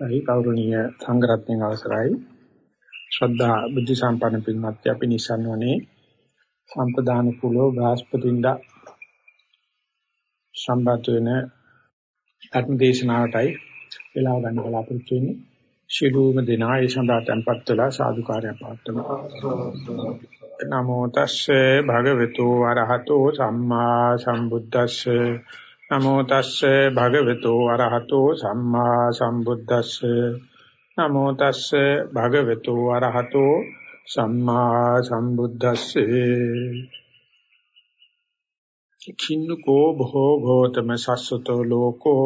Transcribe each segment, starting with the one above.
ඒ කෞරණීය සංඝරත්නයන් අවසරයි. ශ්‍රද්ධා බුද්ධ සම්පන්න පින්වත්නි අපි නිසන්වනේ සම්පදාන කුලෝ බ්‍රහස්පතින්දා සම්බන්ධ වෙන ධර්ම දේශනාවටයි වෙලාව ගන්න බලාපොරොත්තු වෙන්නේ. ශිළුම දෙනා ඒ සඳහා tempත් වෙලා සාදුකාරය පාත්තුමා නමෝ තස්සේ භගවතු වරහතෝ සම්මා සම්බුද්දස්සේ නමෝ තස්සේ භගවතු අරහතෝ සම්මා සම්බුද්දස්සේ. නමෝ තස්සේ භගවතු අරහතෝ සම්මා සම්බුද්දස්සේ. කින්නකෝ භෝ භෝතම සස්සතෝ ලෝකෝ.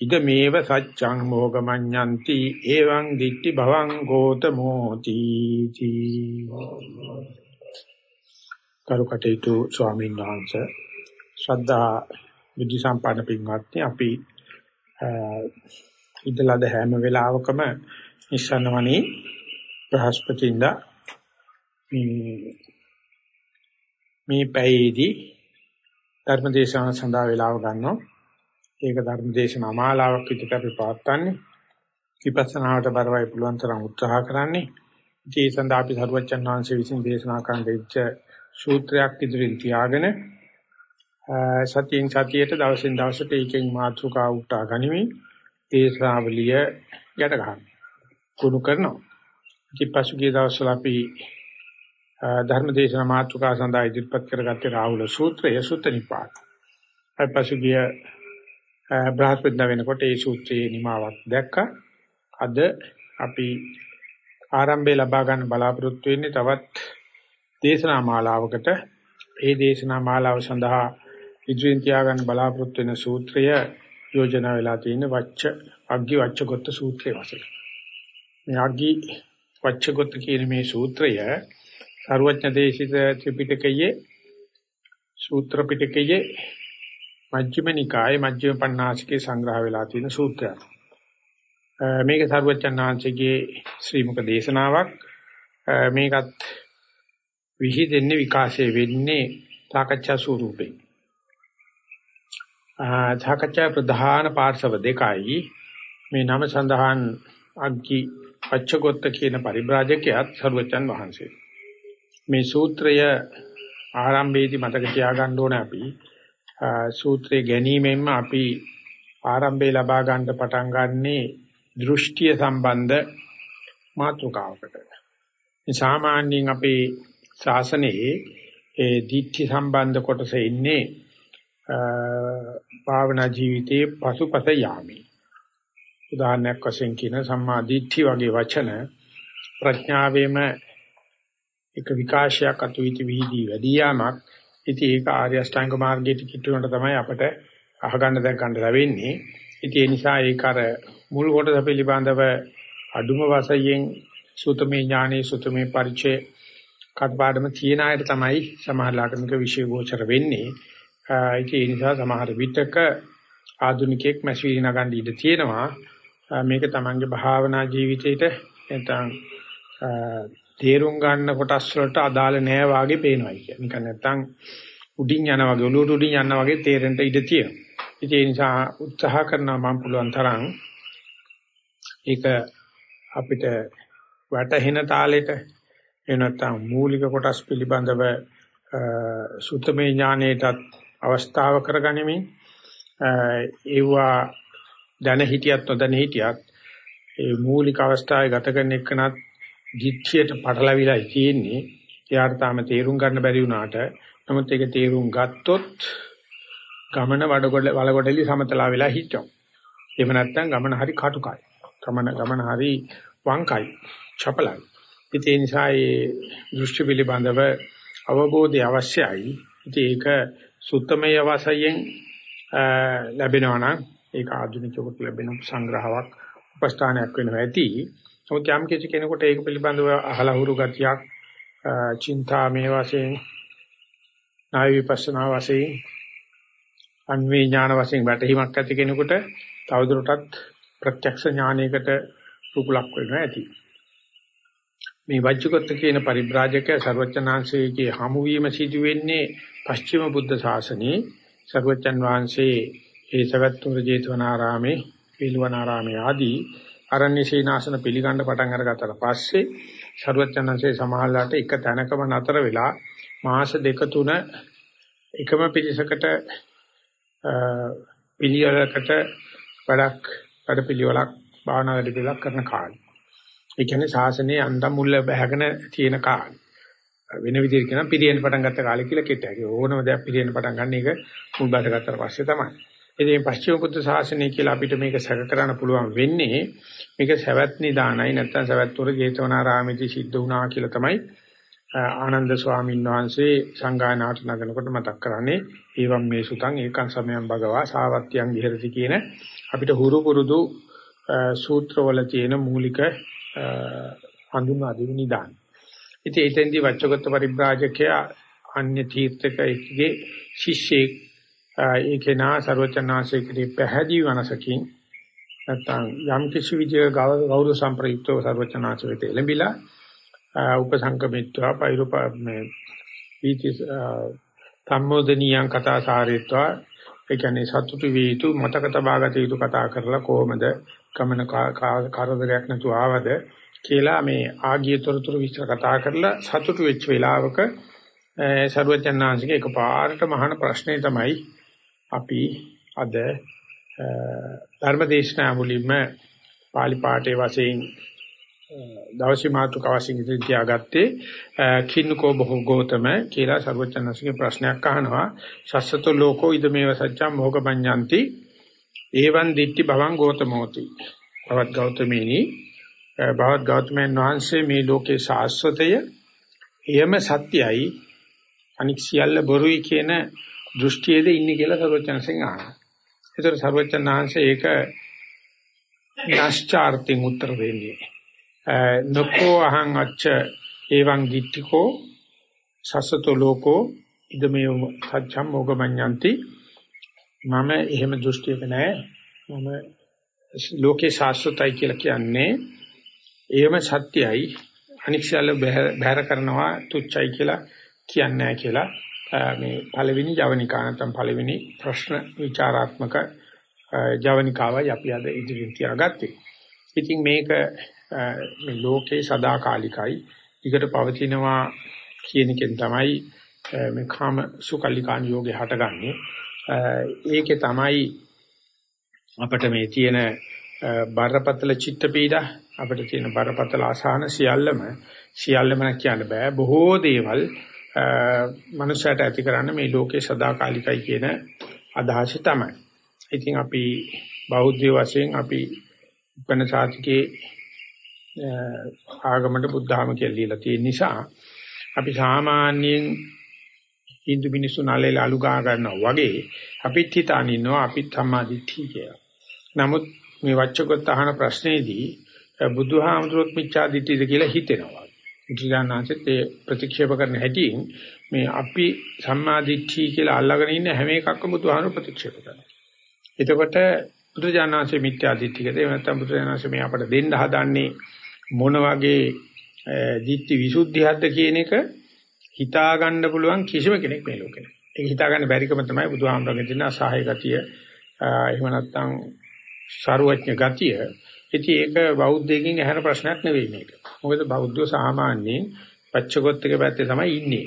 ඉදමේව සච්ඡං මොගමඤ්ඤන්ති එවං දිට්ඨි භවං ගෝතමෝති තී කරුකටේතු ස්වාමීන් වහන්සේ ශ්‍රද්ධා බුද්ධ සම්පන්න පින්වත්නි අපි ඉදලද හැම වෙලාවකම නිසන්නවනේ බ්‍රහස්පතින්දා මේ පැයේදී ධර්මදේශන සඳහා වේලාව ගන්නවා. ඒක ධර්මදේශන අමාලාවක් විදිහට අපි පවත්වන්නේ. විපස්සනාවට බරවයි පුළුවන් තරම් උත්සාහ කරන්නේ. ඒ සඳහා අපි සරුවච්චන් වහන්සේ විසින් දේශනා කරන දෙච්ච සූත්‍රයක් ඉදිරියෙන් තියාගෙන සතියෙන් සතියට දවසින් දවසට ඒකෙන් මාතෘකා උටා ගනිමින් ඒ ශ්‍රාවලිය යට ගන්න. කුණු කරනවා. ඉතින් පසුගිය දවස්වල අපි ධර්මදේශන මාතෘකා සඳහා ඉදිරිපත් කරගත්තේ රාහුල සූත්‍රය සුත්ත නිපාත. අපි පසුගිය බ්‍රහස්පතින්දා වෙනකොට ඒ සූත්‍රයේ නිමාවක් දැක්කා. අද අපි ආරම්භය ලබා ගන්න බලාපොරොත්තු වෙන්නේ තවත් දේශනා මාලාවකට. ඒ දේශනා මාලාව සඳහා ඉදිරියෙන් තියාගන්න බලාපොරොත්තු වෙන සූත්‍රය යෝජනා වෙලා තියෙන වච්ච අග්ගි වච්චගොත්ත සූත්‍රය වශයෙන්. මේ අග්ගි වච්චගොත්ත කියන මේ සූත්‍රය සරුවඥ දේශිත ත්‍රිපිටකයේ සූත්‍ර පිටකයේ මජ්ක්‍ධිම නිකායේ මජ්ක්‍ධිම පඤ්ඤාසිකේ සංග්‍රහ වෙලා තියෙන සූත්‍රයක්. මේක සරුවචනාංශයේ ශ්‍රී මුක දේශනාවක්. මේකත් විහිදෙන්නේ විකාශය වෙන්නේ සාකච්ඡා ස්වරූපේ. සාකච්ඡා ප්‍රධාන පාර්ශව දෙකයි මේ නම සඳහන් අග්ගි පච්චගොත්ත කියන පරිබ්‍රාජකයාත් සරුවචන් වහන්සේ. මේ සූත්‍රය ආරම්භයේදී මතක තියාගන්න ඕනේ අපි සූත්‍රය ගැනීමෙන්ම අපි ආරම්භය ලබා ගන්න පටන් ගන්නේ දෘෂ්ටිය සම්බන්ධ මාතෘකාවකට. මේ සාමාන්‍යයෙන් අපේ ශාසනයේ ඒ දිට්ඨි සම්බන්ධ කොටස ඉන්නේ භාවනා ජීවිතයේ පසුපස යාමි. උදාහරණයක් වශයෙන් කියන සම්මා දිට්ඨි වගේ වචන ප්‍රඥාවේම එක විකාශයක් අතුවිති විහිදී වැඩි යාමක්. ඉතින් ඒක ආර්ය අෂ්ටාංග මාර්ගයේ කිට්ටුවන්ට තමයි අපට අහගන්න දැක් ගන්න ලැබෙන්නේ. ඉතින් ඒ නිසා ඒක අර මුල් කොටස පිළිබඳව අඩුම වශයෙන් සුතමේ ඥානේ සුතමේ පරිචය කත්පාඩම තියෙන අයට තමයි සමාහලාකමික විශේෂ ගෝචර වෙන්නේ. ඒ නිසා සමහර විටක ආධුනිකයෙක් මැෂිනි නගන්න ඉඩ තියෙනවා. මේක තමන්ගේ භාවනා ජීවිතේට නැත්නම් තේරුම් ගන්න කොටස් වලට අදාළ නෑ වාගේ පේනවා කියන්නේ. නිකන් නැත්නම් උඩින් යන වගේ ඔලුවට උඩින් යන වගේ තේරෙන්න ඉඩ තියෙනවා. ඉතින් ඒ නිසා උත්සාහ කරනවා මම පුළුවන් තරම් ඒක අපිට වැටහෙන තාලෙට එහෙම නැත්නම් මූලික කොටස් පිළිබඳව සුතමේ ඥානයටත් අවස්ථාව කරගනිමින් ඒවා දැන හිටියත් නොදැන හිටියත් ඒ මූලික අවස්ථාවේ ගත කරන එකනත් දිච්චියට පටලවිලා තියෙන්නේ එයාට තාම තේරුම් ගන්න බැරි වුණාට නමුත් ඒක තේරුම් ගත්තොත් ගමන වඩකොඩ වලකොඩලි සමතලා වෙලා හිටියෝ. එහෙම නැත්නම් ගමන හරි කටුකයි. ගමන ගමන හරි වංකයි. චපලයි. ඒ නිසා ඒ දෘෂ්ටි පිළිබඳව අවබෝධය අවශ්‍යයි. ඉතින් ඒක සුත්තමය වශයෙන් ලැබෙනවා නම් ඒක ආධුනිකයෙකුට ලැබෙන සංග්‍රහයක් උපස්ථානයක් වෙනවා ඇති. නමුත් යම් කිසි කෙනෙකුට ඒක පිළිබඳව අහලා හුරු ගතියක් චින්තා මේ වශයෙන් නාය විපස්සනා වශයෙන් අන්වේ ඥාන වශයෙන් වැටහීමක් ඇති කෙනෙකුට තවදුරටත් ප්‍රත්‍යක්ෂ ඥානයකට රුකුලක් වෙනවා ඇති. මේ වජ්ජගත කියන පරිබ්‍රාජකයා ਸਰවචනාංශයේ හමු වීම සිදු වෙන්නේ පශ්චිම බුද්ධ ශාසනයේ ਸਰවචන් වහන්සේ ඒ සවැත්තුර ජේතවනාරාමේ පිළිවනාරාමේ ආදී අරණ්‍ය සීනාසන පිළිගන්න පටන් අරගත්තට පස්සේ ਸਰවචනාංශයේ සමහරලාට එක තැනකම නතර වෙලා මාස දෙක තුන එකම පිළිසකට පිළිවෙලකට වැඩක් වැඩ පිළිවෙලක් භාවනා වැඩ පිළිවෙලක් කරන කාලේ. ඒ කියන්නේ ශාසනයේ අන්දම් මුල්ල බහගෙන තියෙන කාලේ. වෙන විදිහට කියනවා පිළියෙන්න පටන් ගත්ත කාලේ කියලා කිට්ටයි. ඕනම දෙයක් පිළියෙන්න පටන් ගන්න එක මුල් බාට ගත්තට පස්සේ තමයි. ඉතින් පස්චිම බුද්ධ ශාසනය කියලා අපිට මේක සැක කරන්න පුළුවන් වෙන්නේ මේක සවැත් නිදානයි නැත්නම් සවැත්තුර ජේතවනාරාමේදී සිද්ධ වුණා කියලා තමයි ආනන්ද ස්වාමීන් වහන්සේ සංගායනාට නගනකොට මතක් කරන්නේ ඒවම් මේ සුතං ඒකං සමයං භගවා සාවත්‍යං විහෙරති කියන අපිට හුරු පුරුදු සූත්‍රවල තියෙන මූලික හඳුන්වා දෙන නිදාන. ඉතින් එතෙන්දී වච්චගත පරිබ්‍රාජකයා අන්‍ය තීර්ථකයෙකුගේ ශිෂ්‍යෙක් ඒකේනා ਸਰවචනාසේ ක්‍රී පැහැදිලි වනසකින් නැත්නම් යම් කිසි විදියක ගෞරව සම්ප්‍රයුක්තව ਸਰවචනාච වෙත එළඹිලා උපසංකමිත්වා පෛරුපා මේ වීති සම්මෝදනියං කතා සාරීත්වා ඒ කියන්නේ සතුටු වේ යුතු මතක තබාගත යුතු කතා කරලා කොහොමද ගමන කාර්යයක් නැතුව ආවද කියලා මේ ආගිය තොරතුරු විස්තර කතා කරලා සතුටු වෙච්ච වෙලාවක ਸਰවඥාන්සික එකපාරට මහාන ප්‍රශ්නේ තමයි අපි අද ධර්මදේශනා මුලින්ම pāli පාඨයේ වශයෙන් දවසේ මාතුක වශයෙන් ඉදිරි තියාගත්තේ කින්නකෝ බොහෝ ගෝතම කියලා සර්වචනසිකේ ප්‍රශ්නයක් අහනවා. සස්සත ලෝකෝ ඉදමේව සත්‍යම් මොහකපඤ්ඤන්ති ඒවන් දිට්ටි භවං ගෝතමෝති. භවත් ගෞතමීනි භවත් ගෞතමයන් වහන්සේ මේ ලෝකේ සාස්වතය. එයම සත්‍යයි. අනික් සියල්ල බොරුයි කියන දෘෂ්ටියේද ඉන්නේ කියලා සර්වචනසෙන් අහනවා. ඒතර සර්වචනහන්සේ ඒක නැස්චාර්තින් උත්තර දෙන්නේ. නකෝ අහං අච්ච එවං දිට්ඨිකෝ සසතෝ ලෝකෝ ඉදමේ සත්‍යම් මොගමඤ්ඤಂತಿ මම එහෙම දෘෂ්ටියක නැහැ මම ලෝකේ ශාස්ත්‍රතයි කියලා කියන්නේ. එහෙම සත්‍යයි. අනික්ෂාල බැහැර කරනවා තුච්චයි කියලා කියන්නේ නැහැ කියලා. මේ පළවෙනි ජවනිකා නැත්නම් පළවෙනි ප්‍රශ්න විචාරාත්මක ජවනිකාවයි අපි අද ඉදිරියට තියාගත්තේ. ඉතින් මේක මේ ලෝකේ සදාකාලිකයි. ඊකට පවතිනවා කියන එකෙන් තමයි මේ කාම සුකල්ලිකාන් යෝගේ හටගන්නේ. ඒකේ තමයි අපිට මේ තියෙන බරපතල චිත්ත පීඩා අපිට තියෙන බරපතල ආසාන සියල්ලම සියල්ලම කියන්න බෑ බොහෝ දේවල් මනුෂ්‍යයට ඇති කරන්න මේ ලෝකේ සදාකාලිකයි කියන අදහස තමයි. ඉතින් අපි බෞද්ධ වශයෙන් අපි උපන සාතිකේ ආගමකට බුද්ධාම කියලා දීලා තියෙන නිසා අපි සාමාන්‍යයෙන් Hindu මිනිස්සු නලෙල අලු ගා ගන්නවා වගේ අපිත් හිතාන ඉන්නවා අපිත් සම්මාදිට්ඨි කියලා. නමුත් මේ වච්චකොත් අහන ප්‍රශ්නේදී බුදුහාමුදුරුවෝ මිච්ඡා දිට්ඨිද කියලා හිතෙනවා. බුදුජානනාංශත් ඒ ප්‍රතික්ෂේප කරන හැටියෙන් මේ අපි සම්මාදිට්ඨි කියලා අල්ලගෙන ඉන්න හැම එකක්ම බුදුහාමුදුරුවෝ ප්‍රතික්ෂේප කරනවා. එතකොට බුදුජානනාංශේ මිත්‍යා දිට්ඨිකද එහෙම නැත්නම් බුදුජානනාංශේ මේ අපට දෙන්න හදන්නේ මොන වගේ ditthi visuddhiyක්ද කියන එක හිතා ගන්න පුළුවන් කිසිම කෙනෙක් මේ ලෝකේ නැහැ. ඒක හිතා ගන්න බැරිකම තමයි බුදුහාමරගෙන් දෙන අසහාය ගතිය. එහෙම නැත්නම් ਸਰුවඥ ගතිය. ඉතින් ඒක බෞද්ධයෙක්ගෙන් ඇහෙන ප්‍රශ්නයක් නෙවෙයි මේක. මොකද බෞද්ධෝ සාමාන්‍යයෙන් පච්චකොත් එක පැත්තේ තමයි ඉන්නේ.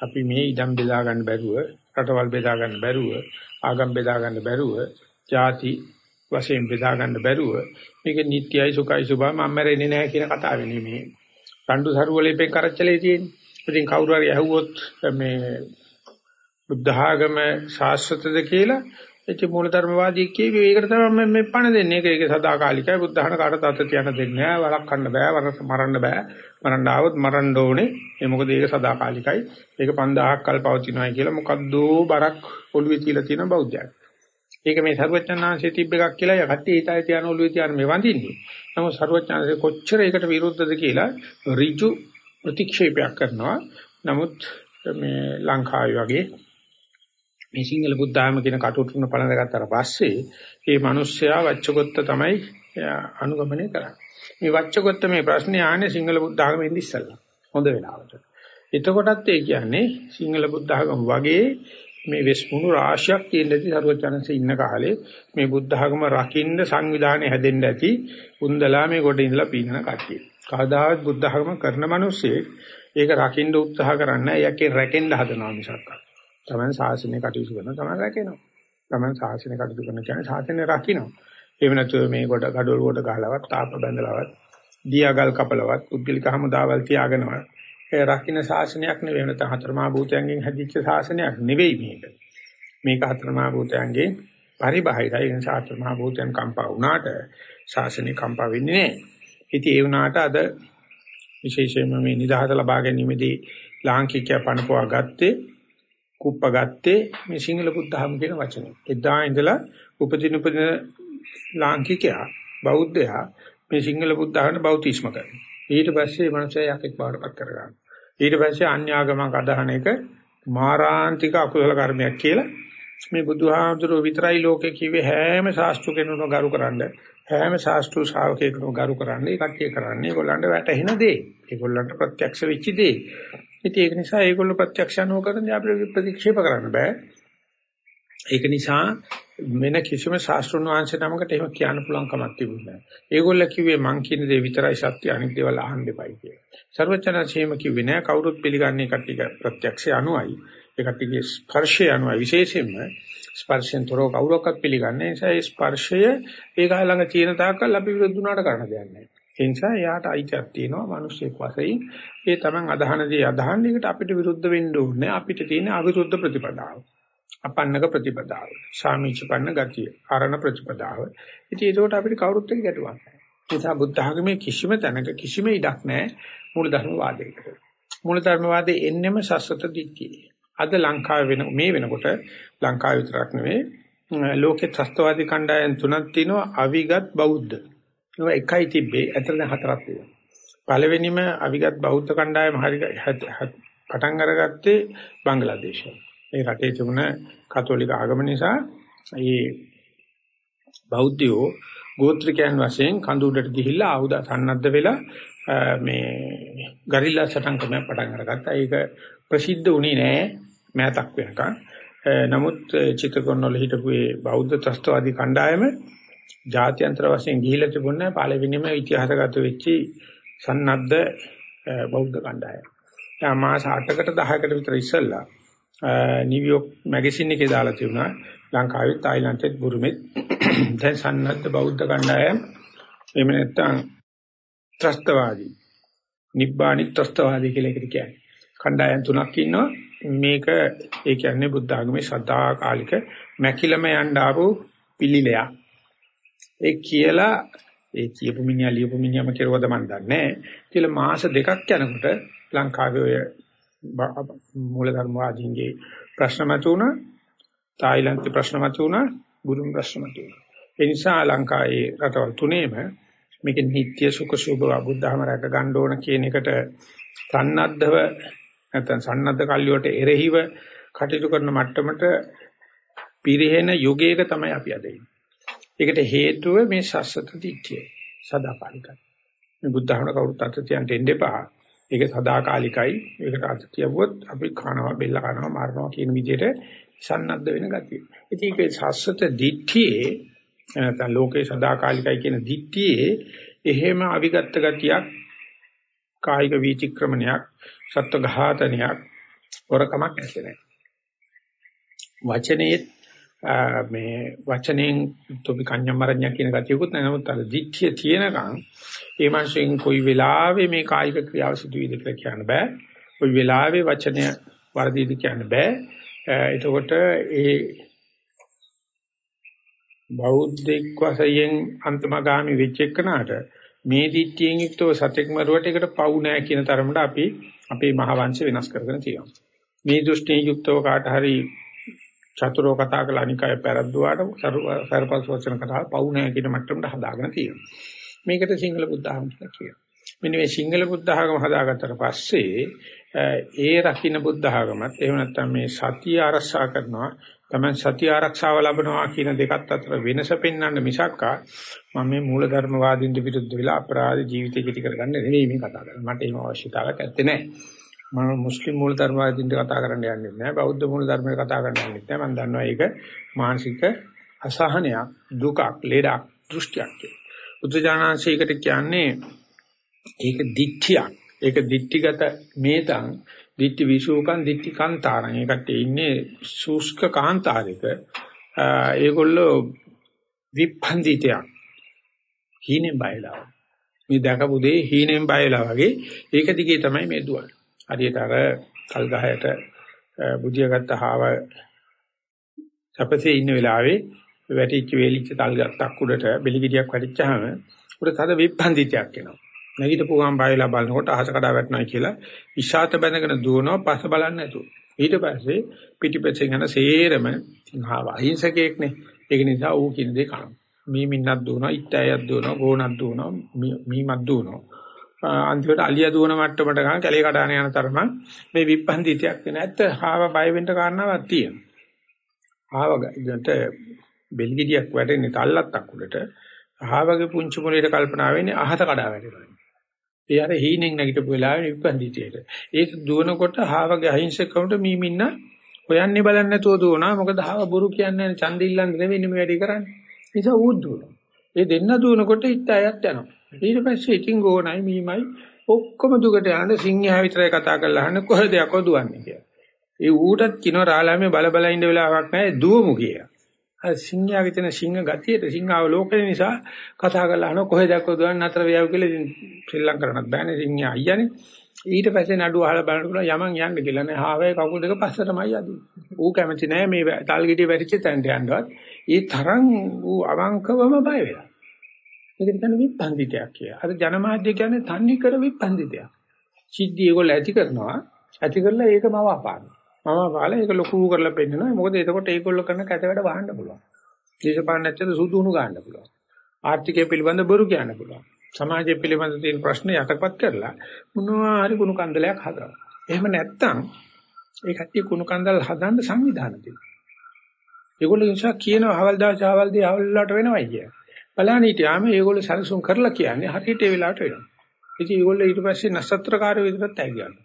අපි මේ ඉඩම් බෙදා ගන්න බැරුව, රටවල් බෙදා ගන්න බැරුව, ආගම් බෙදා ගන්න බැරුව, ಜಾති වශයෙන් බෙදා ගන්න බැරුව මේක නිට්ටයයි සුඛයි සුභා මම මැරෙන්නේ නැහැ කියන කතාවෙනේ මේ රණ්ඩු සරුවලේ පෙන් කරච්චලේ තියෙන්නේ. ඉතින් කවුරු හරි ඇහුවොත් මේ බුද්ධ ආගම ශාස්ත්‍රතද කියලා ඉතින් මූලධර්මවාදී කියවේ ඒකට තමයි මේ පණ දෙන්නේ. ඒක ඒක සදාකාලිකයි බුද්ධ ධන කාටවත් අත තියන්න දෙන්නේ නැහැ. වළක්වන්න බෑ, මරන්න බෑ. මරන්න ආවොත් මරන්න ඕනේ. ඒ මොකද ඒක සදාකාලිකයි. ඒක 5000ක් කල් පවතිනවායි කියලා මොකද්දෝ බරක් ඔළුවේ තියලා තියෙන බෞද්ධයන්. ඒක මේ ਸਰුවචනාංශයේ තිබ්බ එකක් කියලා යා කට්ටිය හිතයි තියන ඔළුවේ තියන මේ වඳින්නේ. නමුත් ਸਰුවචනාංශේ කොච්චර ඒකට විරුද්ධද කියලා ඍජු ප්‍රතික්ෂේපයක් කරනවා. නමුත් මේ ලංකාවේ වගේ මේ සිංහල බුද්ධාම කියන කටුටුන පලඳ ගත්තාට පස්සේ මේ මිනිස්සයා වච්චගොත්ත තමයි අනුගමනය කරන්නේ. මේ වච්චගොත්ත මේ ප්‍රශ්නේ ආන්නේ සිංහල බුද්ධාගමෙන් ඉඳ ඉස්සල්ලා. හොඳ වෙලාවට. එතකොටත් ඒ කියන්නේ සිංහල බුද්ධාගම වගේ මේ වෙස්මුණු රාශියක් තියෙනදී සරුවචනසේ ඉන්න කාලේ මේ බුද්ධ ආගම රකින්න සංවිධානය හැදෙන්න ඇති උන්දලා මේ කොට ඉඳලා පීනන කට්ටිය. කවදාවත් බුද්ධ ආගම කරන මිනිස්සේ ඒක රකින්න උත්සාහ කරන්නේ ඒකේ රැකෙන්න හදනවා මිසක්. තමයි ශාසනය කටයුතු කරන තමයි රැකෙනවා. තමයි ශාසනය කටයුතු කරන කියන්නේ ශාසනය රකින්නවා. එහෙම නැතුව මේ කොට gadol කොට ගහලවත් තාප බැඳලවත් දියාගල් කපලවත් පුද්ගලික හමුදාවල් තියාගෙනවත් ඒ රකින්න ශාසනයක් නෙවෙයි නැත්නම් හතරමා භූතයන්ගෙන් හැදිච්ච ශාසනයක් නෙවෙයි මේක. මේක හතරමා භූතයන්ගේ පරිබාහිරයි ඒ නිසා හතරමා භූතයන් කම්පා වුණාට ශාසනය කම්පා වෙන්නේ නැහැ. ඉතින් ඒ වුණාට අද විශේෂයෙන්ම මේ නිදහස ලබා ගැනීමේදී ලාංකිකයා පණපුවා ගත්තේ කුප්ප ගත්තේ මේ සිංහල බුද්ධහම කියන වචනේ. එදා ඉඳලා උපදින උපදින ලාංකිකයා බෞද්ධයා මේ සිංහල බුද්ධහමන බෞතිස්ම කරනවා. ඊට පස්සේ මනුස්සයා යකෙක් බවට පත් කරගන්නවා. ඊට පස්සේ අන්‍යාගමක් අදහන එක මාරාන්තික අකුසල කර්මයක් කියලා මේ බුදුහාමුදුරුවෝ විතරයි ලෝකේ කිව්වේ හැම ශාස්ත්‍ර කෙනෙකුම ගරු කරන්න හැම ශාස්ත්‍ර ශ්‍රාවකයෙකුම ගරු කරන්න ඒ කට්ටිය කරන්නේ ඒගොල්ලන්ට වැටහෙන දේ. ඒගොල්ලන්ට ප්‍රත්‍යක්ෂ වෙච්ච දේ. ඉතින් ඒක නිසා ඒගොල්ලෝ ප්‍රත්‍යක්ෂ නොකරන අපිට ප්‍රතික්ෂේප කරන්න බෑ. ඒක නිසා වෙන කිසිම ශාස්ත්‍රඥ වංශ නමකට එහෙම කියන්න පුළුවන් කමක් තිබුණේ නැහැ. ඒගොල්ලෝ කිව්වේ මං කියන දේ විතරයි සත්‍ය අනිත් දේවල් අහන්න එපයි කියලා. සර්වචනසීම කිව්වේ නෑ කවුරුත් පිළිගන්නේ කට්ටිය ප්‍රත්‍යක්ෂය අනුවයි. ඒ කට්ටියගේ ස්පර්ශය අනුවයි විශේෂයෙන්ම ස්පර්ශයෙන් තොරව කවුරක්වත් පිළිගන්නේ නිසා ඒ ස්පර්ශය ඒක ළඟ තියෙන තාක්කල් අපි විරුද්ධ වුණාට කරන්න දෙයක් නැහැ. ඒ නිසා එයාට අයිතියක් තියෙනවා මිනිස්සෙක් වශයෙන් ඒ තමන් අදහන දේ අදහන එකට අපිට විරුද්ධ වෙන්න ඕනේ. අපිට තියෙන අවිරුද්ධ ප්‍රතිපදාව. අපන්නක ප්‍රතිපදාව. සාමිච්චපන්න ගතිය. ආරණ ප්‍රතිපදාව. ඉතින් ඒකට අපිට කවුරුත් එක්ක ගැටුවක් නැහැ. ඒ නිසා බුද්ධ ආගමේ කිසිම තැනක කිසිම ඉඩක් නැහැ මූලධර්ම වාදයකට. මූලධර්ම වාදයේ එන්නෙම සස්සත දික්කිය. අද ලංකාවේ වෙන මේ වෙනකොට ලංකාව විතරක් නෙවෙයි ලෝකේ ත්‍ස්තවාදී කණ්ඩායම් තුනක් තියෙනවා අවිගත් බෞද්ධ. ඒවා එකයි තිබ්බේ අතන හතරක් තියෙනවා. පළවෙනිම අවිගත් බෞද්ධ කණ්ඩායම හරි පටන් අරගත්තේ බංග්ලාදේශයේ. ඒ රටේ තිබුණ කතෝලික ආගම නිසා මේ බෞද්ධයෝ ගෝත්‍රිකයන් වශයෙන් කඳු උඩට ගිහිල්ලා ආයුධ සන්නද්ධ වෙලා මේ ගරිල්ලා සටන් ක්‍රමයක් පටන් අරගත්තා. ඒක ප්‍රසිද්ධ වුණේ නෑ මෑතක් වෙනකන්. නමුත් චිත්‍රකෝණ වල හිටපු ඒ බෞද්ධ ත්‍ස්තවාදී කණ්ඩායම ජාත්‍යන්තර වශයෙන් ගිහිලා තිබුණේ පළවෙනිම ඉතිහාසගත වෙච්ච සන්නද්ධ බෞද්ධ කණ්ඩායම. දැන් මාස 8කට 10කට විතර ඉස්සෙල්ලා නිව්යෝක් මැගසින් එකේ දාලා තිබුණා. ලංකාවේ තායිලන්තෙත් බුරුමෙත් දැන් සන්නද්ධ බෞද්ධ කණ්ඩායම්. එහෙම නැත්නම් ත්‍රස්තවාදී. නිබ්බානි ත්‍රස්තවාදී කියලා එකට කියන්නේ. කණ්ඩායම් තුනක් ඉන්නවා. මේක ඒ කියන්නේ බුද්ධ ආගමේ සදාකාලික මැකිලම යන්න ආපු පිළිලයක්. ඒ කියලා ඒ කියපු මිනිහා ලියපු මිනිහම කෙරුවද මන් දන්නේ නැහැ. කියලා මාස දෙකක් යනකොට ලංකාවේ ඔය මූලධර්මවාදීන්ගේ ප්‍රශ්න මතුණා තායිලන්තේ ප්‍රශ්න මතුණා බුදුන් ප්‍රශ්න මතුණා ඒ නිසා ලංකාවේ රටවල් තුනේම මේක නිත්‍ය සුඛ සුභ බුද්ධහම රැක ගන්න ඕන කියන එකට සන්නද්ධව නැත්නම් සන්නද්ධ කල්ලියට එරෙහිව කටයුතු කරන මට්ටමට පිරිහෙන යුගයක තමයි අපි අද ඉන්නේ. ඒකට හේතුව මේ සස්සත දිට්ඨිය සදාකාලිකයි. මේ බුද්ධහම කවුරුත් අත තියන්න දෙන්න එපා. ඒක සදාකාලිකයි. ඒකට අත තියවුවොත් අපි කනවා බෙල්ල කනවා මරනවා කියන විදිහට සන්නද්ධ වෙන ගතිය. ඉතින් ඒක සස්සත දිට්ඨියේ නැත්නම් ලෝකේ සදාකාලිකයි කියන දිට්ඨියේ එහෙම අවිගත්ත ගතියක් කායික වීතික්‍රමණයක් සත්ව ඝාතනයක් වරකමක් නැති වචනේ මේ වචනෙන් තොපි කඤ්ඤමරඤ්ඤ කියන ගතියකුත් නැහැ. නමුත් අර දික්ඛිය තියෙනකන් ඒ මාංශයෙන් කොයි වෙලාවෙ මේ කායික ක්‍රියාව සිදු වෙයිද කියලා කියන්න බෑ. කොයි වෙලාවෙ වචනය වර්ධිත කියන්න බෑ. එතකොට ඒ බෞද්ධෙක් වශයෙන් අන්තමගාමි වෙච්ච එකනට මේ දිට්ඨියෙන් යුක්තව සත්‍යක් මරුවට ඒකට පවු නැහැ කියන තරමට අපි අපේ මහවංශ වෙනස් කරගෙන තියෙනවා. මේ දෘෂ්ටියෙන් යුක්තව කාට හරි චතුරෝ කතා කළ අනිකය පෙරද්දුවාට සරපස් වචන කතාව පවු නැහැ කියන මට්ටමට හදාගෙන තියෙනවා. මේකට සිංහල බුද්ධ ආගම කියනවා. මෙන්න මේ සිංහල බුද්ධ ආගම හදාගත්තට පස්සේ ඒ රකින්න බුද්ධ ආගමත් එහෙම නැත්නම් මේ සතිය ආරක්ෂා කරනවා තමයි සතිය ආරක්ෂාව ලබනවා කියන දෙකත් අතර වෙනස පෙන්වන්න මිසක්කා මම මේ මූලධර්මවාදීන්ට විරුද්ධ වෙලා අපරාධ ජීවිතය කිටි කරගන්න නෙවෙයි මේ කතා කරන්නේ. මට එහෙම අවශ්‍යතාවයක් නැත්තේ නෑ. මම මුස්ලිම් මූල ධර්මවාදීන්ට කතා කරන්න යන්නේ නැහැ. බෞද්ධ මූල ධර්මයට කතා කරන්න යන්නේ නැහැ. මම දන්නවා ඒක මානසික අසහනයක්, දුකක්, ලෙඩක්, දෘෂ්ටියක් කියලා. බුදුජානනාංශයකට කියන්නේ ඒක දික්ඨියක්. ඒක දික්ටිගත මේතං දික්ටි විසූකං දික්ටි කාන්තාරං. ඒකට ඉන්නේ සූස්ක කාන්තාරික. ඒගොල්ලෝ විපන්දිතයක්. හීනෙන් බයලා. මේ දැකපු දේ හීනෙන් බයලා වගේ ඒක දිගේ තමයි මේ දුවන්නේ. හරියට අර කල් ගහයට බුදියා ගත්ත හාව සැපසේ ඉන්න වෙලාවේ වැටිච්ච වේලිච්ච තල් ගත්තක් උඩට බෙලිගිඩියක් වැටිච්චාම උඩ තද විප්පන්දිතයක් එනවා. නැගිටපු ගමන් බයලා බලනකොට අහස කඩා වැටෙනවා කියලා ඉෂාත බැඳගෙන දුවනවා පස්ස බලන්නේ නැතුව. ඊට පස්සේ පිටිපස්සෙන් යන සේරම හාව අහිංසකයෙක්නේ. ඒක නිසා ඌ කියන දේ කරනවා. මී මින්නක් දුවනවා, ඉත්තෑයක් දුවනවා, ගෝණක් දුවනවා, මීමක් දුවනවා. අන්තිමට අලිය දුවන මට්ටමට ගන්න කැලේ කඩාන යන තරම මේ විප්පන්දිතයක් වෙන ඇත්ත හාව බය වෙන්න කාරණාවක් තියෙනවා. හාව ගන්නට බෙල්ගිඩියක් වැටෙන්නේ තල්ලත්තක් උඩට. හාවගේ පුංචි මොලේට කල්පනා වෙන්නේ අහත කඩා වැටෙනවා. ඒ අර හීනෙන් නැගිටපු වෙලාවේ විපන්දිතේට. ඒක දුවනකොට හාවගේ අහිංසකකමට මීමින්න හොයන්නේ බලන්නේ නැතුව දුවනවා. මොකද හාව බොරු කියන්නේ චන්දිල්ලන් නෙවෙයි මේ වැඩි කරන්නේ. නිසා ඌ දුවනවා. ඒ දෙන්න දුවනකොට ඉත් අයත් යනවා. ඊට පස්සේ ඉතින් ගෝණයි මීමයි ඔක්කොම දුකට යන සිංහයා විතරයි කතා කරලා අහන්නේ කොහෙද යකෝ දුවන්නේ කියලා. ඒ ඌටත් කිනෝ රාලාමේ බල බල ඉන්න වෙලාවක් නැහැ දුවමු කියලා. අර සිංහයාගේ තියෙන සිංහ ගතියට සිංහාව ලෝකේ නිසා කතා කරලා අහන කොහෙද යකෝ දුවන්නේ නතර වෙයව කියලා ඉතින් ශ්‍රී ලංකාවට බෑනේ සිංහයා අයියානේ. ඊට පස්සේ නඩුව අහලා බලනකොට යමන් යන්න කියලා නේ හාවේ කකුල් දෙක පස්සටමයි යදී. ඌ කැමති නෑ මේ තල් ගෙඩිය වැටිච්ච තැනට යන්නවත්. ඒ තරම් ඌ අවංකවම බය වෙලා. ඒකට කියන්නේ විපන්දිතයක් කියලා. අර ජනමාධ්‍ය කියන්නේ තන්නේ කර විපන්දිතයක්. සිද්ධි ඒගොල්ලෝ ඇති කරනවා. ඇති කරලා ඒක මව අපාන. මම අපාලා ඒක ලොකු කරලා පෙන්නනවා. මොකද එතකොට ඒගොල්ලෝ කරන කැත වැඩ වහන්න පුළුවන්. දේශපාලන නැත්තේ සුදුුණු ගන්න පුළුවන්. ආර්ථිකය පිළිබඳ බොරු කියන්න පුළුවන්. සමාජය පිළිබඳ තියෙන ප්‍රශ්න යටපත් කරලා මොනවා හරි කුණු කන්දලයක් හදනවා. එහෙම නැත්තම් ඒ කට්ටිය කුණු කන්දල් හදන්න සංවිධාන දෙනවා. ඒගොල්ලෝ නිසා කියනවා අවල් දාස අවල් දී අවල් වලට වෙනවයි කිය. බලන්න හිටියාම ඒගොල්ලෝ සැලසුම් කරලා කියන්නේ හරියට ඒ වෙලාවට වෙනවා. ඉතින් ඒගොල්ලෝ ඊට පස්සේ නසත්‍රකාරයෝ විතරත් ඇගියනවා.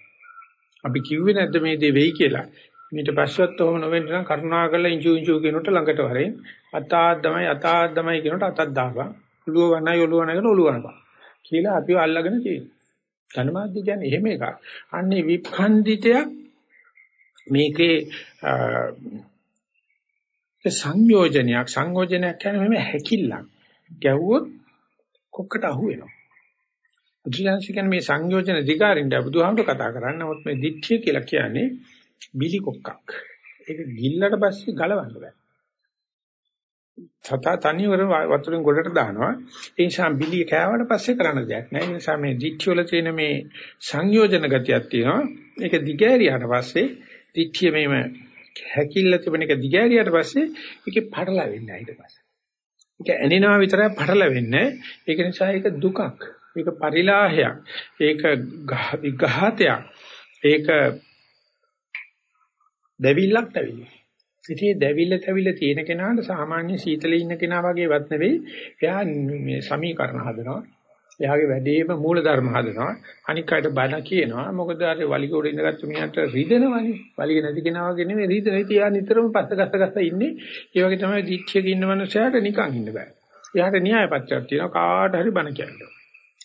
අපි කිව්වේ නැද්ද මේ දේ වෙයි කියලා? ඊට පස්සෙත් ඔහොම නොවෙන්න නම් කරුණාකරලා ඉංචු ඉංචු කියනකොට ළඟට වරෙන් අතාද්දමයි අතාද්දමයි කියනකොට අතක් දාපන්. ඔළුව වනයි ඔළුව නැගෙන ඔළුව වනපන්. කියලා අපිව අල්ලගෙන තියෙනවා. ධනමාධ්‍ය කියන්නේ එහෙම එකක්. අන්නේ විඛණ්ඩිතයක් මේකේ සංයෝජනයක් සංයෝජනයක් කියන්නේ මේ හැකිල්ලක්. ගැව්වොත් කොක්කට අහු වෙනවා. බුදුසසුන මේ සංයෝජන දිගාරින්ද බුදුහාමුදුර කතා කරන්නේ. නමුත් මේ දිට්ඨිය කියලා කියන්නේ බිලි කොක්කක්. ඒක ගිල්ලට පස්සේ ගලවන්න බෑ. සතා තනියවර වතුරෙන් ගොඩට දානවා. ඒ නිසා බිලිය කෑවට පස්සේ කරන්න දෙයක් නෑ. ඒ නිසා මේ දිට්ඨිය වල තියෙන මේ සංයෝජන ගතියක් තියෙනවා. ඒක දිගෑරියාට පස්සේ දිට්ඨිය මේම හැකිල්ල තිබෙන එක දිගෑරියාට පස්සේ ඒකේ පටලවෙන්නේ ඊට පස්සේ. ඒක ඇනිනවා විතරයි පටලවෙන්නේ. ඒක නිසා ඒක දුකක්. ඒක පරිලාහයක්. ඒක විඝාතයක්. ඒක දැවිල්ලක් දැවිල්ල. ඉතින් දැවිල්ල තැවිල්ල තියෙන කෙනාට සාමාන්‍ය සීතලේ ඉන්න කෙනා වගේවත් නෙවෙයි. එයා මේ සමීකරණ හදනවා. එයාගේ වැඩේම මූල ධර්ම හදනවා. අනික් අයට බන කියනවා. මොකද අර වලිග උඩ ඉඳගත්තු මිනිහට රිදෙනවනේ. වලිග නැති කෙනා වගේ නෙවෙයි රිදෙන. ඉතින් එයා නිතරම පස්ස ගස්ස ගස්ස ඉන්නේ. ඒ වගේ තමයි දිච්චයක ඉන්න මනුස්සයාට නිකන් ඉන්න බෑ. එයාට න්‍යාය පත්‍රයක් තියෙනවා. කාට හරි බන කියන්නේ.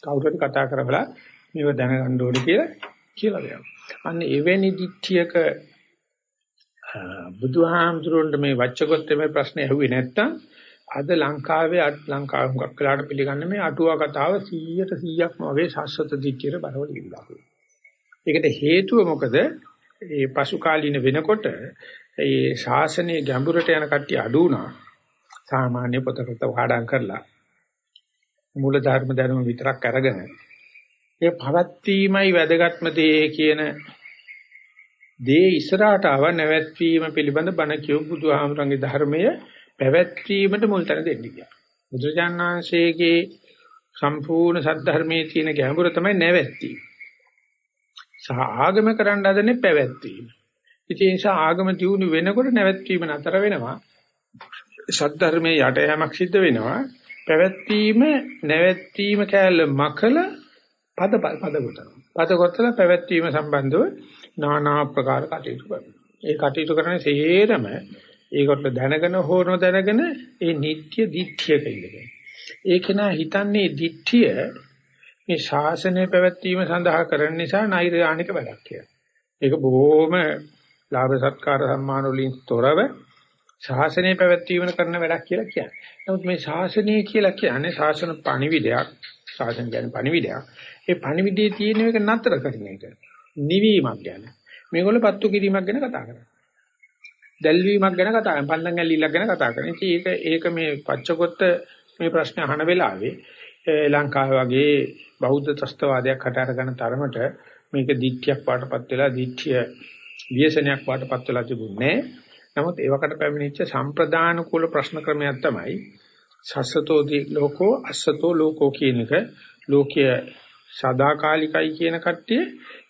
කවුරු හරි කතා කරවලා මේව දැනගන්න ඕනේ කියලා කියලා දෙනවා. අන්න එවැනි දිච්චයක බුදුහාමුදුරන්ට මේ වච්චකොත් මේ ප්‍රශ්නේ ඇහුවේ නැත්තම් අද ලංකාවේ ලංකාව හුඟක් වෙලාට පිළිගන්නේ මේ අටුවා කතාව 100ට 100ක්ම වගේ සාස්වත දිච්චිර බලවල ඉන්නවා. ඒකට හේතුව මොකද? ඒ පසු කාලීන වෙනකොට ඒ ශාසනයේ ගැඹුරට යන කට්ටිය අඩු වුණා. සාමාන්‍ය පොතකට වහඩම් කරලා මූල ධර්ම ධර්ම විතරක් අරගෙන ඒ පවත්වීමයි වැදගත්ම දේ කියන දේ ඉස්සරහට ආව නැවැත්වීම පිළිබඳ බණ කියු බුදුහාමරංගේ ධර්මය පැවැත්වීමට මුල් තැන දෙන්න ගියා. බුදුජානනාංශයේ සම්පූර්ණ සද්ධර්මයේ තියෙන ගැඹුර තමයි නැවැත්වීම. සහ ආගම කරන්න හදන්නේ පැවැත්වීම. ඉතින් ඒ නිසා ආගම දියුණු වෙනකොට නැවැත්වීම නතර වෙනවා. සද්ධර්මයේ යට යෑමක් සිද්ධ වෙනවා. පැවැත්වීම නැවැත්වීම කැලල මකල පද පද ගොතනවා. පද ගොතලා පැවැත්වීම සම්බන්ධව নানা ආකාර කටයුතු කරනවා. ඒ කටයුතු කරන්නේ සේරම ඒකට දැනගෙන හෝ නොදැනගෙන ඒ නිත්‍ය දිට්ඨියක ඉඳගෙන. ඒක නා හිතන්නේ දිට්ඨිය මේ ශාසනය පැවැත්වීම සඳහා කරන නිසා නෛර්යානික වැඩක් කියලා. ඒක බොහොම ලාභ සත්කාර සම්මාන වලින් තොරව ශාසනය පැවැත්වීම කරන වැඩක් කියලා කියන්නේ. නමුත් මේ ශාසනය කියලා කියන්නේ ශාසන පණිවිඩයක්. ශාසන කියන්නේ පණිවිඩයක්. ඒ පණිවිඩයේ තියෙන එක නතර කරන එක. නිවීමක් ගැන. මේගොල්ලෝ පත්තු කිරීමක් ගැන කතා කරනවා. දැල්වීමක් ගැන කතා කරනවා. පන්දන් ඇල්ලීලක් ගැන කතා කරනවා. ඉතින් ඒක ඒක මේ පච්චකොත්ත මේ ප්‍රශ්න අහන වෙලාවේ ලංකාව වගේ බෞද්ධ ත්‍ස්තවාදයක් හට අරගෙන තරමට මේක දිට්ඨියක් පාටපත් වෙලා දිට්ඨිය ව්‍යසනයක් පාටපත් වෙලා තිබුණේ. නමුත් ඒවකට පැමිණිච්ච සම්ප්‍රදාන කුල ප්‍රශ්න ක්‍රමයක් තමයි සස්සතෝ ලෝකෝ අස්සතෝ ලෝකෝ කියන එක ලෝකයේ සදාකාලිකයි කියන කට්ටිය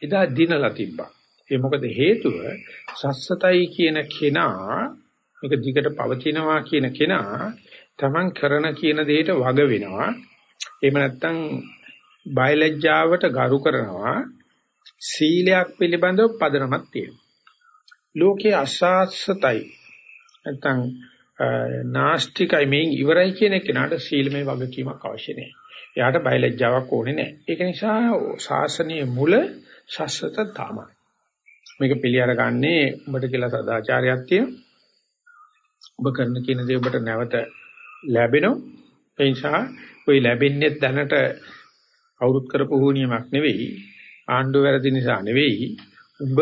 එදා දිනලා තිබ්බා. ඒ මොකද හේතුව සස්සතයි කියන කෙනා මේක දිගට පවතිනවා කියන කෙනා Taman කරන කියන දෙයට වග වෙනවා. එහෙම නැත්නම් බයලජ්ජාවට ගරු කරනවා. සීලයක් පිළිබඳව පදනමක් තියෙනවා. ලෝකයේ අසාස්සතයි නැත්නම් නාස්තිකයි මේ ඉවරයි කියන කෙනාට සීලමය වගකීමක් අවශ්‍ය නැහැ. එයාට බයලජ්ජාවක් ඕනේ නැහැ. ඒක නිසා ශාසනීය මුල ශස්ත්‍රත තමයි. මේක පිළි අරගන්නේ ඔබට කියලා සදාචාරයක් තියෙනවා. ඔබ කරන කියන දේ ඔබට නැවත ලැබෙනවා. ඒ නිසා ওই ලැබෙන්නේ දැනට අවුරුත් කරපු හුනියමක් නෙවෙයි. ආණ්ඩුව වැරදි නිසා නෙවෙයි. ඔබ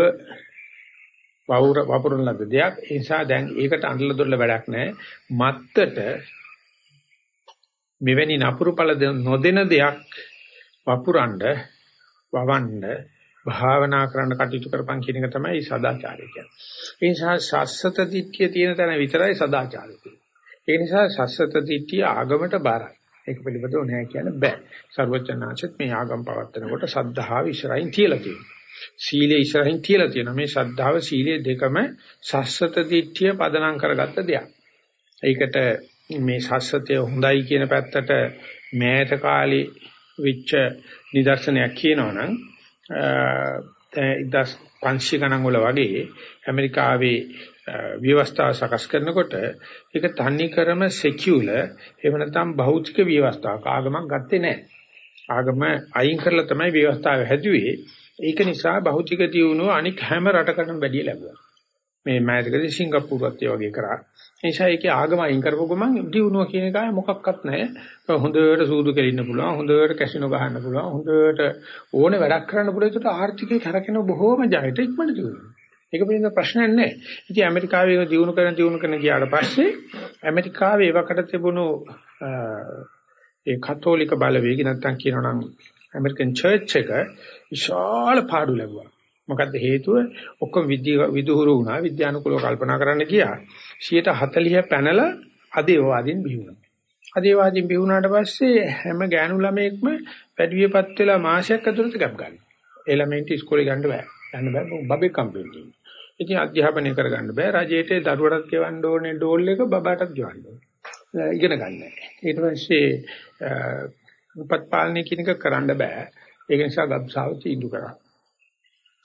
වවුර වපුරන ලද දෙයක්. ඒ නිසා දැන් ඒකට අඬල දොල්ල වැඩක් නැහැ. මත්තට මෙවැනි නපුරු පළ නොදෙන දෙයක් වපුරන්න වවන්න භාවනා කරන්න කටයුතු කරපන් කියන එක තමයි සදාචාරය කියන්නේ. ඒ නිසා ශාස්ත්‍ර දිට්ඨිය තියෙන තැන විතරයි සදාචාරය තියෙන්නේ. ඒ නිසා ශාස්ත්‍ර දිට්ඨිය ආගමට බාරයි. ඒක පිළිබඳව නෑ කියන්න බෑ. සර්වචනාචත් මේ ආගම් පවත්නකොට සද්ධාව ඉස්සරහින් තියලා තියෙනවා. සීලය ඉස්සරහින් තියලා තියෙනවා. මේ ශ්‍රද්ධාව සීලය දෙකම ශාස්ත්‍ර දිට්ඨිය පදනම් කරගත්ත දෙයක්. ඒකට මේ ශාස්ත්‍රය හොඳයි කියන පැත්තට මෑත කාලේ විච්ච නිදර්ශනයක් කියනවනම් 1500 ගණන් වල වගේ ඇමරිකාවේ ව්‍යවස්ථාව සකස් කරනකොට ඒක තනි කරම සෙකියුලර් එහෙම නැත්නම් භෞතික ව්‍යවස්ථාවක් ආගමක් ගත්තේ නැහැ. ආගම අයින් කරලා තමයි ව්‍යවස්ථාව හැදුවේ. ඒක නිසා භෞතික දියුණුව අනික් හැම රටකටම වැඩි ලැබුවා. මේ මෑතකදී සිංගප්පූරුවත් ඒ වගේ කරා. ඒ නිසා ඒකේ ආගම අයින් කරපුව ගමන් දියුණුව කියන එක මොකක්වත් නැහැ. හොඳට සූදු කෙලින්න පුළුවන්, හොඳට කැසිනෝ ගහන්න පුළුවන්, හොඳට ඕනේ වැඩක් කරන්න පුළුවන්. ඒකට ආර්ථිකය කරකින බොහෝම ජයට ඉක්මනට දියුණුව. ඒක පිළිබඳ ප්‍රශ්නයක් නැහැ. ඉතින් ඇමරිකාවේ දියුණු කරන දියුණු කරන ගියාට පස්සේ ඇමරිකාවේ ඒවකට තිබුණු ඒ කතෝලික බලවේගය නැත්තම් කියනවා නම් ඇමරිකන් චර්ච් එක විශාල පාඩු ලැබුවා. මොකද්ද හේතුව? ඔක්කොම විදුහුරු වුණා විද්‍යානුකූලව කල්පනා කරන්න ගියා. 140 පැනලා අදේවාදීන් බිහුණා. අදේවාදීන් බිහුණාට පස්සේ හැම ගෑනු ළමයෙක්ම පැඩිවියපත් වෙලා මාසයක් ඇතුළත ගැප් ගන්නවා. ඒ ළමයින්ට ඉස්කෝලේ ගන්න බෑ. යන්න බෑ බබේ කම්පියුටර්. ඉතින් අධ්‍යාපනය කරගන්න බෑ. රජයේට දරුවටත් ගෙවන්න ඕනේ ඩෝල් එක බබාටත් ගෙවන්න ඕනේ. ඉගෙන ගන්න. ඊට පස්සේ උපත් පාලනය කියන එක කරන්න බෑ. ඒක නිසා ගබ්සාව තීන්දුව කරා.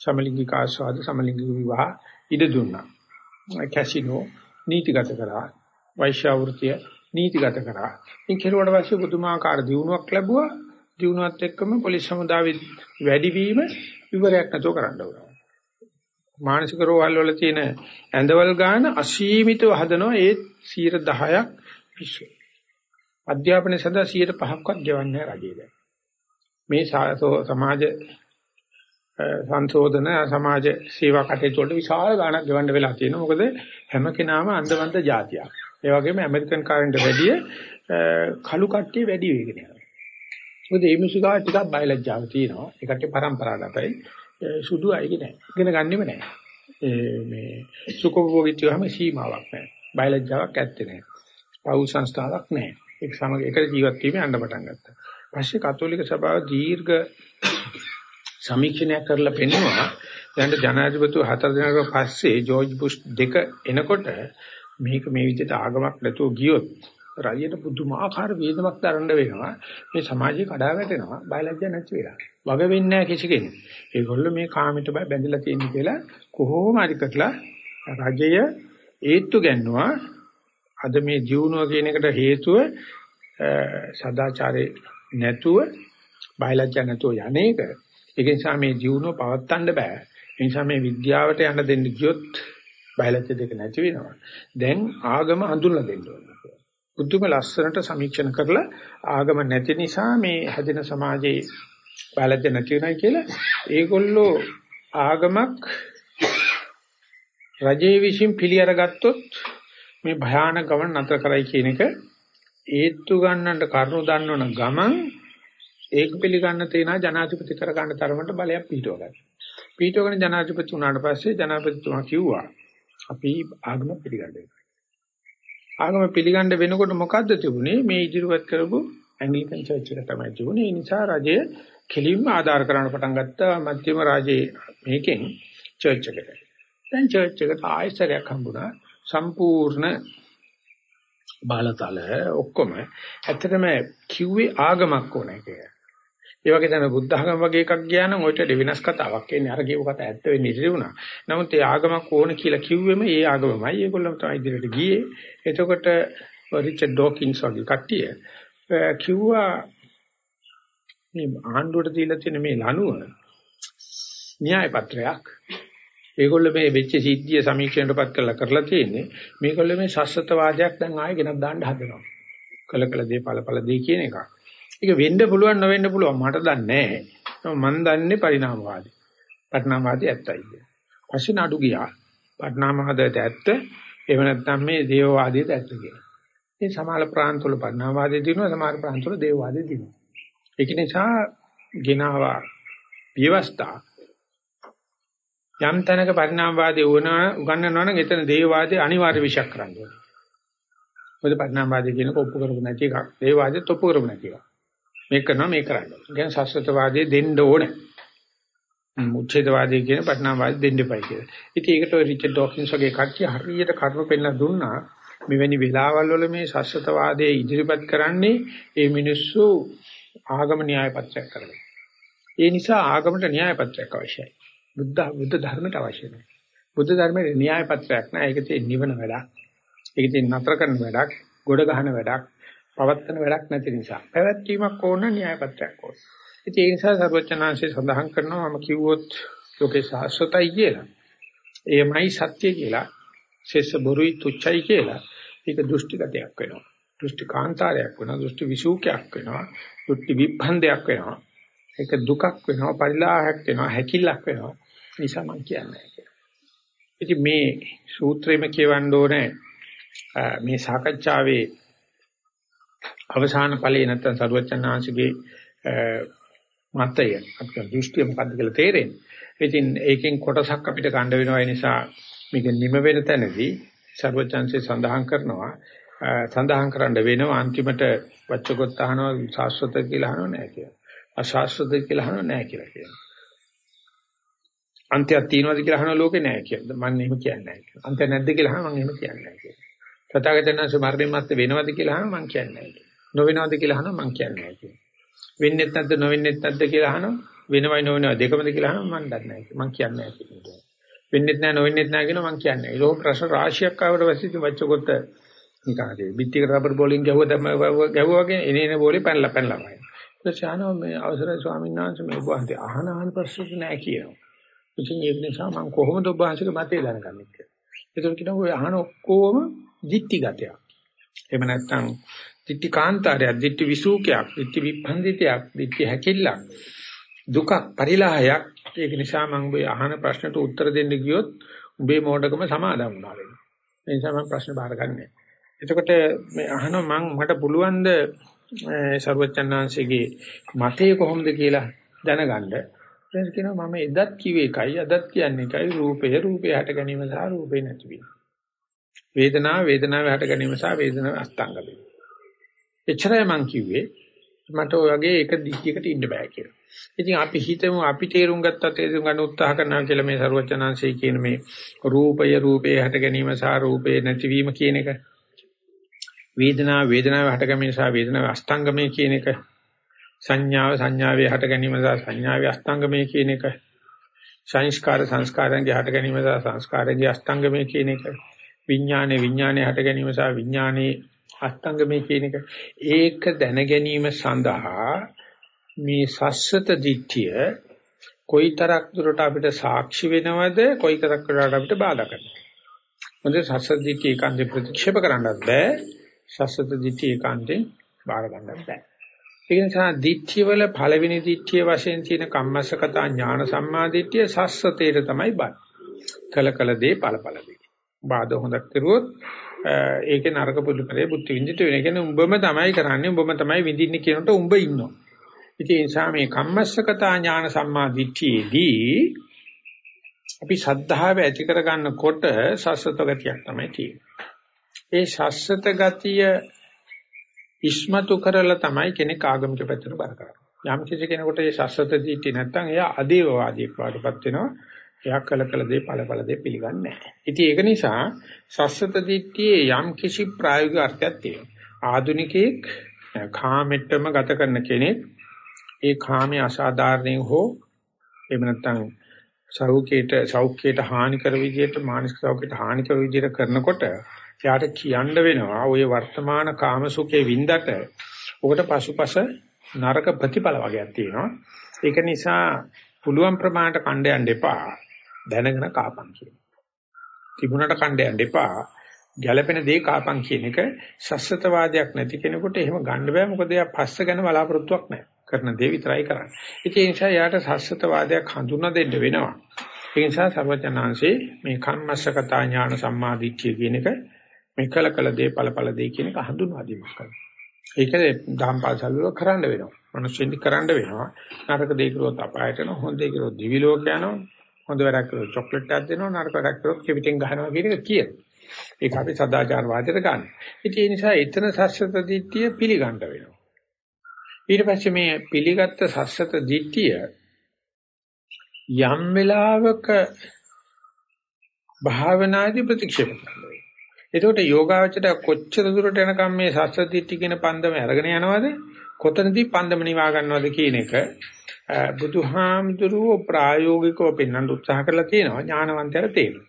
සමලිංගික ආස්වාද සමලිංගික විවාහ ඉඩ දුන්නා. කැසිනෝ නීතිගත කරා. වෛශ්‍යාවෘතිය නීතිගත කරා. ඉන් කෙරුවට පස්සේ පුදුමාකාර දියුණුවක් ලැබුවා. දියුණුවත් එක්කම පොලිස් සමුදාවේ වැඩිවීම විවරයක් නැතුව කරන්න ඕන. මානසික රෝහල් වල තියෙන ඇඳවල් ගන්න අසීමිතව හදනවා ඒ 10ක් පිස්සු. අධ්‍යාපනය සඳහා 5%ක්වත් ගෙවන්නේ නැහැ රජය දැන්. මේ සමාජ සංශෝධන සමාජ සේවා කටයුතු වලට විශාල ගාණක් ගෙවන්න වෙලා තියෙනවා. මොකද හැම කෙනාම අන්දවන්ත జాතියක්. ඒ වගේම ඇමරිකන් කාරෙන්ට වැඩිය කළු කට්ටිය වැඩි වෙගෙන යනවා. මොකද මේ මිනිස්සුගා ටිකක් බයලජ්ජාව තියෙනවා. ඒ කට්ටිය પરම්පරාගතයි. සුදු අයගේ නැහැ. ඉගෙන ගන්නෙම නැහැ. මේ සුකෝභෝගීත්වය හැම සීමාවක් නැහැ. බයලජ්ජාවක් ඇත්තේ නැහැ. පෞල් සංස්ථාවක් නැහැ. ඒක සමග එක ජීවත් වීමේ අඬ පටන් ගත්තා. පස්සේ කතෝලික සභාව දීර්ඝ සමීක්ෂණයක් කරලා පෙන්නවා දැන් ජනාධිපතිව හතර දිනකට පස්සේ ජෝර්ජ් බුෂ් දෙක එනකොට මේක මේ විදිහට ආගමක් නැතුව ගියොත් රජයට පුදුමාකාර වේදමක් දරන්න වෙනවා. මේ සමාජය කඩා වැටෙනවා. බයලජ්ජා නැති වෙලා. වග වෙන්නේ නැහැ කිසි කෙනෙක්. ඒගොල්ලෝ මේ කාමයට බය බැඳලා තියෙන කියලා කොහොම හරි කරලා රජය ඒත්තු ගන්නවා. අද මේ ජීවුණුව කියන එකට හේතුව සදාචාරේ නැතුව බයලජ්ජා නැතුව යන්නේක. ඒක නිසා මේ ජීවුණුව පවත්තන්න බෑ. ඒ නිසා මේ විද්‍යාවට යන්න දෙන්න ගියොත් බයලජ්‍ය දෙක නැති වෙනවා. දැන් ආගම හඳුන්ලා දෙන්න ඕනේ. බුදුම ලස්සනට සමීක්ෂණ කරලා ආගම නැති නිසා මේ හැදෙන සමාජයේ බයලජ්‍ය නැති වෙනයි කියලා ඒගොල්ලෝ ආගමක් රජයේ විසින් පිළි අරගත්තොත් මේ භයානක ගමන නතර කරයි කියන එක ඒත්තු ගන්නට කරුණු දන්නවන ගමන් ඒක පිළිගන්න තේනා ජනාධිපති කර ගන්න තරමට බලයක් පිටව ගන්න. පිටවගෙන ජනාධිපති වුණාට පස්සේ ජනාධිපතිතුමා කිව්වා අපි ආගම පිළිගන්න ආගම පිළිගන්න වෙනකොට මොකද්ද තිබුණේ මේ ඉදිරිපත් කරපු ඇන්ග්ලිකන් චර්ච් එක තමයි තිබුණේ. ඒ නිසා රජය කෙලින්ම ආධාර කරන්න පටන් ගත්තා මධ්‍යම රාජයේ මේකෙන් චර්ච් එකට. දැන් චර්ච් එකට ආයතරයක් හම්බුණා. සම්පූර්ණ බාලතල ඔක්කොම ඇත්තටම කිව්වේ ආගමක් ඕනේ කියලා. ඒ වගේ තමයි බුද්ධ ආගම වගේ එකක් ගියා නම් ඔයිට වෙනස් කතාවක් එන්නේ. අර කියපු කතාව ඇත්ත වෙන්නේ ඉතිරි වුණා. නමුත් ඒ ආගමක් ඕන කියලා කිව්වෙම ඒ ආගමමයි. ඒගොල්ලෝ තමයි ඉදිරියට ගියේ. එතකොට රිචඩ් ඩොකින්ස් වගේ කට්ටිය කිව්වා මේ ආණ්ඩුවට දීලා තියෙන මේ ලනුව න්‍යාය පත්‍රයක් ඒගොල්ලෝ මේ වෙච්ච සිද්ධිය සමීක්ෂණයටපත් කරලා කරලා තියෙන්නේ මේගොල්ලෝ මේ ශාස්ත්‍රවාදයක් දැන් ආයෙ ගෙනත් දාන්න හදනවා කළ කළ දේ ඵල ඵල දේ කියන එක. ඒක වෙන්න පුළුවන් නොවෙන්න පුළුවන් මට දන්නේ නැහැ. මම දන්නේ පරිණාමවාදී. පරිණාමවාදී ඇත්තයි කිය. පස්සේ නඩු ගියා. පරිණාමවාදයට ඇත්ත එහෙම නැත්නම් මේ දේවවාදයට ඇත්ත කියලා. මේ සමාල ප්‍රාන්තවල පරිණාමවාදී දිනුවා සමහර ප්‍රාන්තවල දේවවාදී දිනුවා. ඒක නිසා ගෙනාවා විවස්ථා යම් තැනක පරිණාමවාදී වුණා උගන්වනවා නම් එතන දේවවාදී අනිවාර්ය විශයක් කරන්න ඕනේ. මොකද පරිණාමවාදී කියන කොප්පු කරපු නැති එකක්. දේවවාදී තොප්පු කරපු නැති එකක්. මේක කරනවා මේක කරන්නේ. කියන්නේ ශාස්ත්‍රවාදයේ දෙන්න ඕනේ. මුච්ඡේදවාදී කියන පටනාවාදී දෙන්න එපයි කියලා. ඉතින් ඒකට ඔය රිචඩ් ඩොකින්ස් වගේ කට්ටිය හරියට කර්ම පෙන්නලා දුන්නා. මෙවැනි වෙලාවල් වල මේ ශාස්ත්‍රවාදයේ ඉදිරිපත් කරන්නේ ඒ මිනිස්සු ආගම න්‍යාය පත්‍රයක් කරගෙන. ඒ නිසා ආගමට න්‍යාය පත්‍රයක් අවශ්‍යයි. බුද්ධ බුද්ධ ධර්මයට අවශ්‍ය නැහැ. බුද්ධ ධර්මයේ න්‍යාය පත්‍රයක් නැහැ. ඒක තියෙන නිවන වැඩක්. ඒක තියෙන නතර කරන වැඩක්, ගොඩ ගහන වැඩක්. පවත්තන වැඩක් නැති නිසා. පැවැත්වීමක් ඕන න්‍යායපත්‍යක් ඕන. ඉතින් ඒ නිසා සර්වචනාංශය සඳහන් කරනවා මම කිව්වොත් ලෝකේ සාස්වතයි කියලා. එයමයි සත්‍ය කියලා. ශේෂ බොරුයි තුච්චයි කියලා. ඒක දෘෂ්ටිගතයක් වෙනවා. දෘෂ්ටි කාන්තාරයක් වෙනවා. දෘෂ්ටි විසූකයක් වෙනවා. දෘෂ්ටි විභන්දයක් වෙනවා. ඒක දුකක් වෙනවා. පරිලාහයක් වෙනවා. හැකිලක් වෙනවා. නිසා මම කියන්නේ කියලා. ඉතින් මේ සූත්‍රෙම කියවන්න ඕනේ මේ සාකච්ඡාවේ අවසාන ඵලයේ නැත්තම් සරුවචනාංශගේ මතය අපිට දෘෂ්ටිය මොකද්ද කියලා තේරෙන්නේ. ඉතින් ඒකෙන් කොටසක් අපිට ගන්න වෙනවා ඒ නිසා මේක නිම වෙන තැනදී සරුවචාන්සේ සඳහන් කරනවා සඳහන් කරන්න වෙනවා අන්තිමට වච්චකොත් අහනවා සාස්වත කියලා අහනවා නෑ කියලා. අශාස්වත කියලා අහනවා නෑ කියලා කියනවා. අන්තයක් තියෙනවද කියලා අහන ලෝකේ නෑ කියලා. මම එහෙම කියන්නේ නෑ කියලා. අන්තය නැද්ද කියලා අහනවා මම එහෙම කියන්නේ නෑ කියලා. සතාගතයන් සුමර්ණින් මත් වෙනවද කියලා අහනවා මම කියන්නේ නෑ කියලා. නොවෙනවද කියලා අහනවා මං කියන්නේ නැහැ කියලා. වෙන්නේත් නැද්ද නොවෙන්නේත් නැද්ද කියලා අහනවා වෙනවයි නොවෙනවයි දෙකමද කියලා අහනවා මං දන්නේ නැහැ මං කියන්නේ නැහැ කියලා. වෙන්නේත් නැහැ නොවෙන්නේත් නැහැ කියනවා මං කියන්නේ නැහැ. ඒක ප්‍රශ්න රාශියක් ආවට පස්සේ ඉතින් වච්චකොත් නිකන් ඒ පිටියකට රබර් බෝලින් ගැහුවා දැම්ම ගැහුවා වගේ එනේ එනේ බෝලේ පැනලා පැනලා වයි. ප්‍රශ්නව මේ අවසරයි ස්වාමීන් වහන්සේ මේ ඔබ වහන්සේ අහන අහන ප්‍රශ්නට නැහැ කියනවා. ඉතින් ඒක නිසා මම කොහොමද ඔබ වහන්සේගේ මතය දැනගන්නේ කියලා. ඒකට කියනවා ඔය අහන ඔක්කොම දික්ටිගතයක්. එහෙම නැත්නම් ditthi කාන්තාරයක්, ditthi විසූකයක්, ditthi විපන්දිතයක්, ditthi හැකිල්ලක්, දුකක්, පරිලාහයක්. ඒක නිසා මම ඔබ අහන ප්‍රශ්නට උත්තර දෙන්න ගියොත් උඹේ මෝඩකම සමාදම් වුණා වෙනවා. ඒ නිසා මම ප්‍රශ්න බාරගන්නේ. එතකොට මේ අහන මම මට පුළුවන් ද සර්වචන්නාංශයේ මතය කොහොමද කියලා දැනගන්න. ඊට කියනවා මම එදත් කිව්වේ එකයි අදත් කියන්නේ එකයි රූපය රූපය හට ගැනීම සහ රූපේ නැතිවීම. වේදනාව වේදනාව හට ගැනීම සහ වේදනාව අස්තංග වීම. එච්චරයි මං කිව්වේ. මට ඔය වගේ එක දිග්ගයකට ඉන්න බෑ කියලා. ඉතින් අපි හිතමු අපි තේරුම් ගත්තා තේරුම් ගන්න උත්සාහ කරනවා කියලා මේ ਸਰවචනංශය කියන මේ රූපය රූපේ හැට ගැනීම සහ රූපේ නැතිවීම කියන එක. වේදනාව වේදනාවේ හට ගැනීම නිසා වේදනාවේ අෂ්ටාංගමය කියන එක සංඥාව සංඥාවේ හට ගැනීම නිසා සංඥාවේ අෂ්ටාංගමය කියන එක සංස්කාර සංස්කාරයන්ගේ හට ගැනීම සහ සංස්කාරයන්ගේ අෂ්ටාංගමය කියන එක විඥානේ විඥානේ හට ගැනීම සහ විඥානේ අෂ්ටාංගමය කියන එක ඒක දැන ගැනීම සඳහා මේ සස්සත දිට්ඨිය කොයිතරක් දුරට අපිට සාක්ෂි වෙනවද කොයිතරක් දුරට අපිට බාධා කරනවද මොකද සස්සත දිට්ඨිය ඒකාන්තේ ප්‍රතික්ෂේප කරන්නත් බෑ සස්සත දිට්ඨිය ඒකාන්තේ බාර ගන්නත් බෑ ඒ නිසා දිට්ඨිය වල පළවෙනි දිට්ඨිය වශයෙන් තියෙන කම්මස්සකතා ඥාන සම්මාදිට්ඨිය සස්සතේට තමයි බල. කල කල දේ ඵලඵල දේ. බාධ හොඳක් කරුවොත් ඒකේ නරක පුදුමලේ බුද්ධ විඳිට වෙන කියන්නේ උඹම තමයි කරන්නේ උඹම තමයි විඳින්නේ කියනකොට උඹ ඉන්නවා. ඉතින් ඒ නිසා මේ කම්මස්සකතා ඥාන සම්මාදිට්ඨියේදී අපි ශද්ධාව ඇති කරගන්නකොට සස්සත ගතියක් තමයි තියෙන්නේ. ඒ සස්සත ගතිය ඉස්මතු කරලා තමයි කෙනෙක් ආගමික පැත්තට බර කරන්නේ. යම් කිසි කෙනෙකුට මේ ශස්ත්‍රත දීටි නැත්නම් එයා අදේවවාදියෙක් වඩපත් වෙනවා. එයා කළ කළ දේ ඵල ඵල දේ පිළිගන්නේ නැහැ. ඉතින් ඒක නිසා ශස්ත්‍රත දීටියේ යම් කිසි ප්‍රායෝගික අර්ථයක් තියෙනවා. ආධුනිකයෙක් කාමෙට්ටම ගත කරන කෙනෙක් ඒ කාමයේ අසාධාරණයෙන් හෝ එහෙම නැත්නම් සෞඛ්‍යයට සෞඛ්‍යයට හානි කර විදිහට මානසික සෞඛ්‍යයට හානි කර විදිහට කරනකොට එයාට කියන්න වෙනවා ওই වර්තමාන කාමසුඛේ වින්දට ඔකට පසුපස නරක ප්‍රතිඵල වගේක් තියෙනවා. ඒක නිසා පුළුවන් ප්‍රමාණයට කණ්ඩ යන්න එපා. දැනගෙන කාපන් කියන. තිබුණට කණ්ඩ යන්න එපා. ගැළපෙන දේ කාපන් කියන එක සස්සතවාදයක් නැති කෙනෙකුට එහෙම ගන්න බෑ මොකද එයා පස්ස ගැන බලාපොරොත්තුවක් නැහැ. කරන දේ විතරයි කරන්නේ. ඒ නිසා යාට සස්සතවාදයක් හඳුනා දෙන්න වෙනවා. ඒ නිසා සර්වඥාන්සේ මේ කම්මස්සකතා ඥාන සම්මාදිට්ඨිය කියන එක මේ කල කල දේ ඵල ඵල දේ කියන එක හඳුන්වා දීමක් කරනවා. ඒක දහම් පාසල් වල කරන්න වෙනවා. මිනිස්සුන්ට කරන්න වෙනවා. නරක දේ කරුවොත් අපායට යනවා. හොඳ දේ කරුවොත් දිවි ලෝක යනවා. හොඳ වැඩක් කරුවොත් චොක්ලට් එකක් දෙනවා. නරක වැඩක් කරුවොත් කෙවිතෙන් ගහනවා කියන එක කියනවා. ඒක අපි සදාචාර වාදයට ගන්න. ඉතින් ඒ නිසා එතන සස්සත දිට්ඨිය පිළිගන්න වෙනවා. ඊට පස්සේ මේ පිළිගත්ත සස්සත දිට්ඨිය යම් වෙලාවක භාවනාදී ප්‍රතික්ෂේප කරනවා. එතකොට යෝගාවචරය කොච්චර දුරට යනකම් මේ සස්සදිට්ඨි කියන පන්දම අරගෙන යනවද? කොතනදී පන්දම නිවා ගන්නවද කියන එක බුදුහාමුදුරුවෝ ප්‍රායෝගිකව පෙන්වන්න උත්සාහ කරලා තියෙනවා ඥානවන්තයර තේරෙනවා.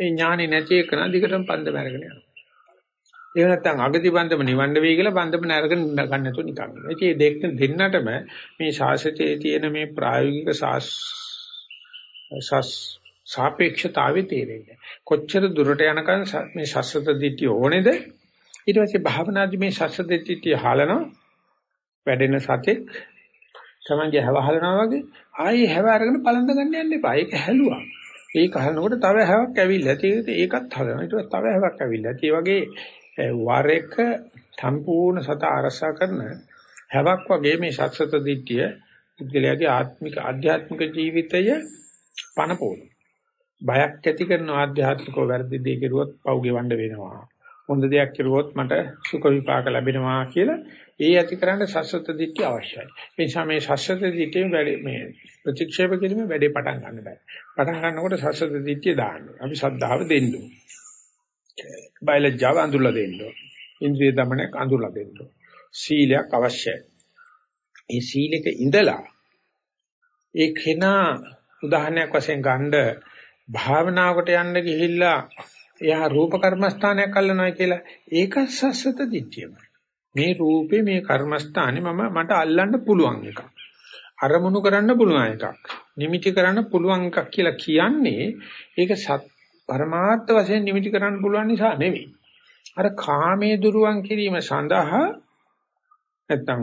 ඒ ඥානෙ නැති එක නදිකටම පන්දම අරගෙන යනවා. ඒ නැත්තම් අගති බන්ධම නිවන්න වෙයි කියලා බන්ධම අරගෙන ගන්න නැතුව නිකන්. ඉතින් මේ දෙන්නටම මේ ශාසනයේ තියෙන මේ ප්‍රායෝගික ශාස් සාපේක්ෂතාවය තේරෙන්නේ. කොච්චර දුරට යනකම් මේ ශස්ත්‍ර දිට්ඨිය ඕනේද? ඊට පස්සේ භාවනාදි මේ ශස්ත්‍ර දිට්ඨිය හාලනවා වැඩෙන සතෙක් තමන්ගේ හැව හලනවා වගේ ආයේ හැව අරගෙන පලඳ ගන්න යන්න එපා. ඒක හැලුවා. ඒක හලනකොට තව හැවක් ඇවිල්ලා ඒකත් හලනවා. ඊට පස්සේ තව හැවක් ඇවිල්ලා. ඒ වගේ වර එක සම්පූර්ණ සත අරසා කරන හැවක් වගේ මේ ශස්ත්‍ර දිට්ඨිය පුද්ගලයාගේ ආත්මික ආධ්‍යාත්මික ජීවිතය පනපෝන. බයක් ඇති කරන ආධ්‍යාත්මිකව වැරදි දේ කෙරුවොත් පව් ගෙවන්න වෙනවා. හොඳ දෙයක් කෙරුවොත් මට සුඛ විපාක ලැබෙනවා කියලා ඒ ඇති කරන්න සස්සත දිට්ඨිය අවශ්‍යයි. ඒ නිසා මේ සස්සත දිට්ඨිය වැඩි මේ ප්‍රතික්ෂේප කිරීමේ වැඩේ පටන් ගන්න බෑ. පටන් ගන්නකොට සස්සත දිට්ඨිය දාන්න. අපි ශ්‍රද්ධාව දෙන්න ඕනේ. බයලජ්ජාව අඳුරලා දෙන්න ඕනේ. ඉන්ද්‍රිය දමනයක් අඳුරලා දෙන්න ඕනේ. සීලයක් අවශ්‍යයි. ඒ සීලෙක ඉඳලා ඒ කෙනා උදාහරණයක් වශයෙන් ගන්න භාවනාවකට යන්න ගිහිල්ලා එයා රූප කර්මස්ථානයක් අල්ලනවා කියලා ඒක සස්සත දිට්ඨියමයි. මේ රූපේ මේ කර්මස්ථානේ මම මට අල්ලන්න පුළුවන් එකක්. අරමුණු කරන්න පුළුවන් එකක්. නිමිති කරන්න පුළුවන් එකක් කියලා කියන්නේ ඒක සත් පරමාර්ථ වශයෙන් නිමිති කරන්න පුළුවන් නිසා නෙවෙයි. අර කාමයේ දුරුවන් කිරීම සඳහා නැත්තම්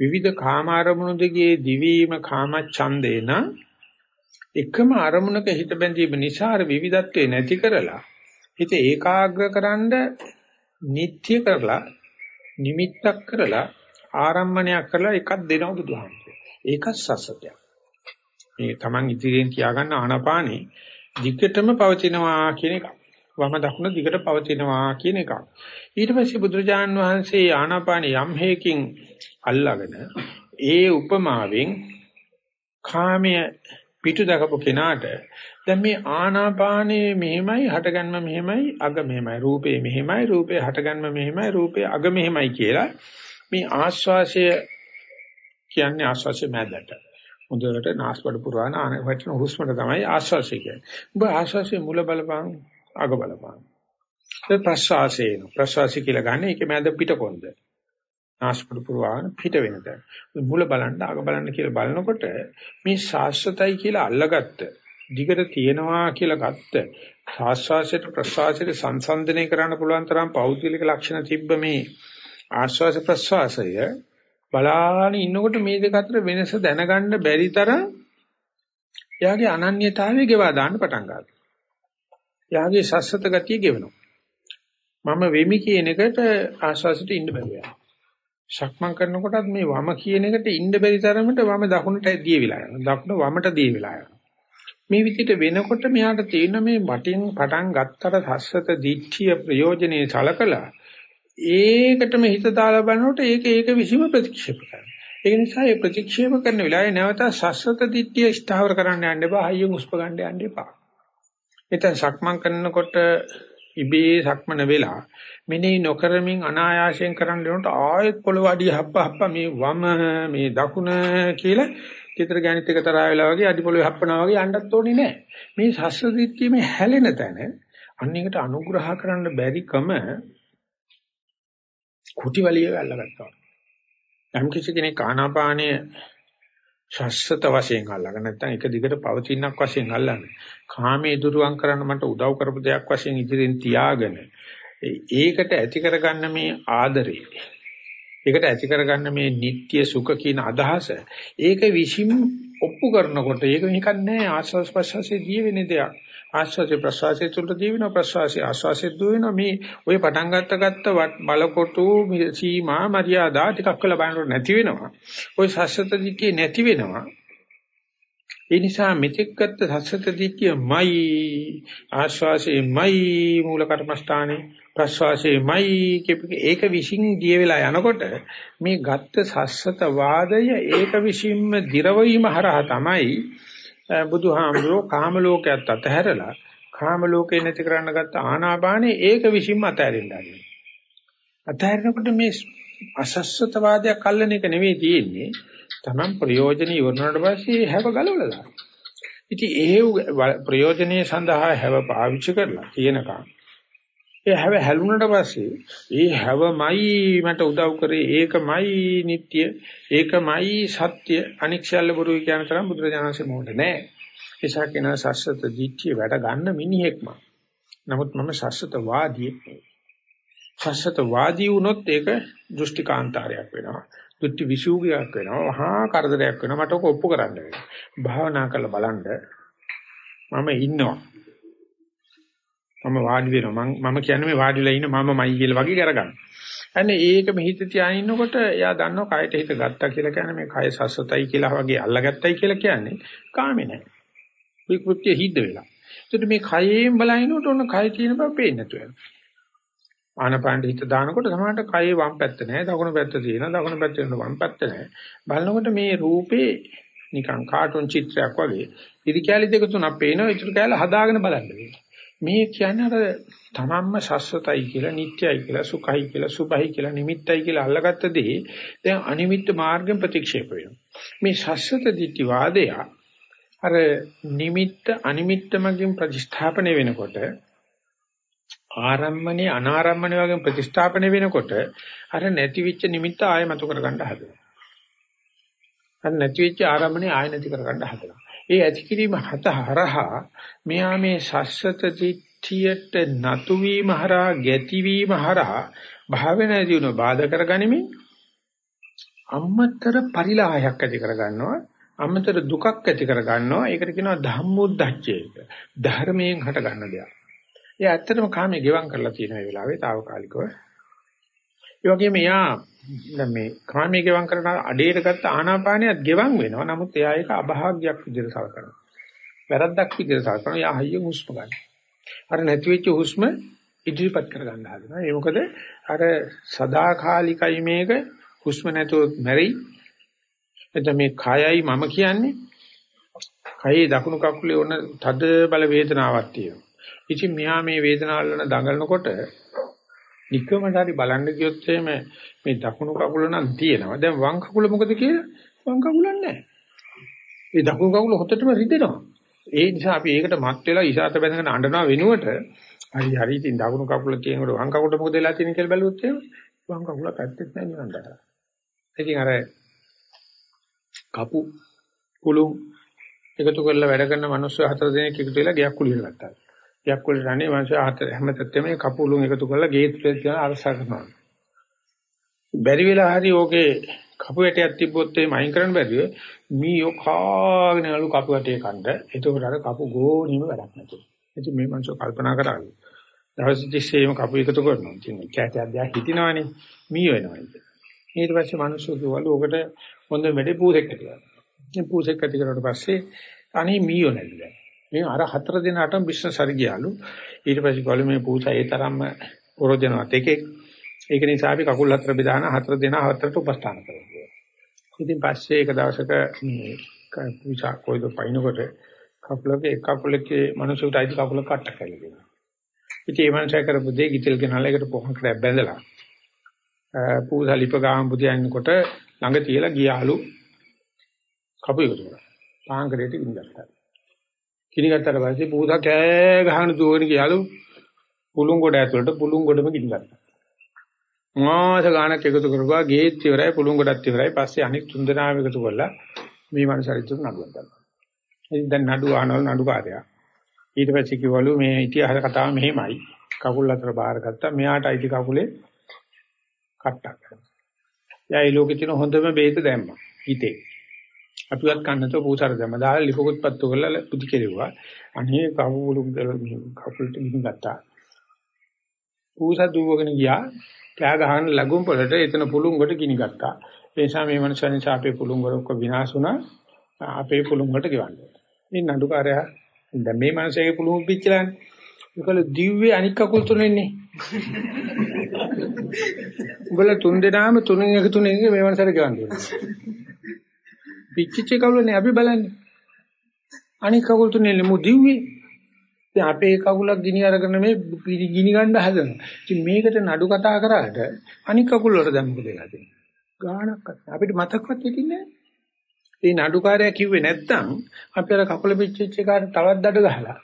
විවිධ කාම අරමුණු දෙකේ දිවීම කාම ඡන්දේන එකම අරමුණක හිත බැඳීම නිසා අර විවිධත්වේ නැති කරලා හිත ඒකාග්‍රකරනද නිත්‍ය කරලා නිමිත්තක් කරලා ආරම්මණයක් කරලා එකක් දෙනවා බුදුහාමුදුරුවෝ. ඒක සසතයක්. මේ Taman ඉදිරියෙන් තියාගන්න ආනාපානෙ දිගටම පවතිනවා කියන එක. වම දකුණ දිගට පවතිනවා කියන එක. ඊට පස්සේ බුදුරජාන් වහන්සේ ආනාපානෙ යම් හේකින් අල්ලාගෙන ඒ උපමාවෙන් කාමයේ පිටු දකපු කෙනාට දැන් මේ ආනාපානයේ මෙහෙමයි හටගන්ම මෙහෙමයි අග මෙහෙමයි රූපේ මෙහෙමයි රූපේ හටගන්ම මෙහෙමයි රූපේ අග මෙහෙමයි කියලා මේ ආස්වාසය කියන්නේ ආස්වාසය මැදට හොඳට නාස්පඩ පුරාන ආනවචන හුස්මට තමයි ආස්වාසය කියන්නේ. ඔබ ආස්වාසයේ මුල බලපං අග බලපං. ඒ ප්‍රස්වාසයේන ප්‍රස්වාසය කියලා ගන්න ඒකේ මැද පිටකොන්ද. නාස්පඩ පුරාන පිට වෙනද. මුල බලන්න අග බලන්න කියලා බලනකොට මේ ශාස්ත්‍රතයි කියලා අල්ලගත්ත දිගට තියෙනවා කියලා ගත්ත ආස්වාසයට ප්‍රස්වාසයට සංසන්දනය කරන්න පුළුවන් තරම් පෞද්ගලික ලක්ෂණ තිබ්බ මේ ආස්වාස ප්‍රස්වාසය බලාගෙන ඉන්නකොට මේ දෙක අතර වෙනස දැනගන්න බැරි තරම් එයාගේ අනන්‍යතාවය ගෙවා දාන්න පටන් ගන්නවා. එයාගේ සස්සත ගතිය ගෙවනවා. මම වෙමි කියන එකට ආස්වාසයට ඉන්න බැහැ. සක්මන් කරනකොටත් මේ වම කියන එකට ඉන්න බැරි තරමට වම දකුණට දී වෙලා යනවා. දකුණ වමට දී වෙලා යනවා. මේ විදිහට වෙනකොට මෙයාට තේරෙන මේ වටින් පටන් ගත්තට සස්සත දිච්ඡිය ප්‍රයෝජනේ සලකලා ඒකටම හිත දාලා බලනකොට ඒක ඒක විසීම ප්‍රතික්ෂේප කරනවා. ඒ නිසා ඒ ප්‍රතික්ෂේප කරන වෙලාවේ නැවත සස්සත දිට්ඨිය ස්ථාවර කරන්න යන්න එපා. හයියෙන් උස්ප ගන්න යන්න එපා. එතන සක්මන් කරනකොට ඉබේ සක්මන වෙලා මෙනේ නොකරමින් අනායාසයෙන් කරන්න යනකොට ආයෙත් පොළව අඩිය හප්ප හප්ප මේ වම මේ දකුණ කියලා චිත්‍ර ගණිත එක තරහ වෙලා වගේ අඩි පොළවේ හප්පනවා වගේ යන්නත් ඕනේ නැහැ. මේ සස්ස දිට්ඨියේ හැලෙන තැන අන්නේකට අනුග්‍රහ කරන්න බැරිකම කුටි වලිය අල්ලගත්තා. යම් කිසි කෙනෙක් ආනාපානය ශස්ත්‍රත වශයෙන් අල්ලගෙන නැත්නම් එක දිගට පවතිනක් වශයෙන් අල්ලන්නේ. කාමයේ දුරුවන් කරන්න මට උදව් කරපු දෙයක් වශයෙන් ඉදිරියෙන් තියාගෙන ඒකට ඇති කරගන්න මේ ආදරේ ඒකට ඇති කරගන්න මේ නিত্য සුඛ කියන අදහස ඒක විශ්ින් ඔප්පු කරනකොට ඒක නිකන් නෑ. ආස්වාස් ප්‍රසවාසයේ දී වෙන දෙයක්. ආස්වාසේ ප්‍රසවාසයේ තුලට දී වෙන ප්‍රසවාසයේ ආස්වාසයේ දු වෙන මේ ඔය පටන් ගත්ත ගත්ත බලකොටු සීමා මරියාදා ටිකක් වෙලා බලනකොට නැති වෙනවා. ඔය සස්සත දික්කේ නැති වෙනවා. ඒ නිසා මෙතෙක් ගත්ත සස්සත දික්කයමයි ආස්වාසේමයි මූල කර්මස්ථානේ ප්‍රශ්වාසයේමයි ඒක විශ්ින් දිය වෙලා යනකොට මේ ගත්ත සස්සත වාදය ඒක විශ්ින්ම දිරවීම හරහා තමයි බුදුහාමුදුරෝ කාම ලෝකයට අතහැරලා කාම ලෝකේ නැති කරන්න ගත්ත ආනාපානේ ඒක විශ්ින්ම අතහැරෙන්න ආන්නේ. අතහැරනකොට මේ අසස්සත වාදයක් අල්ලන එක නෙවෙයි තියෙන්නේ. Taman ප්‍රයෝජන ඉවරනට පස්සේ හැව ගලවලා දාන්න. ඉතින් ඒ ප්‍රයෝජනීය සඳහා හැව පාවිච්චි කරලා කියනකම් ඒ හැව හැලුනට පස්සේ ඒ හැවමයි මට උදව් කරේ. ඒකමයි නিত্য ඒකමයි සත්‍ය. අනික්ෂල්ල බුරුයි කියන තරම් බුදුරජාණන්සේ මොහොත නෑ. ඒසක් කියන සස්සත දිට්ඨිය වැඩ ගන්න මිනිහෙක්ම නමුත් මම සස්සත වාදියෙක් සස්සත වාදී වුණොත් ඒක දෘෂ්ටිකාන්තාරයක් වෙනවා. දෘෂ්ටි විසුගයක් වෙනවා මහා කරදරයක් වෙනවා මට ඔක ඔප්පු කරන්න වෙනවා භාවනා කරලා බලන්න මම ඉන්නවා මම වාඩි වෙනවා මම මම කියන්නේ මේ වාඩිලා ඉන්න මමමයි කියලා වගේ කරගන්න. අනේ ඒකම හිත තියාගෙන ඉන්නකොට එයා දන්නවා කයට හිත ගත්තා කියලා කියන්නේ මේ කය සස්සතයි කියලා වගේ අල්ලගත්තයි කියලා කියන්නේ කාමේ නැහැ. විකෘතිය හිද්ද වෙලා. ඒකට මේ කයෙන් බලනකොට ඔන්න කය තියෙන බව පේන්නේ නැතු වෙනවා. ආනපාන හිත දානකොට සමහරට කයේ වම් පැත්ත නැහැ දකුණු පැත්ත තියෙනවා දකුණු පැත්තේ වම් පැත්ත නැහැ. බලනකොට මේ රූපේ නිකන් කාටුන් චිත්‍රයක් වගේ ඉරි කැලි දෙක තුනක් පේනවා ඉතුරු කැල හදාගෙන බලන්න වෙනවා. මේ කියන්නේ අර තමන්ම සස්වතයි කියලා නිට්ටයයි කියලා සුඛයි කියලා සුභයි කියලා නිමිත්තයි කියලා අල්ලගත්ත දේ දැන් අනිමිත්ත මාර්ගෙන් ප්‍රතික්ෂේප වෙනවා මේ සස්වත දිට්ඨි වාදය අර නිමිත්ත අනිමිත්ත මගින් ප්‍රතිස්ථාපනය වෙනකොට ආරම්මනේ අනාරම්මනේ වගේ ප්‍රතිස්ථාපනය වෙනකොට අර නැතිවෙච්ච නිමිත්ත ආයෙ මතු කරගන්න හදනවා. අර නැතිවෙච්ච ආරම්මනේ ආයෙ නැති කරගන්න හදනවා. ඒ ඇති කිරීම හත හරහා මෙයා මේ සස්සත දිට්ඨියට නතු වීම හරහා ගැති වීම හරහා භාවනා දිනු බාධා කරගනිමින් අම්මතර පරිලාහයක් ඇති කරගන්නවා අම්මතර දුකක් ඇති කරගන්නවා. ඒකට කියනවා ධම්මොද්දච්චය ධර්මයෙන් හට ගන්න දෙයක්. ඒ ඇත්තටම කාමයේ ගෙවම් කරලා තියෙන මේ වෙලාවේ తాවකාලිකව. ඒ වගේම එයා දැන් මේ කාමයේ ගෙවම් කරන අඩේට ගත්ත ආනාපානියත් ගෙවම් වෙනවා. නමුත් එයා ඒක අභාග්‍යයක් විදිහට සලකනවා. වැරද්දක් විදිහට සලකනවා. එයා හයියෙන් හුස්ම ගන්න. අර නැති වෙච්ච හුස්ම ඉදිරිපත් කර ගන්න හදනවා. ඒ මොකද අර සදාකාලිකයි මේක හුස්ම නැතුව මැරෙයි. එතන මේ කයයි මම කියන්නේ කයේ දකුණු කකුලේ ඕන තද බල වේදනාවක් තියෙනවා. ඉතින් මෙහා මේ වේදනාවල් වල දඟලනකොට නිකමට හරි බලන්න ගියොත් එහෙම මේ දකුණු කකුල නම් තියෙනවා. දැන් වම් කකුල මොකද කියලා? වම් කකුලක් නැහැ. මේ දකුණු කකුල හොතටම රිදෙනවා. ඒ නිසා අපි ඒකට මත් වෙලා ඉසాత බැඳගෙන අඬනවා වෙනුවට හරි හරි ඉතින් දකුණු කකුල තියෙනකොට වම් කකුලට මොකද වෙලා තියෙන්නේ කියලා බැලුවොත් එහෙම වම් කකුල පැත්තෙත් නැහැ නිකන් දැකලා. ඉතින් අර කපු කුළුම් එකතු කරලා වැඩ කරන මිනිස්සු හතර දෙනෙක් එකතු වෙලා ගයක් කුලියට ගත්තා. ගයක් කුලියට අනේ මිනිස්සු හතර හැමතෙම මේ කපුළුම් එකතු කරලා ගේට්ටුවේ තියන අරසා කරනවා. බැරි වෙලා හරි ඕකේ කපු වැටයක් තිබ්බොත් එහෙම අයින් කරන්න බැරිව මීයෝ කාගෙන යලු කපු වැටේ කන්න. එතකොට අර කපු ගෝණිම වැඩක් නැතුව. ඉතින් මේ මිනිස්සු කල්පනා කරාලු. දවස් 30ෙම කපු එකතු කරනවා. ඉතින් කැටයක් දැන් හිටිනවනේ මීයෝ වෙනවා ඉතින්. ඊට පස්සේ මිනිස්සු කිව්වලු ඔකට හොඳ වැඩේ පූසෙක් කියලා. ඉතින් පූසෙක් ඇති කරලා පස්සේ අනේ මීයෝ නැති දැන්. මේ අර හතර දිනකටම බිස්නස් හරි ගියාලු. ඊට පස්සේ ගොල්ලෝ මේ පූසා ඒ තරම්ම පොරොදෙනවත් එකෙක්. ඒක නිසා අපි කකුල් හතර බෙදාන හතර දෙනා හතරට උපස්ථාන කරනවා. ඉතින් පස්සේ එක දවසක මේ පූසා කොයිද පයින්නකොට කකුලක එක කකුලකේ මිනිසුන්ට අයිති කකුල කට්ට කරලා දෙනවා. ඉතින් මේ මනුස්සය කරපු දේ ගිතෙල් ගෙනල්ලා ඒකට පොහොන්කට බැඳලා පූසා ලිප ගාම් බුදියන්නකොට ළඟ තියලා ගියාලු කපු එකතු කරා. පාංකරේට ගින්ගත්තා. ගිනිගත්තට පස්සේ පූසා කෑ ගහන දුවගෙන ගියාලු පුළුන් ගොඩ ඇතුළට පුළුන් ගොඩම ගිනිගත්තා. මාස ගානක් එකතු කරපුවා ගේත් ඉවරයි පුළුන් ගොඩත් ඉවරයි පස්සේ අනිත් තුන් දෙනාම එකතු කරලා මේ මනසරිට නඩුවක් ගත්තා. ඉතින් දැන් නඩුව අහනවල නඩුකාරයා. ඊට පස්සේ කිව්වලු මේ ඉතිහාස කතාව මෙහෙමයි. කකුල් අතර බාර ගත්තා. මෙයාට අයිති කකුලේ කට්ටක් කරනවා. එයා ඒ ලෝකේ තියෙන හොඳම බේත දැම්මා. හිතේ. අපිවත් කන්නතෝ පූසාර දැම්ම. දාලා ලිපකුත් පත්තු කරලා පුදි කෙරුවා. අනේ කවුලු කකුලට ගිහින් ගත්තා. පූසා දුවගෙන ගියා. කෑ ගහන ලඟුම් පොළට එතන පුළුන් කොට ගිනි ගත්තා. ඒ නිසා මේ මනුස්සයන් නිසා අපේ පුළුන් වල ඔක්කොම විනාශ වුණා. අපේ පුළුන් වලට ගෙවන්න. ඉතින් නඩුකාරයා දැන් මේ මනුස්සයගේ පුළුන් පිච්චලානේ. ඒකල දිව්වේ අනික් කකුල් තුනෙන්නේ. උඹලා තුන් දෙනාම තුනෙන් එක තුනෙන් මේ මනුස්සයට ගෙවන්න ඕනේ. පිච්චිච්ච කකුලනේ අපි බලන්නේ. අනික් කකුල් තුනෙන්නේ මු දිව්වේ. දැන් අපේ කකුලක් ගිනි අරගෙන මේ ගිනි ගන්න හදනවා. ඉතින් මේකට නඩු කතා කරාට අනික් කකුල වල දැන් මොකද වෙලා තියෙන්නේ? ගාණක් අපිට මතකවත් හිටින්නේ නැහැ. ඒ නඩුකාරයා කිව්වේ නැත්තම් අපි අර කකුල පිච්චිච්ච එකට තවත් දඩ ගහලා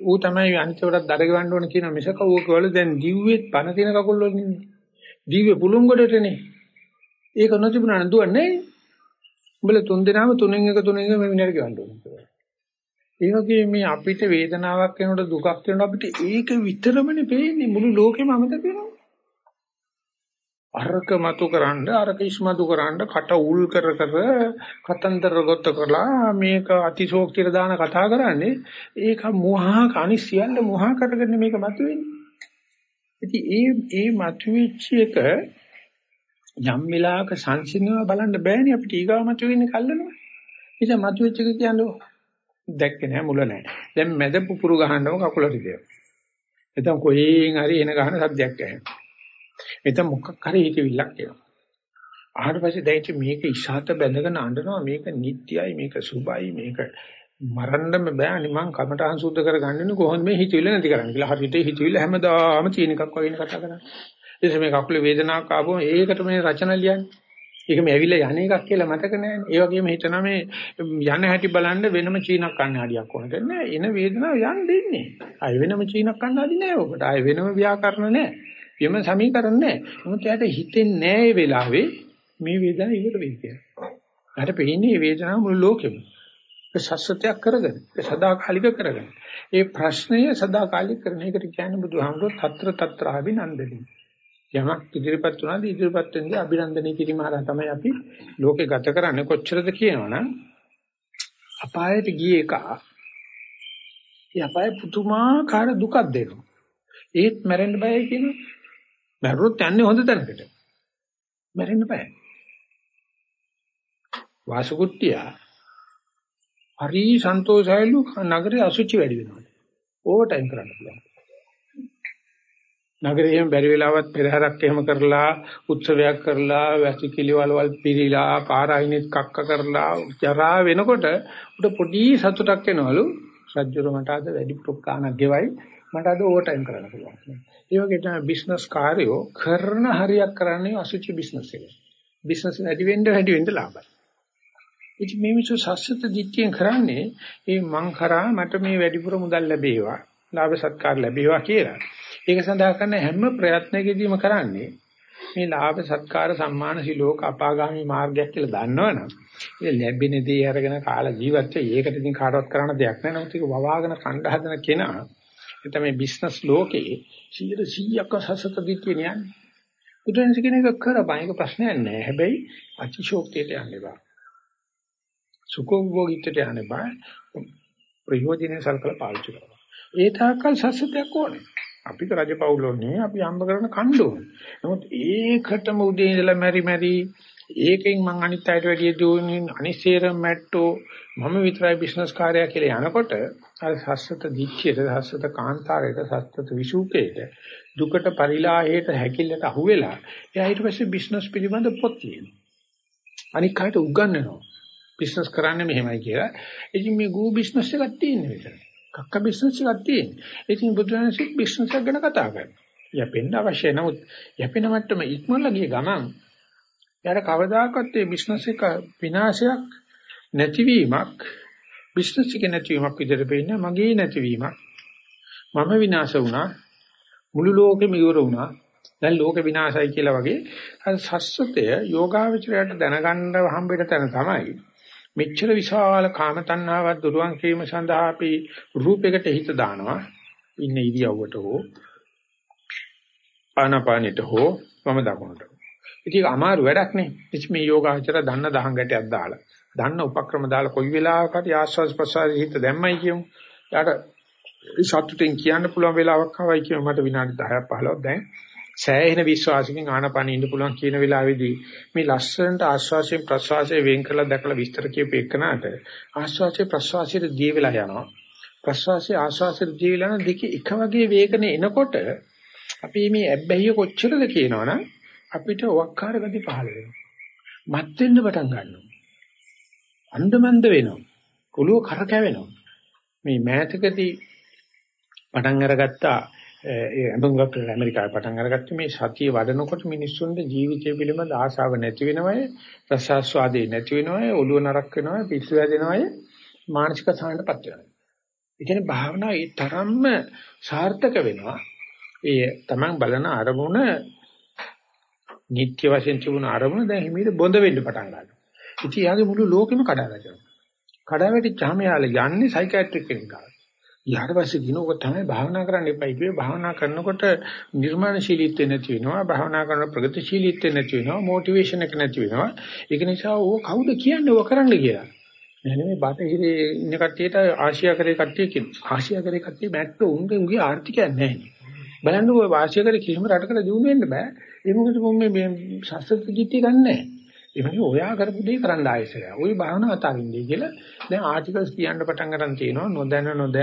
ඌ තමයි අනිතවටත් දඩ ගවන්න ඕන කියන මිසක ඌ කවල දැන් දිව්වෙත් පන තියෙන කකුල් වල නෙමෙයි. දිව්වේ පුළුන් ගොඩටනේ. ඒක නොතිබුණා නම් දුවන්නේ නැහැ. උඹලා තුන් දෙනාම තුනෙන් එක තුනෙන් එක මේ විනාඩි ගන්න ඕනේ. ඒ වගේ මේ අපිට වේදනාවක් වෙනකොට දුකක් වෙනකොට අපිට ඒක විතරමනේ පේන්නේ මුළු ලෝකෙම අමතක වෙනවා. අරක මතු කරන්න අරක ඉස්මතු කරන්න කට උල් කර කර කතන්දර ගොත්ත කරලා මේක අතිශෝක්තියට දාන කතා කරන්නේ ඒක මොහා කනි සියල්ල මොහා කරගෙන මේක මතුවෙන්නේ. ඉතින් ඒ ඒ මතුවෙච්ච එක යම් වෙලාවක සංසිඳව බලන්න බෑනේ අපිට ඊගාව මතුවෙන්නේ කල්ලනවා. ඉතින් මතුවෙච්ච එක කියන්නේ දැක්කේ නෑ මුල නෑ. දැන් මැද පුපුරු ගහනව කකුල රිදෙව. එතන කොහෙන් හරි එන ගහන සද්දයක් ඇහෙනවා. එතන මොකක් හරි හිතවිල්ලක් එනවා. ආහාර පස්සේ දැයිච්ච මේක ඉෂාත බැඳගෙන අඬනවා මේක නිට්ටයයි මේක සුභයි මේක මරන්නම බෑනි මං කමටහන් සුද්ධ කරගන්නේ කොහොමද මේ හිතවිල්ල නැති කරන්නේ කියලා හරියට හිතවිල්ල හැමදාම තියෙන එකක් වගේ කතා කරන්නේ. ඊට මේ කකුලේ වේදනාවක් ආවම ඒකට මේ රචන ලියන්නේ. ඒක මේ ඇවිල්ලා යන එකක් කියලා මතක නැහැ. ඒ වගේම හිතනවා මේ යන හැටි බලන්න වෙනම චීනක් කන්නඩියක් ඕන කරන්නේ. එන වේදනාව යන් දෙන්නේ. ආය වෙනම චීනක් කන්නඩි නැහැ ඔකට. ආය වෙනම ව්‍යාකරණ නැහැ. වෙනම සමීකරණ නැහැ. මොකද එයාට හිතෙන්නේ නැහැ මේ වෙලාවේ මේ වේදනාව ඉවර වෙයි කියලා. එයාට පෙන්නේ මේ වේදනාව මුළු ලෝකෙම. ඒ සස්සත්‍යක් කරගෙන, ඒ සදාකාලික කරගෙන. ඒ ප්‍රශ්නය සදාකාලික කරන එකට කියන්නේ බුදුහාමුදුරුවෝ తත්‍ර తත්‍ර අභිනන්දනි. යමක් ඉදිරිපත් වුණාද ඉදිරිපත් වෙන්නේ අභිනන්දනය කිරීම හරහා තමයි අපි ලෝකේ ගත කරන්නේ. කොච්චරද කියනවනම් අපායට ගිය එක ඒ අපාය පුදුමාකාර දුකක් දෙනවා. ඒත් මැරෙන්න බයයි කියනවා මැරුණොත් යන්නේ හොඳ තැනකට. මැරෙන්න බෑ වාසුකුට්ටිය හරි සන්තෝෂයිලු නගරේ අසුචි වැඩි වෙනවා. ඕවර් ටයිම් කරන්න පුළුවන්. නගරේම බැරි වෙලාවත් පෙරහැරක් එහෙම කරලා උත්සවයක් කරලා වැසිකිලි වලවල් පිරීලා පාරායිනෙත් කක්ක කරලා ජරා වෙනකොට උඩ පොඩි සතුටක් එනවලු සජ්ජුර මට අද වැඩි ප්‍රොක්කානක් ගෙවයි මට අද ඕවර් ටයිම් කරන්න පුළුවන්. ඒ වගේ තමයි බිස්නස් කාර්යෝ කරන හරියක් කරන්නේ අසුචි බිස්නස් එක. බිස්නස් වැඩි වෙන්න වැඩි වෙන්න ලාභයි. ඉතින් මේ මිසු සස්සත දිට්ඨියෙන් කරන්නේ මේ මං කරා මට මේ වැඩිපුර මුදල් ලැබේවා. ලාභ සත්කාර ලැබේවා කියලා. ඒක සඳහා කරන හැම ප්‍රයත්නකෙදීම කරන්නේ මේ ලාභ සත්කාර සම්මාන සිලෝක අපාගාමි මාර්ගයක් කියලා දන්නවනම් ඒ ලැබෙන දේ අරගෙන කාලා ජීවත් වෙයි. ඒකට ඉතින් කාටවත් කරන්න දෙයක් නැහැ. නමුත් ඒක වවාගෙන කණ්ඩ හදන කෙනා ඒ තමයි බිස්නස් ලෝකේ 100%ක් සසත දිට්ඨිය යන්නේ. බුදුන්ස කියන එක කරපන් ඒක ප්‍රශ්නයක් නෑ. හැබැයි අතිශෝක්තියට යන්න එපා. සුඛෝභෝගීත්වයට යන්න එපා. ප්‍රයෝජනෙ සල්කලා පාවිච්චි කරනවා. ඒ තාක්කල් සසතයක් ඕනේ. අපිට රජපෞලෝනේ අපි හම්බ කරන කණ්ඩෝන. නමුත් ඒකටම උදේ ඉඳලා මෙරි මෙරි ඒකෙන් මං අනිත් අයට වැඩිය දුවන්නේ අනිසේරම් මැට්ටෝ මම විතරයි බිස්නස් කාර්යය කියලා යනකොට අර සස්සත දිච්චයට සස්සත කාන්තාරයට සස්සත විසුකේට දුකට පරිලාහයට හැකිලට අහුවෙලා එයා ඊට පස්සේ බිස්නස් පිළිබඳ පොත් ලියනවා. අනික් අයට උගන්වනවා. බිස්නස් කරන්නේ මෙහෙමයි කියලා. ඉතින් මේ ගූ බිස්නස් එකක් තියෙන විතර. කක්ක බිස්නස් එකක් තියෙන්නේ. ඉතින් බුදුරජාණන්සේ බිස්නස් එක ගැන කතා කරනවා. යැපෙන්න අවශ්‍ය නමුත් යැපෙන මට්ටම ඉක්මනලා ගිය ගමන් එයාට කවදාකවත් මේ බිස්නස් එක විනාශයක් නැතිවීමක් බිස්නස් එක නැතිවීමක් විදිහට පේන්නේ මගේ නැතිවීමක්. මම විනාශ වුණා. මුළු ලෝකෙම ඉවර වුණා. දැන් ලෝක විනාශයි කියලා වගේ අර සස්සතය යෝගාවචරයට දැනගන්න හම්බෙට තැන තමයි මෙච්චර විශාල කාම තණ්හාවක් දුරුවන් කිරීම සඳහා අපි රූපයකට හිත දානවා ඉන්න ඉරියව්වට හෝ ආනාපානෙට හෝ වම දකුණට. ඉතින් අමාරු වැඩක් නේ. ඉතින් මේ යෝගාචර දන්න දහං ගැටයක් දාලා දන්න උපක්‍රම දාලා කොයි වෙලාවකටි ආස්වාස් ප්‍රසාරී හිත දැම්මයි කියමු. යාට සතුටින් කියන්න පුළුවන් වෙලාවක් ආවයි කියමු මට විනාඩි 10ක් 15ක් දැන් සෑහෙන විශ්වාසකින් ආනපන ඉන්න පුළුවන් කියන වෙලාවේදී මේ ලස්සනට ආශ්වාසයෙන් ප්‍රශ්වාසයෙන් වෙන් කරලා දැකලා විස්තර කියපු එකනට ආශ්වාසයේ ප්‍රශ්වාසයේ දී වෙලා යනවා. ප්‍රශ්වාසයේ ආශ්වාසයේ දී වෙලා යන දෙක එක වගේ වේගනේ එනකොට අපි මේ ඇබ්බැහිය කොච්චරද කියනවනම් අපිට වක්කාර ගති පහළ වෙනවා. මත් වෙන්න පටන් ගන්නවා. අන්දමන්ද වෙනවා. කුළුව කරකැවෙනවා. මේ මෑතකදී පටන් අරගත්තා ඒ අඳුංගක් ඇමරිකාවේ පටන් අරගත්තේ මේ සතිය වඩනකොට මිනිස්සුන්ට ජීවිතය පිළිබඳ ආශාව නැති වෙනවය ප්‍රසආස්වාදේ නැති වෙනවය ඔළුව නරක් වෙනවය පිස්සු වැදෙනවය මානසික සාහනටපත් වෙනවා. ඒ කියන්නේ භාවනාව ඒ තරම්ම සාර්ථක වෙනවා. ඒ තමන් බලන අරමුණ නිත්‍ය වශයෙන් තිබුණ අරමුණ දැන් හිමීට බොඳ වෙන්න පටන් ගන්නවා. ඉතින් යාගේ මුළු ලෝකෙම කඩාවැටෙනවා. කඩාවැටිච්චාම යාලා යන්නේ සයිකියාට්‍රික් කෙනෙක් ගාවට. ඊට පස්සේ දිනෝක තමයි භාවනා කරන්න එපයි කිව්වේ භාවනා කරනකොට නිර්මාණශීලීත්වෙ නැති වෙනවා භාවනා කරන ප්‍රගතිශීලීත්වෙ නැති වෙනවා මොටිවේෂන් එක නැති වෙනවා. ඒක නිසා ඕක කවුද කියන්නේ ඕක කරන්න කියලා? නෑ මේ බටහිරේ ඉන්න කට්ටියට ආසියා කරේ කට්ටිය කියන ආසියා කරේ කට්ටිය මැට්ටෝ උන්ගේ උන්ගේ ආර්ථිකයක් නැහැ බලන්න ඔය ආසියා කරේ කිසිම රටකට දිනු වෙන්න බෑ. ඒ මොකද මේ ශාස්ත්‍රීය කිට්ටි ගන්නෑ එමණි ඔයා කරපු දේ කරන්න ආයෙසලා. ওই භාවනාව අතාරින්නේ කියලා දැන් ආටිකල්ස් කියන්න පටන් ගන්න තියෙනවා නොදැන නොද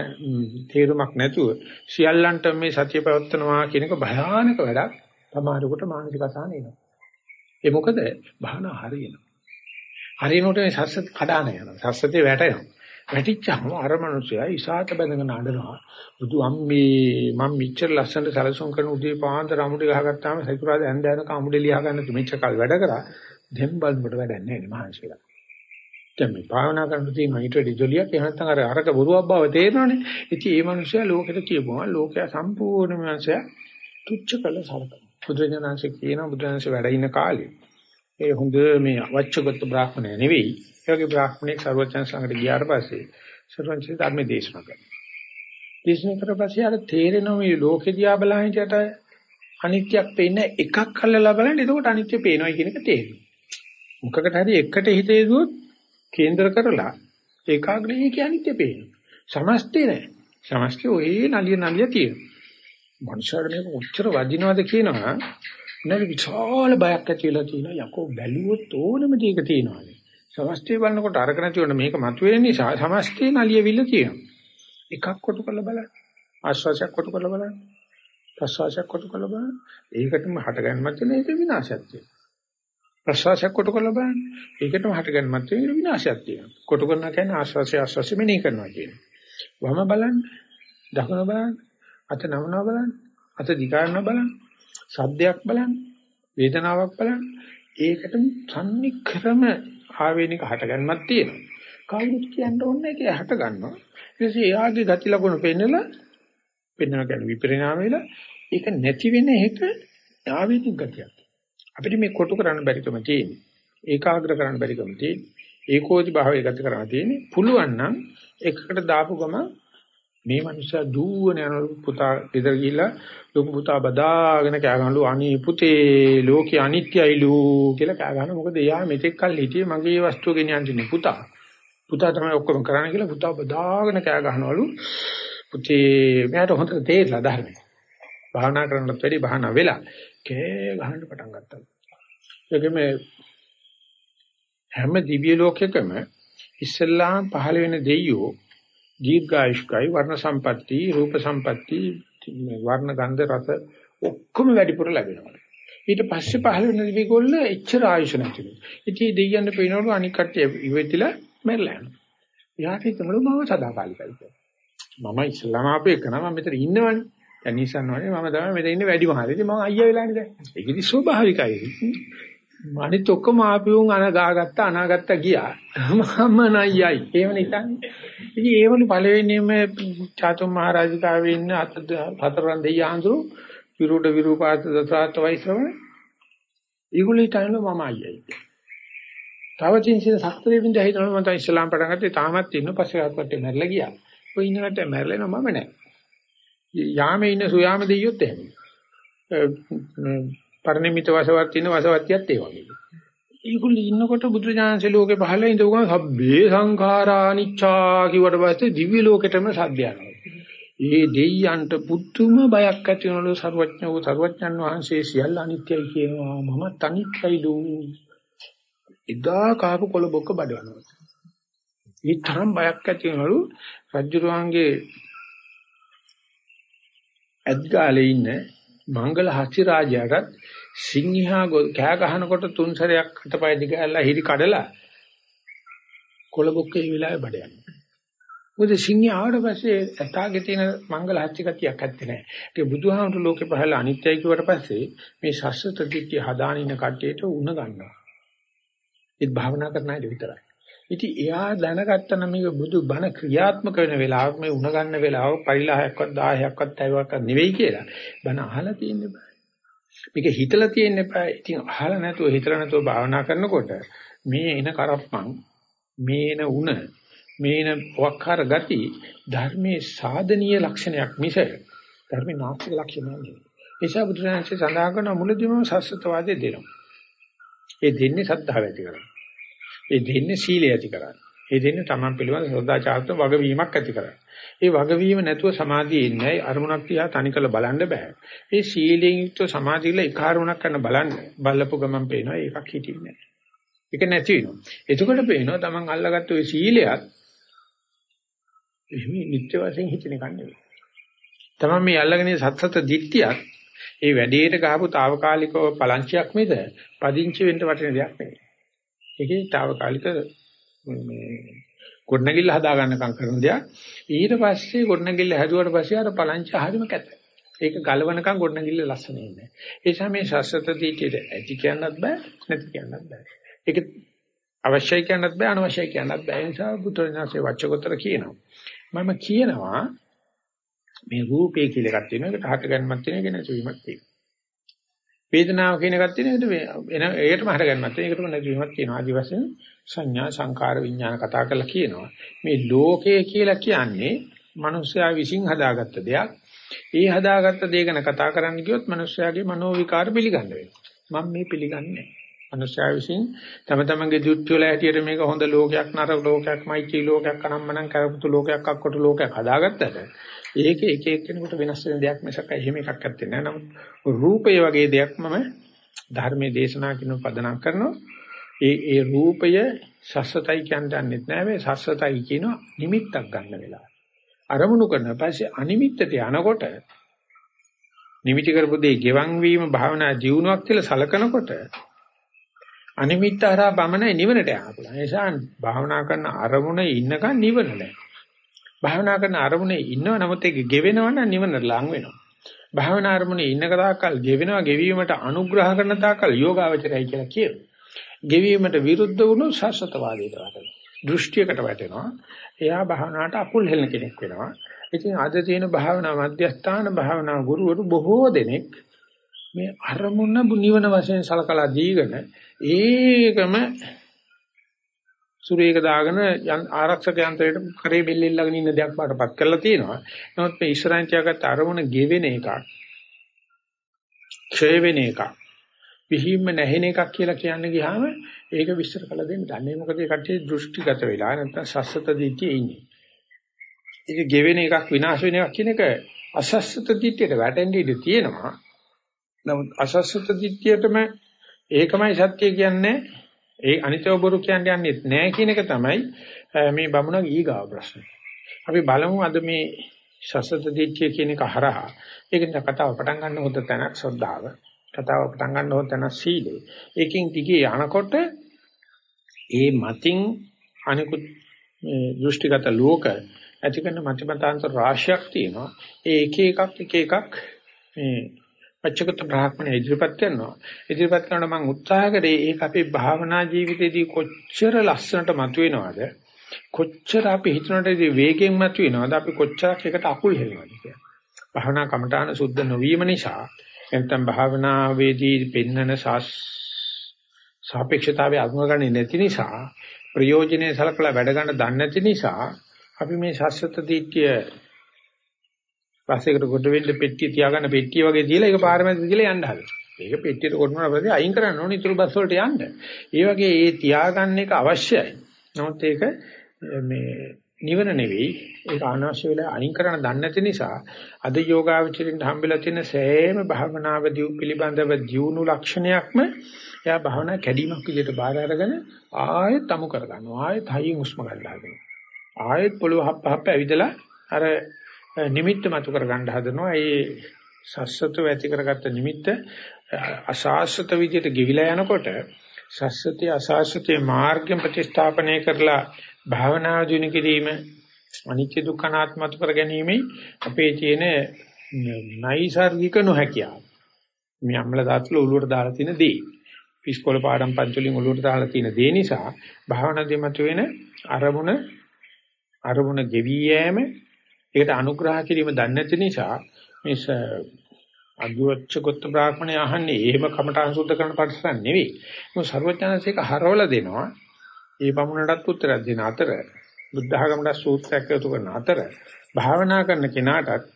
තේරුමක් නැතුව සියල්ලන්ට මේ සතිය පවත්නවා කියන එක භයානක වැඩක්. සමහරකට මානසික අසහන එනවා. ඒ මොකද භාවනාව හරියනවා. හරියනකොට මේ සස්සත් කඩාන යනවා. සස්සතේ වැටෙනවා. වැටිච්චාම අර මනුස්සයා ඉසాత බැඳගෙන අඬනවා. බුදු අම්මේ මම මෙච්චර ලස්සනට සැලසුම් කරන උදේ පාන්දර අමුඩි ගහගත්තාම සතුරාද ඇඳ යන කමුඩි ලියා ගන්න මෙච්චර කල් වැඩ කරා. දැන් බලනකොට වැඩක් නැහැ නේ මහන්සියලා. දැන් මේ භාවනා කරන තියෙන ඊට වැඩි ජොලියක් එහෙම නැත්නම් අර අරක බොරුවක් බව තේරෙනවනේ. ඉතින් මේ මිනිස්සයා ලෝකෙට කියපුවා ලෝකයා සම්පූර්ණ මිනිස්සයා තුච්ච කළ සලකනවා. බුදුරජාණන්සේ කියන බුදුරජාණන්සේ වැඩ ඉන්න කාලේ ඒ හොඳ මේ අවච්චගත බ්‍රාහ්මණය නෙවෙයි. ඒ වගේ බ්‍රාහ්මණෙක් සර්වචන් සංගට ගියාට පස්සේ සර්වචන් ධර්ම දේශනා කරනවා. දේශනා කරපස්සේ අර තේරෙනවා මේ ලෝකෙ දිහා බලහින්ට අනිත්‍යයක් පේන්නේ එකක් අල්ලලා බලන්න එතකොට අනිත්‍ය පේනවා කියන එක තේරෙනවා. මොකකට හරි එකට හිතේ දුවොත් කේන්දර කරලා ඒකාග්‍රහය කියන්නේ පේනවා. සමස්තේ නෑ. සමස්තේ ඔය නලිය නලිය තියෙනවා. මනුෂ්‍යයර මේක උච්චර වදිනවද කියනවා නේද විශාල බයක් ඇති වෙලා තියෙනවා යකෝ බැලුවොත් ඕනම දෙයක තියෙනවා. සමස්තේ බලනකොට අරක නැති වුණ මේක මතුවෙන නිසා සමස්තේ නලියවිල්ල තියෙනවා. එකක් කොටු කරලා බලන්න. ආශ්වාසයක් කොටු කරලා බලන්න. ප්‍රසවාසයක් කොට කළ බලන්න. ඒකටම හටගන්නමත් වෙන ඒක විනාශයක් තියෙනවා. ප්‍රසවාසයක් කොට කළ බලන්න. ඒකටම හටගන්නමත් වෙන විනාශයක් තියෙනවා. කොට කරනවා කියන්නේ ආශ්වාසය ආශ්වාසය මෙනෙහි කරනවා කියන්නේ. වම බලන්න, දකුණ බලන්න, අත නමනවා බලන්න, අත දිගාරනවා බලන්න, සද්දයක් බලන්න, වේදනාවක් බලන්න. ඒකට සම්නික්‍රම ආවේනික හටගන්නමක් තියෙනවා. කවුරුත් කියන්න ඕනේ ඒකේ හට ගන්නවා. ඊට පස්සේ එයාගේ ගති ලක්ෂණ පෙන්නලා පෙන්වන කියන්නේ විපරිණාම වෙලා ඒක නැති වෙන එක ආවේනික ගතියක්. අපිට මේ කොටු කරන්න බැරිකම තියෙන්නේ. ඒකාග්‍ර කරන්න බැරිකම තියෙන්නේ. ඒකෝදි භාවය ගත කරන්න තියෙන්නේ. පුළුවන් නම් එකකට දාපු ගම මේ මනුස්සයා දුවන යන පුතා ගෙදර ගිහිල්ලා ලොකු පුතා බදාගෙන කෑ ගන්නලු අනේ පුතේ ලෝකේ අනිත්‍යයිලු කියලා කෑ ගන්න මොකද එයා මෙතෙක් කල් හිටියේ මගේ වස්තුව ගෙනියන්නේ පුතා පුතා තමයි ඔක්කොම කරන්නේ කියලා පුතා බදාගෙන කෑ ගහනවලු පුතේ මෙයාට හොඳට තේරිලා ධර්මය භාවනා කරනකොට වැඩි භාවනා වෙලා කෑ ගහන්න පටන් ගත්තා ඒකෙම හැම දිව්‍ය ලෝකයකම ඉස්සල්ලාම පහළ වෙන දෙයියෝ දීර්ඝායුෂ්කයි වර්ණ සම්පatti රූප සම්පatti වර්ණ ගන්ධ රස ඔක්කොම වැඩිපුර ලැබෙනවා ඊට පස්සේ පහළ වෙන දිවිගොල්ල එච්චර ආයුෂ නැතිලු ඉතින් දෙයියන්ට පේනවලු අනික් කට්ටිය ඉවෙතිලා මැරලා යනවා. එයාට හිතනවලු මම සදාකාලිකයි කියලා. මම ඉස්ලාම ආපේ කරන මම මෙතන ඉන්නවනේ. දැන් නිසන් වනේ මම තමයි මෙතන ඉන්නේ වැඩිම හරියට මම අයියා වෙලානේ දැන්. ඒක ඉතින් ස්වභාවිකයි. අනිත් ඔක්කොම ආපියුන් අනගාගත්ත අනාගත්ත ගියා. මම නයයි. එහෙම නිකන්. ඉතින් ඒවලු පළවෙනිම චාතුම් මහරජිකාවේ ඉන්න අත හතරන් දෙයියන්සු විරුඩ විරූපාත දසාත වෛශ්‍රවණ. ඊගොල්ලෝ හිතනවා මම අයියයි. තව චින්සින සක්‍රිය බින්ද හිතනවා මම තමයි ඉස්ලාම් පටන් ගත්තේ තාමත් ඉන්න පස්සේ ආත්මට මැරලා ගියා. ඔය ඉන්නකට මැරලා නෝ මම නෑ. යාමේ ඉන්න සුයාම දෙයියොත් එහෙම. පරිණිමිත වසවත් ඉන්න වසවත්තියත් ඒ වගේ. ඒගොල්ලෝ ඉන්නකොට බුදුරජාණන්සේ ලෝකේ පහළ ඉඳුගම සබ්බේ සංඛාරා අනිච්චා කිව්වට පස්සේ දිව්‍ය ලෝකෙටම සද්ද යනවා. ඒ දෙයියන්ට පුදුම බයක් ඇති වෙනලු සර්වඥ වූ සර්වඥන් වහන්සේ සියල්ල අනිත්‍යයි කියනවා මමත් අනිත්‍යයිලු එදා කාපු කොළ බොක්ක බඩවනවා. මේ තරම් බයක් ඇති වෙනලු රජුරුවන්ගේ ඇද්ගාලේ ඉන්න මංගල හස්ති රාජයාට සිංහා කෑ ගහනකොට තුන් සැරයක් හිටපය දිග ඇල්ලා හිරි කඩලා කොළ බොක්ක ඒ වෙලාවේ බඩ යනවා. මොකද සිංහයා ආවට පස්සේ ඇතාගේ තියෙන මංගල හස්ති ගතියක් ඇත්තේ නැහැ. ඒක බුදුහාමුදුරු ලෝකේ පහළ අනිත්‍යයි කියවට පස්සේ මේ ශස්ත්‍ර ත්‍රිත්‍ය හදාන ඉන්න කට්ටියට උණ ගන්නවා. ඒත් භාවනා කරන අය විතරයි. ඉතින් එයා දැනගත්ත නම් මේක බුදු බණ ක්‍රියාත්මක වෙන වෙලාවක මේ උණ ගන්න වෙලාව පරිලහයක්වත් 1000ක්වත් 1000ක්වත් නෙවෙයි කියලා. බණ අහලා තියෙන්න බෑ. මේක හිතලා තියෙන්න බෑ. ඉතින් අහලා නැතුව හිතලා නැතුව භාවනා කරනකොට මේ එන කරප්පන් මේ එන උණ මේ එන වක්කාර ගති ධර්මයේ සාධනීය ලක්ෂණයක් මිස ධර්මේ නාස්තික ලක්ෂණයක් නෙවෙයි. ඒසා බුදුරජාණන්සේ සඳහන් කරන මුලදීම සස්ත්‍රවාදයේ දෙනවා. ඒ දෙන්නේ සද්ධාව ඇති කරගන්න. ඒ දෙන්නේ සීලය ඇති කරන්න. ඒ දෙන්නේ Taman පිළිබඳ ශ්‍රද්ධාචාරත්ව වගවීමක් ඇති කරන්න. ඒ වගවීම නැතුව සමාධියේ ඉන්නේ අරමුණක් තියා තනිකර බලන්න බෑ. ඒ සීලයෙන් යුක්ත සමාධියල එක අරමුණක් කරන බලන්න බලපු ගමන් පේනවා ඒකක් හිටින්නේ නැහැ. ඒක නැති වෙනවා. එතකොට පේනවා Taman අල්ලගත්ත ওই සීලයත් එහෙම නිත්‍ය වශයෙන් හිතෙන එකක් නෙවෙයි. Taman මේ අල්ලගෙන සත්සත දිට්ඨියක් ඒ වැඩේට ගහපු తాවකාලිකව පලංචියක් මිද පදිංචි වෙන්න වටින දෙයක් නෙවෙයි. ඒකේ తాවකාලික මේ ගොඩනැගිල්ල හදා ගන්නකම් කරන දෙයක්. ඊට පස්සේ ගොඩනැගිල්ල හැදුවට පස්සේ අර පලංචි හරිම කැත. ඒක ගලවනකම් ගොඩනැගිල්ල ලස්සන ඉන්නේ. ඒ නිසා මේ ශස්ත්‍රත දීටියට ඇති කියන්නත් බෑ නැති කියන්නත් බෑ. ඒක අවශ්‍යයි කියන්නත් බෑ අනවශ්‍යයි කියන්නත් බෑ. ඒ නිසා බුදුරජාණන්සේ වචකොතර කියනවා. මම කියනවා මේ රූපේ කියලා එකක් තියෙනවා. ඒකට හට ගන්නමත් තියෙන එක නැතිවීමක් තියෙනවා. වේදනාව කියන එකක් තියෙනවා. එන ඒකටම හට ගන්නමත් තියෙන එකටම නැතිවීමක් තියෙනවා. ආදි වශයෙන් සංඥා සංකාර විඥාන කතා කරලා කියනවා. මේ ලෝකය කියලා කියන්නේ මිනිස්යා විසින් හදාගත්ත දෙයක්. ඒ හදාගත්ත දේ ගැන කතා කරන්න ගියොත් මිනිස්යාගේ මනෝ විකාර පිළිගන්න වෙනවා. මම මේ පිළිගන්නේ නැහැ. මනුෂ්‍යය විසින් තම තමන්ගේ දෘෂ්ටි වල හැටියට මේක හොඳ ලෝකයක් නරක ලෝකයක් මෛත්‍රී ලෝකයක් අනම්මනම් කරපුතු ලෝකයක් අක්කොට ලෝකයක් හදාගත්තට ඒක එක එක්කෙනෙකුට වෙනස් වෙන දෙයක් මිසක් එහෙම එකක් නැත්තේ නෑ. නමුත් රූපය වගේ දෙයක් මම ධර්මයේ දේශනා කරන පදනම් කරනවා. ඒ ඒ රූපය සස්සතයි කියන්නේත් නෑ මේ සස්සතයි කියන නිමිත්තක් ගන්න වෙලාව. අරමුණු කරන පස්සේ අනිමිත්තට යනකොට නිමිති කරපු දේ ගෙවන් වීම භාවනා ජීවුණාවක් කියලා සලකනකොට අනිමිත්ත හරහා පමණයි නිවනට යන්න පුළුවන්. ඒ නිසා භාවනා කරන අරමුණේ ඉන්නකන් නිවන නැහැ. භාවනා කරන අරමුණේ ඉන්නව නමුත් ඒක ගෙවෙනව නම් නිවන ලඟ වෙනවා. භාවනා අරමුණේ ඉන්නක තාක්කල් ගෙවෙනවා ගෙවීමට අනුග්‍රහ කරන තාක්කල් යෝගාවචරයි කියලා කියනවා. ගෙවීමට විරුද්ධ වුණු සස්සතවාදයට වැටෙනවා. දෘෂ්ටියකට වැටෙනවා. එයා භාවනාවට අකුල් හෙලන කෙනෙක් වෙනවා. ඉතින් අද තියෙන භාවනා මධ්‍යස්ථාන භාවනා ගුරුවරු බොහෝ දෙනෙක් මේ අරමුණ නිවන වශයෙන් සලකලා දීගෙන ඒකම සුරේක දාගෙන ආරක්ෂක යන්ත්‍රයට කරේ බෙල්ලෙල්ලගෙන ඉන්න දෙයක් පාටපත් කරලා තියෙනවා. නමුත් මේ ඉස්සරහින් තියාගත්ත අරමුණ ගෙවෙන එකක්. ක්ෂය වෙන එකක්. විහිම්ම නැහෙන එකක් කියලා කියන්න ගියාම ඒක විස්තර කළ දෙන්න දන්නේ මොකද ඒ කට්ටිය දෘෂ්ටිගත වෙලා නැත්නම් සස්සත දිට්ඨියේ ඉන්නේ. ඒක ගෙවෙන එකක් විනාශ වෙන එකක් කියන එක අසස්සත දිට්ඨියට වැටෙන්න ඉඩ තියෙනවා. නමුත් අසස්සත දිට්ඨියටම ඒකමයි සත්‍ය කියන්නේ ඒ අනිත්‍ය බොරු කියන්නේ යන්නේ නැහැ කියන එක තමයි මේ බමුණ ඊගාව ප්‍රශ්නේ. අපි බලමු අද මේ සසත දිට්ඨිය කියන එක හරහා ඒක නිසා කතාව පටන් ගන්න හොඳ තැනක් ශ්‍රද්ධාව. කතාව පටන් ගන්න හොඳ තැනක් සීලය. ඒකෙන් දිගේ යනකොට ඒ මතින් අනිකුත් මේ දෘෂ්ටිගත ලෝක ඇති කරන මතිමතාන්තර රාශියක් තියෙනවා. ඒ එක එකක් එක එකක් මේ පච්චකත බ්‍රාහ්මණය ඉදිරිපත් කරනවා. ඉදිරිපත් කරන මම උත්සාහ කරේ ඒක අපේ භාවනා ජීවිතේදී කොච්චර ලස්සනට මතුවෙනවද? කොච්චර අපි හිතනටදී වේගෙන් මතුවෙනවද? අපි කොච්චරක් එකට අකුල් හෙලනවද කියලා. භාවනා කමඨාන සුද්ධ නොවීම නිසා නැත්නම් භාවනාවේදී පෙන්නන සාපේක්ෂතාවය අනුගමනය නැති නිසා ප්‍රයෝජනේ සලකලා වැඩ ගන්න දන්නේ නැති නිසා අපි මේ ශාස්ත්‍ර දිට්ඨිය පස්සේකට කොට වෙන්න පෙට්ටිය තියාගන්න පෙට්ටිය වගේ තියලා ඒක පාරමැද තියලා යන්න හදලා. ඒක පෙට්ටියට කොටනවා පස්සේ අයින් කරන්න ඕනේ ඉතුරු බස් වලට යන්න. ඒ වගේ ඒ තියාගන්න එක අවශ්‍යයි. නමුත් ඒක මේ නිවන නෙවෙයි ඒක අනවශ්‍ය වෙලා අයින් කරන්න දන්නේ නැති නිසා අද යෝගාවචරින් හම්බෙලා තියෙන සෑම භාවනාව දියු පිළිබඳව දියුණු ලක්ෂණයක්ම එයා භාවනා කැඩීමක් විදිහට බාර අරගෙන ආයෙත් අමු කර ගන්නවා ආයෙත් හයියෙන් උස්ම ගන්නවා ආයෙත් පොළොව හප්ප හප්ප ඇවිදලා අර නිමිත්ත මතු කර ගන්න හදනවා. ඒ සස්සතව ඇති කරගත්ත නිමිත්ත අසාස්වත විදියට ගිවිලා යනකොට සස්සතිය අසාස්වතේ මාර්ගයෙන් ප්‍රතිස්ථාපනය කරලා භාවනා දිනු කිරීම අනිත්‍ය දුක්ඛ අනාත්මතු කර ගැනීමයි අපේ තියෙන නයිසાર્ගික නොහැකියාව. මේ අම්ල දාතුල උළුවට දාලා තියෙන දේ. ඉස්කෝල පාඩම් පන්තිවලින් උළුවට දාලා තියෙන දේ නිසා භාවනා දෙමතු වෙන අරමුණ අරමුණ ගෙවි යෑම ඒකට අනුග්‍රහ කිරීම දන්නේ නැති නිසා මේ අග්ගවච්ඡකොත් බ්‍රාහ්මණය අහන්නේ එහෙම කමඨං සුද්ධ කරන පරිස්සම් නෙවෙයි. මොකද ਸਰවඥාන්සේක හරවල දෙනවා. ඒ පමුණටත් උත්තරයක් දෙන අතර බුද්ධ ආගමට සූත්‍රයක් එකතු කරන අතර භාවනා කරන කෙනාටත්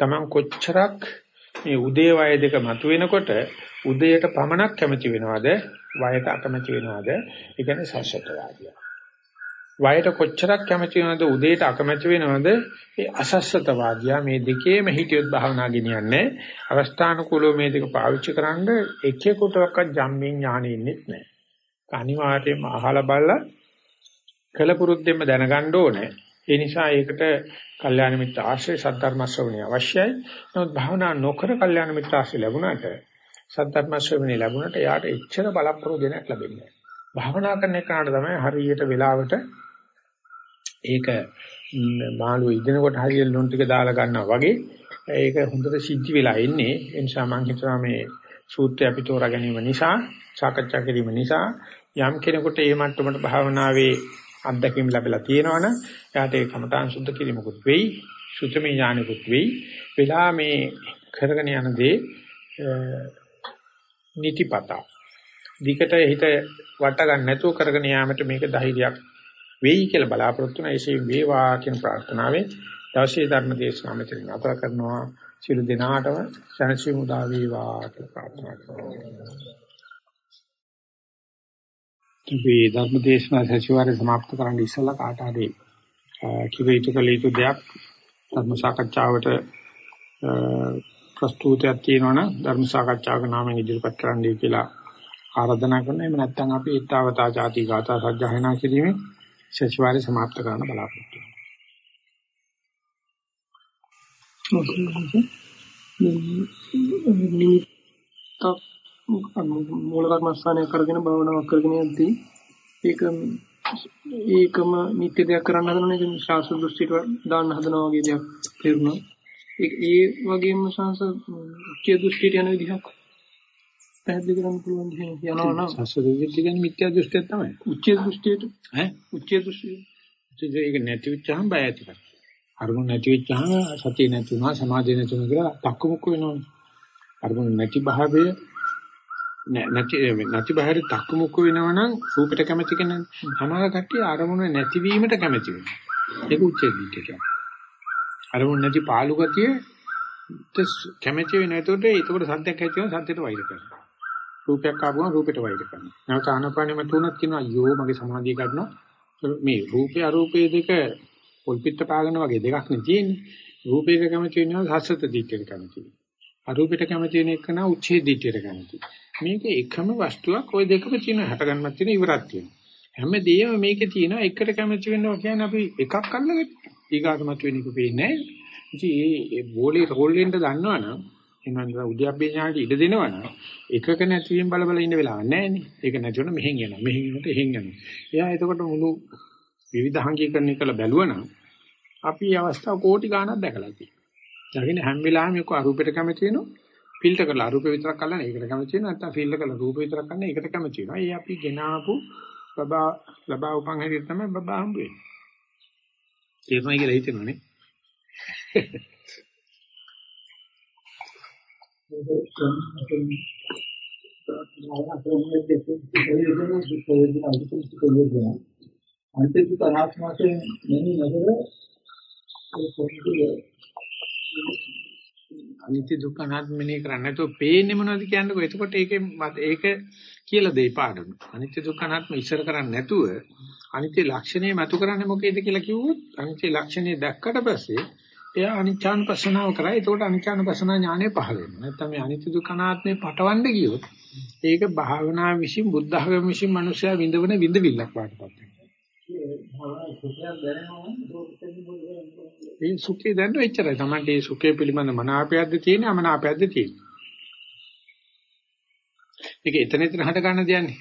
Taman කොච්චරක් මේ උදේ වය දෙක මතුවෙනකොට උදේට පමණක් කැමති වෙනවද වයට අකමැති වෙනවද ඒ කියන්නේ සස්සතවාදියා වයයට කොච්චරක් කැමති වෙනවද උදේට අකමැති වෙනවද? ඒ අසස්සතවාදියා මේ දෙකේම හිටියොත් භාවනා ගෙනියන්නේ අවස්ථානුකූලව මේ දෙක පාවිච්චි කරන්ඩ එකෙකුටවත් ජම්මින් ඥානෙ ඉන්නෙත් නැහැ. අනිවාර්යයෙන්ම අහලා බලලා කලපුරුද්දෙන්ම දැනගන්න ඕනේ. ඒ නිසා ඒකට කල්යාණ මිත්‍ර ආශ්‍රය සද්ධර්ම ශ්‍රවණය අවශ්‍යයි. නමුත් භාවනා නොකර කල්යාණ මිත්‍ර ආශ්‍රය ලැබුණාට සද්ධර්ම ශ්‍රවණය ලැබුණාට යාට එච්චර බලප්‍රෝජනයක් ලැබෙන්නේ නැහැ. භාවනා කරන එකට තමයි හරියට වෙලාවට ඒක මාළුව ඉදෙනකොට හරියට ලොන් ටික දාලා ගන්නවා වගේ ඒක හොඳට සිද්ධ වෙලා එන්නේ. ඒ නිසා මම හිතනවා මේ සූත්‍රය අපි තෝරා ගැනීම නිසා සාකච්ඡා කිරීම නිසා යම් කෙනෙකුට මේ මට්ටමට භාවනාවේ අත්දැකීම් ලැබලා තියෙනවනම් එයාට ඒ කමඨාන් සුද්ධ කිරීමකුත් වෙයි සුතමේ ඥානෙකුත් වෙයි. වෙලා මේ කරගෙන යන දේ නිතිපත. දිකට හිත වට ගන්න නැතුව කරගෙන යාමට මේක ධෛර්යයක්. වෙයි කියලා බලාපොරොත්තු වෙන ඒසේ වේවා කියන ප්‍රාර්ථනාවෙන් දවසේ ධර්ම දේශනාව මෙතන නතර කරනවා සියලු දෙනාටම සැනසීම උදා වේවා කියලා ප්‍රාර්ථනා කරනවා. කිවි ධර්ම දේශනාව සතිವಾರේ સમાપ્ત කරන්න ඉස්සෙල්ලා කාට හරි කිවි යුතු කළ යුතු දෙයක් ධර්ම සාකච්ඡාවට ප්‍රස්තුතයක් තියෙනවනම් ධර්ම සාකච්ඡාවක නාමයෙන් ඉදිරිපත් කරන්නයි කියලා ආරාධනා කරනවා. එහෙම නැත්නම් අපි ඊතාවතා ಜಾති ගාථා සජ්ජායනා කිරීමේ සතිවාරය સમાપ્ત කරන්න බලාපොරොත්තු වෙනවා. මූල කර්මස්ථානය කරගෙන භාවනාවක් කරගෙන යද්දී ඒක ඒකම නිත්‍ය දෙයක් කරන්න හදනවා නේද? ශාස්ත්‍ර දෘෂ්ටියට දාන්න හදනවා වගේ දෙයක් තේරුණා. ඒ ඒ වගේම සංස උච්ච දෘෂ්ටියට යන විදිහක් පැහැදිලි කරන්න පුළුවන් යනවා නම් ශාස්ත්‍ර දෘෂ්ටි කියන්නේ මිත්‍යා දෘෂ්ටියක් තමයි. උච්ච දෘෂ්ටියට ඈ උච්ච දෘෂ්ටිය. ඒක නැති වෙච්චාම බය ඇති කරගන්න. අරමුණ නැති වෙච්චාම සතිය නැති වුණා සමාධිය නැති වුණා කියලා තක්කමුක්ක වෙනවනේ. අරමුණ නැති භාවය නැති නැති බහැර තක්මුක්ක වෙනවනම් රූපයට කැමති කෙනා සමහර කට්ටිය අරමුණ නැතිවීමට කැමති වෙනවා ඒක උච්චේදිත කියන්නේ අරමුණ නැති පාළු ගතිය කැමති වෙන එතකොට ඒකට සද්දයක් ඇති වෙනවා සද්දයට වෛර කරනවා රූපයක් ආවම රූපයට වෛර කරනවා. නැවත ආනපානෙම තුනක් කියනවා අයියෝ මගේ සමාධිය ගන්නවා. මේ රූපේ අරූපේ දෙක පොල්පිට පාගන වගේ දෙකක් නේ තියෙන්නේ. රූපයක කැමති වෙනවා හස්සත දිට්ඨියට කැමති. අරූපයට කැමති වෙන එක නා උච්ඡේ දිට්ඨියට කැමති. මේක එකම වස්තුවක් ওই දෙකම තියෙනවා හට ගන්නක් තියෙන ඉවරක් තියෙනවා. හැමදේම මේකේ තියෙනවා එකට කැමති වෙනවා කියන්නේ අපි එකක් අල්ලගෙන ඊගාටමත් වෙන එක පේන්නේ නැහැ. ඉතින් මේ බෝලේ රෝල් වෙන්න දන්නවනම් එනන්ද උද්‍යප්පේ ඥාණයට ඉඩ දෙනවනම් එකක නැතිවීම බල බල ඉන්න වෙලාවක් නැහැනේ ඒක නැති වුණා මෙහෙන් යනවා මෙහෙන් යනකොට එහෙන් යනවා එයා එතකොට මුළු විවිධාංගීකරණය කළ බැලුවනම් අපි අවස්ථාව කෝටි ගණනක් දැකලා තියෙනවා. ඊගෙන හැම වෙලාවෙම එක්ක අරූපයට කැමති වෙනවා ෆිල්ටර් කරලා අරූපේ විතරක් අල්ලන ඒකට කැමති වෙනවා නැත්නම් ෆිල්ටර් කරලා රූපේ විතරක් අල්ලන ඒකට කැමති වෙනවා. ඒ අපි ගෙනාපු බබා ලබා උපන් හැටියට තමයි බබා හම්බ වෙන්නේ. තේරුණා කියලා හිතෙනවනේ. අන්තිම තරහස් මාසයෙන් මෙනි නතර ඒ පොඩි අනිත්‍ය දුක්ඛ අනාත්ම මෙනෙහි කරන්නේ නැතුව පේන්නේ මොනවද කියන්නකෝ එතකොට ඒකේ ඒක කියලා දෙයි පාඩම අනිත්‍ය දුක්ඛ අනාත්ම ඉස්සර කරන්නේ නැතුව අනිත්‍ය ලක්ෂණය මතු කරන්නේ මොකේද කියලා කිව්වොත් අනිත්‍ය ලක්ෂණය දැක්කට පස්සේ එයා අනිච්චානුපස්සනාව කරා එතකොට අනිච්චානුපස්සනා ඥානය පහළ වෙනවා නැත්නම් මේ අනිත්‍ය දුක්ඛ අනාත්මේ පටවන්න ගියොත් ඒක භාවනා විශ්ින් බුද්ධ ධර්ම විශ්ින් මිනිස්සයා විඳවන විඳවිල්ලක් වඩපත් වෙනවා මේ සුඛය දැනන එච්චරයි. Tamante මේ සුඛය පිළිබඳ මනාපයක්ද තියෙන්නේ අමනාපයක්ද තියෙන්නේ. මේක එතන එතන හට ගන්න දෙන්නේ.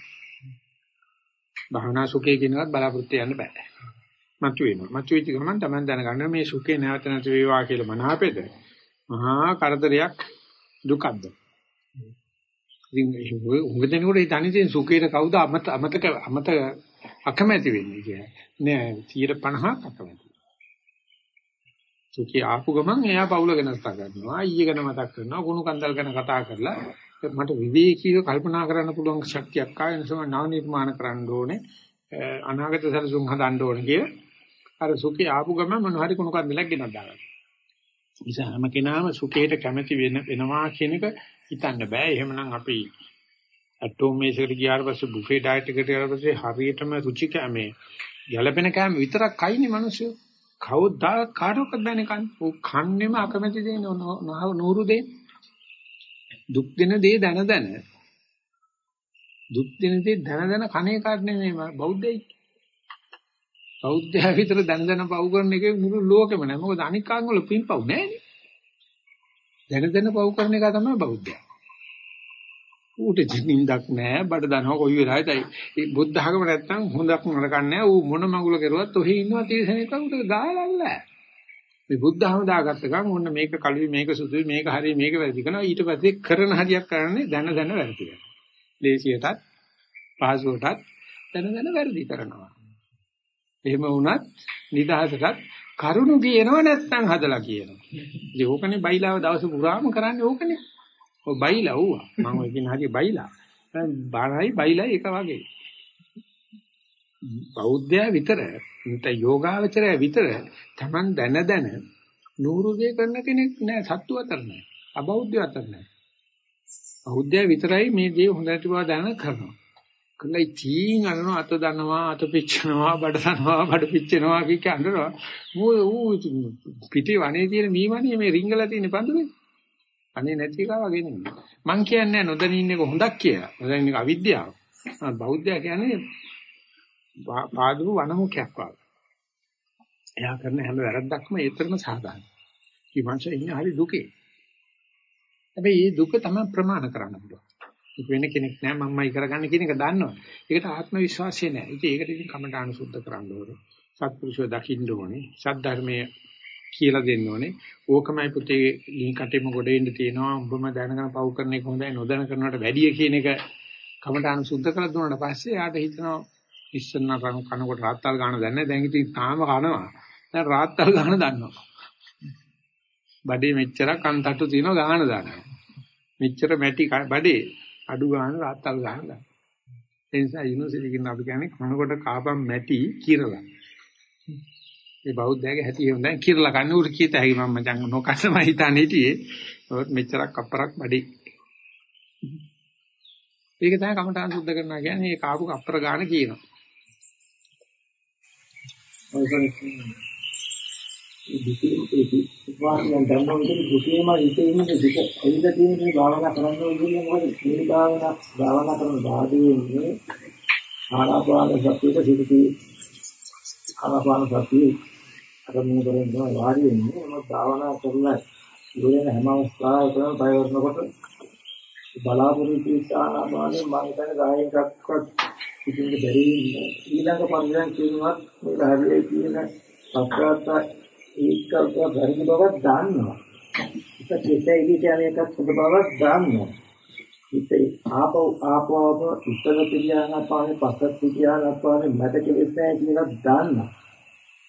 භවනා සුඛය කියනවත් බලාපොරොත්තු යන්න බෑ. මතු වෙනවා. මතු වෙච්ච ගමන් Taman දැනගන්න මේ සුඛේ නැවත නැති වේවා කියලා මනාපෙද මහා කරදරයක් දුකක්ද. ඉතින් උඟ දෙනකොට හිතන්නේ ඉතින් සුඛේට කවුද අමත අමතක අමත අකමැති වෙන්නේ කියලා. නෑ 150ක් අකමැති. සුඛී ආපු ගමන් එයා පවුල ගැන කතා කරනවා, ඊයේ ගැන මතක් කරනවා, කුණු කන්දල් ගැන කතා කරලා මට විවේකීව කල්පනා කරන්න පුළුවන් ශක්තියක් ආය නිසා නව නිර්මාණ කරන්න ඕනේ. අනාගත සැලසුම් හදන්න ඕනේ කිය. අර සුඛේ ආපු ගමන් මොන හරි කණු කන්දලක් ගෙනත් දාගන්න. නිසා හැම කෙනාම සුඛයට කැමති වෙන වෙනවා කියන එක හිතන්න බෑ. එහෙමනම් අපි ඇටෝමේසෙකට ගියාට පස්සේ බුෆේ ඩයට් එකට ගියාට පස්සේ හරියටම රුචි කැමේ ගැළපෙන කැම විතරක් කයිනේ මිනිස්සු. කවදා කාටවත් බෑනේ කන්නේ. ඔය කන්නේම අකමැති දේ නෝරු දේ. දුක් දෙන දේ දන දන දුක් දෙන දේ දන දන කණේ කාට නෙමෙයි බෞද්ධයි. බෞද්ධයා විතර දැන දැන පව් කරන එකේ මුළු ලෝකෙම නෑ. මොකද අනික් කාංග වල පින්පව් නෑනේ. දැන දැන පව් කරන එක තමයි බෞද්ධයා. ඌට ජීනින්දක් නැහැ බඩ දනවා කොයි වෙලාවෙද ඒ බුද්ධ ධර්ම නැත්තම් හොඳක් නරකන්නේ ඌ මොන මඟුල කරුවත් ඔහි ඉන්නවා තීසනෙක උට ගාලල්ල මේ බුද්ධ ධර්ම දාගත්ත ගමන් ඔන්න මේක කළුයි මේක සුදුයි මේක හරි මේක වැරදි කරනවා ඊට පස්සේ කරන හරියක් කරන්නේ දැන දැන වැරදි කරනවා ලේසියටත් පහසුවටත් දැන දැන වැරදි කරනවා එහෙම වුණත් නිදහසටත් කරුණු කියනව නැත්නම් හදලා කියනවා ඉතින් ඕකනේ බයිලාව දවස පුරාම කරන්නේ ඕකනේ ඔය බයිලා ඌවා. මම ඔය කියන හැටි බයිලා. බාරයි බයිලා එක වගේ. බෞද්ධයා විතර නැත්නම් යෝගාවචරය විතර Taman දැන දැන නూరుගේ කරන කෙනෙක් නෑ සත්තු අතර නෑ. අබෞද්ධය අතර නෑ. බෞද්ධයා විතරයි මේ දේ හොඳට බව දැන කරනවා. කළයි තීන් අරනවා අත දනවා අත පිච්චෙනවා බඩ දනවා බඩ පිච්චෙනවා කිය කියනවා. ඌ පිටේ වනේ තියෙන මීමණිය මේ රිංගලා තියෙන පඳුරේ. අනේ නැති එක වගේ නෙමෙයි. මං කියන්නේ නොදැනී ඉන්න එක හොඳක් කියලා. නොදැනී ඉන්න අවිද්‍යාව. බෞද්ධයා කියන්නේ පාදුරු වනමුඛයක් වගේ. එයා කරන හැම වැරද්දක්ම ඒතරම සාධාරණයි. මේ මනුස්සයා ඉන්නේ හරි දුකේ. හැබැයි මේ දුක තමයි ප්‍රමාණ කරන්න පුළුවන්. ඒක වෙන කෙනෙක් නෑ මමයි කරගන්න කියන එක දන්නවා. ඒකට ආත්ම විශ්වාසය නෑ. ඉතින් ඒකට ඉතින් කමඨාන සුද්ධ කරන්න ඕනේ. සත්පුරුෂය දකින්න ඕනේ. සත්‍ය ධර්මයේ කියලා දෙන්න ඕනේ. ඕකමයි පුතේ ලින්කටෙම ගොඩ එන්න තියෙනවා. උඹම දැනගෙන පව් කරන එක හොඳයි නොදැන කරනවට වැඩිය කියන එක කමඨාන සුද්ධ කරලා දුන්නාට පස්සේ යාට හිතනවා ඉස්සන්න කනකොට රාත්තල් ගන්න දන්නේ දැන් ඉතින් තාම කනවා. දැන් රාත්තල් ගන්න දන්නවා. බඩේ මෙච්චර කන්තට්ටු තියෙනවා ගාන දානවා. මෙච්චර මැටි බඩේ අඩු ගාන රාත්තල් ගන්න දානවා. ඒ නිසා යුනිවර්සිටි එකකින් අපි කියන්නේ කනකොට කාපම් මැටි කිරලා. මේ බෞද්ධයාගේ හැටි එහෙම දැන් කිරලා කන්නේ උරු කීත හැකි මම මචං නොකසම හිතාන හිටියේ. ඔත් මෙච්චරක් අපරක් බඩේ. ඒක තමයි කමඨාන් සුද්ධ කරනවා කියන්නේ මේ කාපු අපර ගාන කියනවා. උපාසන ධර්ම විදිහට දුකේම හිතේ ඉන්නේ දුක ඇවිල්ලා තියෙන මේ භාවනා කරන්න ඕනේ මොකද මේ භාවනා භාවනා කරන බාධේ ඉන්නේ ආනාපාන සතියේ සිටී ආනාපාන සතියේ අරමුණු කරගෙන වාඩි වෙන්නේ මොකද භාවනා කරලා ඉවරන හැම අවස්ථාවකම බය වරනකොට බලාපොරොත්තු වෙච්ච ආනාපානේ මම හිතන්නේ ගායෙන් එකක්වත් ඉතින් බැරි ඊළඟ පරිසරයෙන් කියනවත් මේ රාජ්‍යයේ කියන සත්‍යات ඒකක බැරි බවක් දාන්නවා. ඒක කෙසේ ඉතින් එකක් සුබ බවක් දාන්නවා. ඉතින් ආපෝ ආපෝව ඉස්සර පිළියන පානේ පස්සත් පිළියන පානේ මට කෙලෙස් නැහැ කියලා දාන්නවා.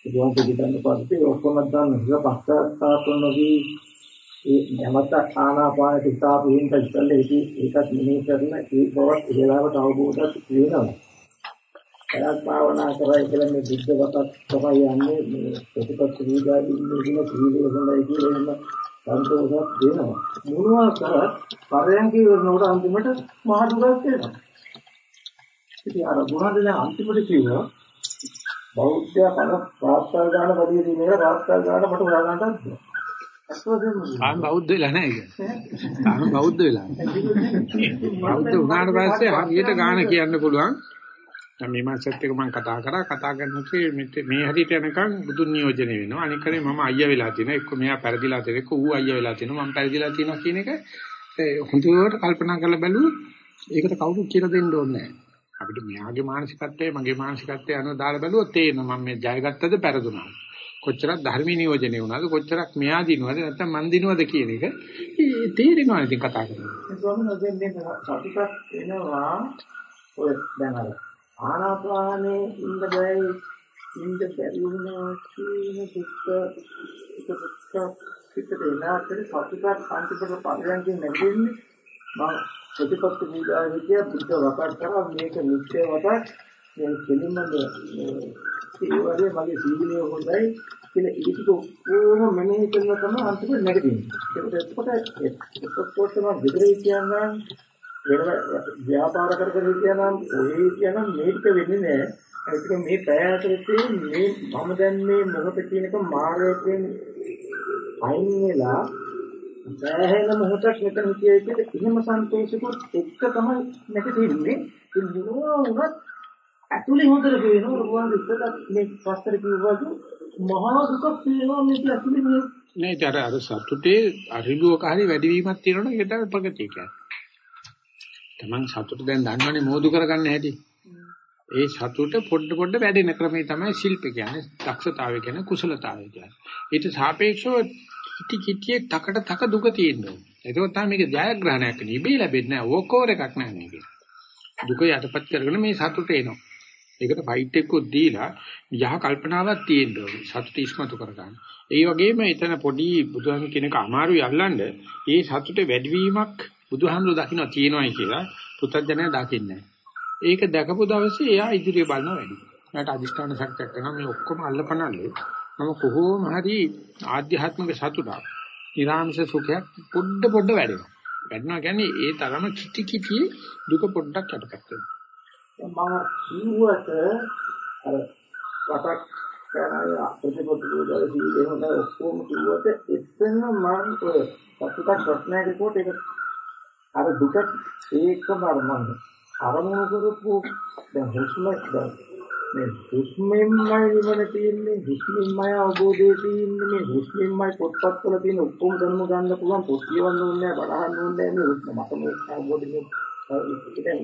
ඒකෝන් පිළිගන්න පස්සේ ඔක්කොම දාන්න ඉතින් පස්සත් නොවි ඒ නැමත ආනාපාන තිතාපු හින්ද ඉස්සල්ලා ඉතින් ඒකත් මෙහෙ කරන ඒ බවත් ඒලාවට අවබෝධයක් වෙනවා. එලක් භාවනා කරයි කියලා මේ බුද්ධ වතක් තමයි යන්නේ මේ ප්‍රතිපත්ති විගාදී ඉන්නේ කියන සීලය හොඳයි කියලා එහෙම සන්තෝෂයක් දෙනවා. මොනවා කරත් පරයන්කේ වරනකොට අන්තිමට මහ දුකක් එනවා. ඉතින් අර ගුණද දැන් අන්තිමට කිව්වා බෞද්ධ කන ප්‍රාස්තල් ගන්න බඩිය දිනේ ප්‍රාස්තල් ගන්න මට හොයා ගන්නත් ආ බෞද්ධ වෙලා නැහැ ඒක. ආ බෞද්ධ වෙලා. බෞද්ධ වුණාට පස්සේ හරියට ගාන කියන්න පුළුවන්. දැන් මේ මාසෙත් එක මම කතා කරා. කතා කරනකොට මේ හරියට යනකම් බුදුන් නියෝජනය වෙනවා. අනික කරේ මම අයියා වෙලා තියෙනවා. එක්ක මෙයා පෙරදිලා තියෙනවා. එක්ක ඌ අයියා වෙලා තියෙනවා. මම පෙරදිලා තියෙනවා කියන එක හොඳට කල්පනා කරලා බැලුවොත් ඒකට කවුරුත් කියලා දෙන්න ඕනේ නැහැ. අපිට මෙයාගේ මානසිකත්වය මගේ මානසිකත්වය අනුව දාලා බැලුවොත් තේරෙනවා මම මේ ජයගත්තද පෙරදුනාද? කොච්චරක් ධර්මී නියෝජනය වුණාද? කොච්චරක් මෙයා දිනවද? නැත්නම් මන් දිනවද කියන එක තේරෙනවා ඉතින් කතා කරනකොට. ඒ ස්වාමීන් වහන්සේ මේ සතුටක් වෙනවා. ඔය දැන් අර ආනාපානේ ඉන්න බෑ ඉන්න බැරි වුණා කියන දුක්ඛ ඒක දුක්ඛ පිටට එනාතර සතුටක් අන්තිමට පරියන්කේ නැගෙන්නේ. මම ප්‍රතිපත්ති විද්‍යාවේ බුද්ධ වකට කරා මේක නිත්‍ය වතක් මේ කෙලින්ම මේ වගේ මගේ සීලය හොඳයි කියලා ඊටික ඕන මෙනෙහි කරලා තමයි අන්තිමට නැගෙන්නේ. ඒකට එතකොට එතකොට තමයි විතරේ කියන්නේ. වෙන ව්‍යාපාර කර කර කියනනම් ඔය කියනනම් මේක වෙන්නේ නැහැ. ඒක මේ පැය ඇතුලේ මේ මම දැන් මේ මොහොත කියනක මායයෙන් අයින් වෙලා සෑහෙන මොහොතක් මෙතන හිටියේ කියලා එහෙම සන්තෝෂිකුත් එක්ක තමයි නැති තියෙන්නේ. ඒ නිරෝධ උනත් ඇතුලේ හොඳට පේනවා රුවන් ඉස්සරහ මේ පස්තර කිව්වද මහා දුකක් තියෙනවා මේක ඇතුලේ මේ නෑ අර අර සතුටේ අරිලුවක හරි වැඩිවීමක් තියෙනවනේ ඒක තමයි ප්‍රගතිය කියන්නේ. Taman සතුට දැන් දන්නවනේ මෝදු කරගන්න හැටි. ඒ සතුට පොඩ පොඩ වැඩෙන ක්‍රමේ තමයි ශිල්ප කියන්නේ. දක්ෂතාවය කියන්නේ කුසලතාවය කියන්නේ. ඊට සාපේක්ෂව කිටි කිටියේ තකට තක දුක තියෙනවා. ඒක තමයි මේක ජයග්‍රහණයක් නෙවෙයි ඉබේ ලැබෙන්නේ නැහැ. ඕකෝර එකක් නැහැ මේක. දුක යටපත් කරගෙන මේ සතුට එනවා. ඒකට ෆයිට් එකකුත් දීලා යහ කල්පනාවක් තියෙන්න ඕනේ. සතුට ඉස්මතු කරගන්න. ඒ වගේම එතන පොඩි බුදුහාම කෙනෙක් අමාරුයි අල්ලන්නේ. ඒ සතුට වැඩිවීමක් බුදුහාමුදුර දකින්න තියෙනවායි කියලා පුතත්ජනය දකින්නේ ඒක දැකපු දවසේ එයා ඉදිරිය බලනවා වැඩි. එයාට අදිෂ්ඨාන ශක්තියක් කරනවා මේ ඔක්කොම අල්ලපනල්ලේ මම කොහොම හරි ආධ්‍යාත්මික සතුටක්, ඊරාමස සුඛයක් පොඩ පොඩ වැඩෙනවා. වැඩනවා කියන්නේ ඒ තරම කිටි කිටි දුක පොඩ්ඩක් යටපත් වෙනවා. මම කිව්වට අර රටක් කරන ප්‍රතිපත්ති වල සීලෙම ඔක්කොම කිව්වට එතන මම ඔය සතුටක් ප්‍රශ්නයක් කොට ඒක අර දුක ඒකම අරමුණ අරමුණ කරපු දැන් හුස්ම දැන් මේ හුස්මෙන්මයි නිවන තියෙන්නේ හුස්මෙන්මයි අවබෝධය තියෙන්නේ මේ හුස්මෙන්මයි පොත්පත්වල තියෙන ඔක්කොම දැනුම ගන්න පුළුවන් පොත් කියවන්න ඕනේ නැහැ බලහන්න ඕනේ නැහැ මේ හුස්ම. මට මේ අවබෝධයෙන් ඉතින්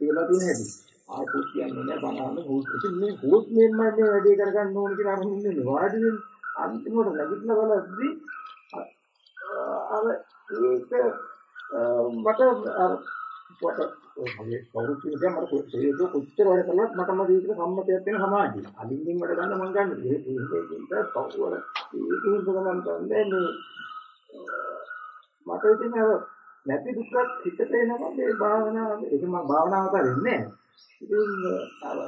කියලා තියෙන හැටි. ආපු කියන්නේ නැහැ බලහන්න හුස්ම. මේ හුස්මෙන්මයි මේ වැඩේ කරගන්න ඕනේ කියලා අරන් ඉන්නේ වාඩි වෙන අන්තිමට නැගිටලා බලද්දී අර ඒක මට අර කොට මගේ කවුරුත් කියන මට ඒක කොච්චර වැඩ කළත් මටම දීක සම්මතයක් වෙන සමාජය. අලින්ින් වැඩ ගන්න මම ගන්න. ඒක ඒක කවුරු ඒක හිතගන්න ගන්නේ මේ මට ඉතින් අර නැති දුක්ඛ හිතට එනවා මේ භාවනාව. ඒක මම භාවනාව කරන්නේ නැහැ. ඉතින් අර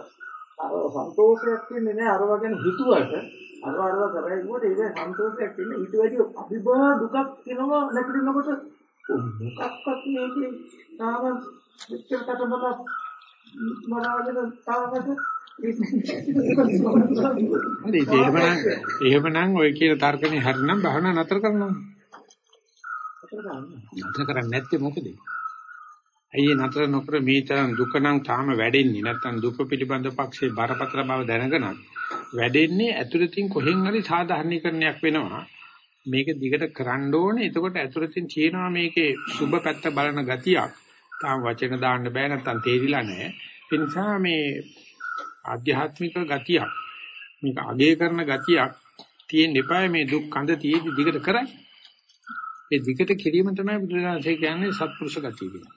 අර සන්තෝෂයක් කියන්නේ නැහැ අර වගේ හිතුවට අර අරව කරයි කිව්වොත් ඒක සන්තෝෂයක් කියන්නේ ඊට වැඩි අභිභා දුකක් කියනවා නැතිනකොට මොකක්වත් මේකේ තාම මෙච්චරකට මම මනාගෙන තාමද හරි එහෙමනම් එහෙමනම් ඔය කියන තර්කනේ හරිනම් භවනා නතර කරනවා. නතර කරන්නේ නැත්තේ මොකද? අයියේ නතර නොකර මේ තරම් දුක නම් තාම වැඩෙන්නේ නැත්තම් දුක පිළිබඳ පක්ෂේ බරපතල බව දැනගෙනත් වැඩෙන්නේ ඇතුළතින් කොහෙන් හරි සාධාරණීකරණයක් වෙනවා. මේක දිගට කරන්න ඕනේ. එතකොට ඇතුළතින් තියෙනවා මේකේ සුබ පැත්ත බලන ගතියක්. තාම වචන දාන්න බෑ නැත්තම් තේරිලා නැහැ. ඒ නිසා මේ ආධ්‍යාත්මික ගතියක් මේක අගය කරන ගතියක් තියෙන්න එපා මේ දුක් කඳ තියෙදි දිගට කරයි. ඒ දිගට කිරීම තමයි බුදුරජාණන්සේ කියන්නේ සත්පුරුෂ ගතිය කියන්නේ.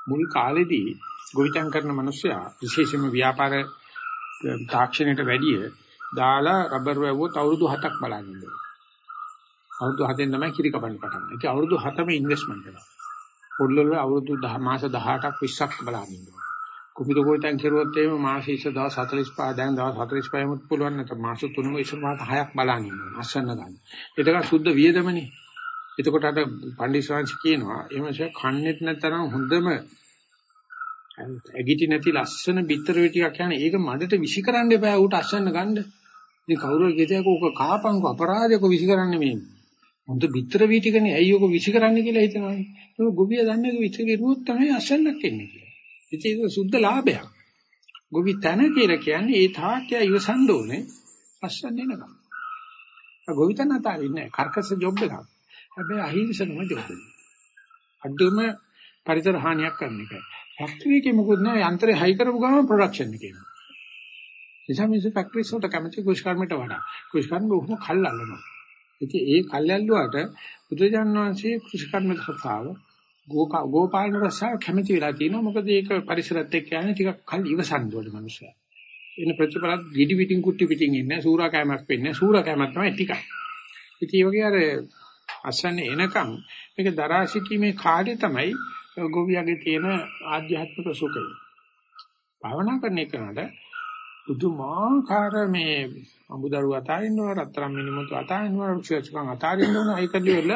මුල් කාලෙදී ගොවිතැන් කරන මිනිස්සයා විශේෂයෙන්ම ව්‍යාපාර තාක්ෂණයට වැඩිය දාලා රබර් වැවුවොත් අවුරුදු 7ක් බලන්න ඉන්නවා. අවුරුදු 7ෙන් තමයි කිරි කපන්න පටන් ගන්නේ. ඒක අවුරුදු 7ම ඉන්වෙස්ට්මන්ට් එක. පොල්වල අවුරුදු 10 මාස 18ක් 20ක් බලන්න ඉන්නවා. කුපිත කොයිතන් කෙරුවොත් එහෙම මාස 20 දවස් 45 දැන් දවස් 45 මුත් පුළුවන් නැත්නම් මාස 3ම ඉස්සර මාස 6ක් බලන්න ඉන්නවා. අස්සන්න ගන්න. ඒක සුද්ධ වියදමනේ. එතකොට අර පණ්ඩිස්වාංශ කියනවා එහෙමසේ කන්නේත් නැතරම් හොඳම ඇගිටි නැති ලස්සන බිත්තර ටිකක් කියන්නේ ඒක මඩට විසි කරන්න එපා ඌට අස්සන්න ගන්න. ඉතින් කවුරු කියතේක ඕක කාපංක අපරාධයක විසි කරන්නේ මේ. හොඳ බිත්තර වී ටිකනේ ඇයි ඕක විසි කරන්නේ කියලා හිතනවානේ. ඒක ගොවිය දන්නේ ඒක විසි කරුවොත් තමයි අස්සන්නක් එන්නේ කියලා. ඉතින් ඒක සුද්ධ ලාභයක්. ගොවි තන කියලා කියන්නේ ඒ තාක්‍ය ඉවසන්න ඕනේ අස්සන්න එනකම්. ගොවි තන අතාරින්නේ කර්කස ජොබ් එකක්. හැබැයි අහිංසනම ජොබ් එක. අඩුම පරිසර හානියක් කරන එකයි. ෆැක්ටරි එකේ මොකුත් නෑ යන්ත්‍රය හයි කරපු ගමන් ප්‍රොඩක්ෂන් එකේ. නිසා මිනිස්සු ෆැක්ටරිස් වලට කැමති කුෂ්කර්මයට වඩා. කුෂ්කර්ම බොහොම කල් අල්ලනවා. ඉතින් ඒ කල් ඇල්ලුවාට බුදුජාන විශ්වසේ කුෂ්කර්ම සත්‍තාව ගෝපාලන රසාව කැමති වෙලා තියෙනවා. මොකද ඒක පරිසරත් එක්ක යන්නේ ටිකක් කල් ඉවසන්න ඕනේ මිනිස්සයා. එන ප්‍රතිපලත් ගිඩි පිටින් කුට්ටි පිටින් ඉන්නේ සූරා කෑමක් වෙන්නේ සූරා කෑමක් තමයි ටිකයි. ඉතින් ඒ වගේ අර අසන්නේ එනකම් මේක දරා සිටීමේ කාර්යය තමයි ගෝවියාගේ තියෙන ආධ්‍යාත්මික සුඛය. භාවනා කරන එකනට පුදුමාකාර මේ අඹදරුව අතාරින්නවා රත්තරන් මිනිමුතු අතාරින්නවා රුක්ෂයන් අතාරින්නවා ඒකදී වල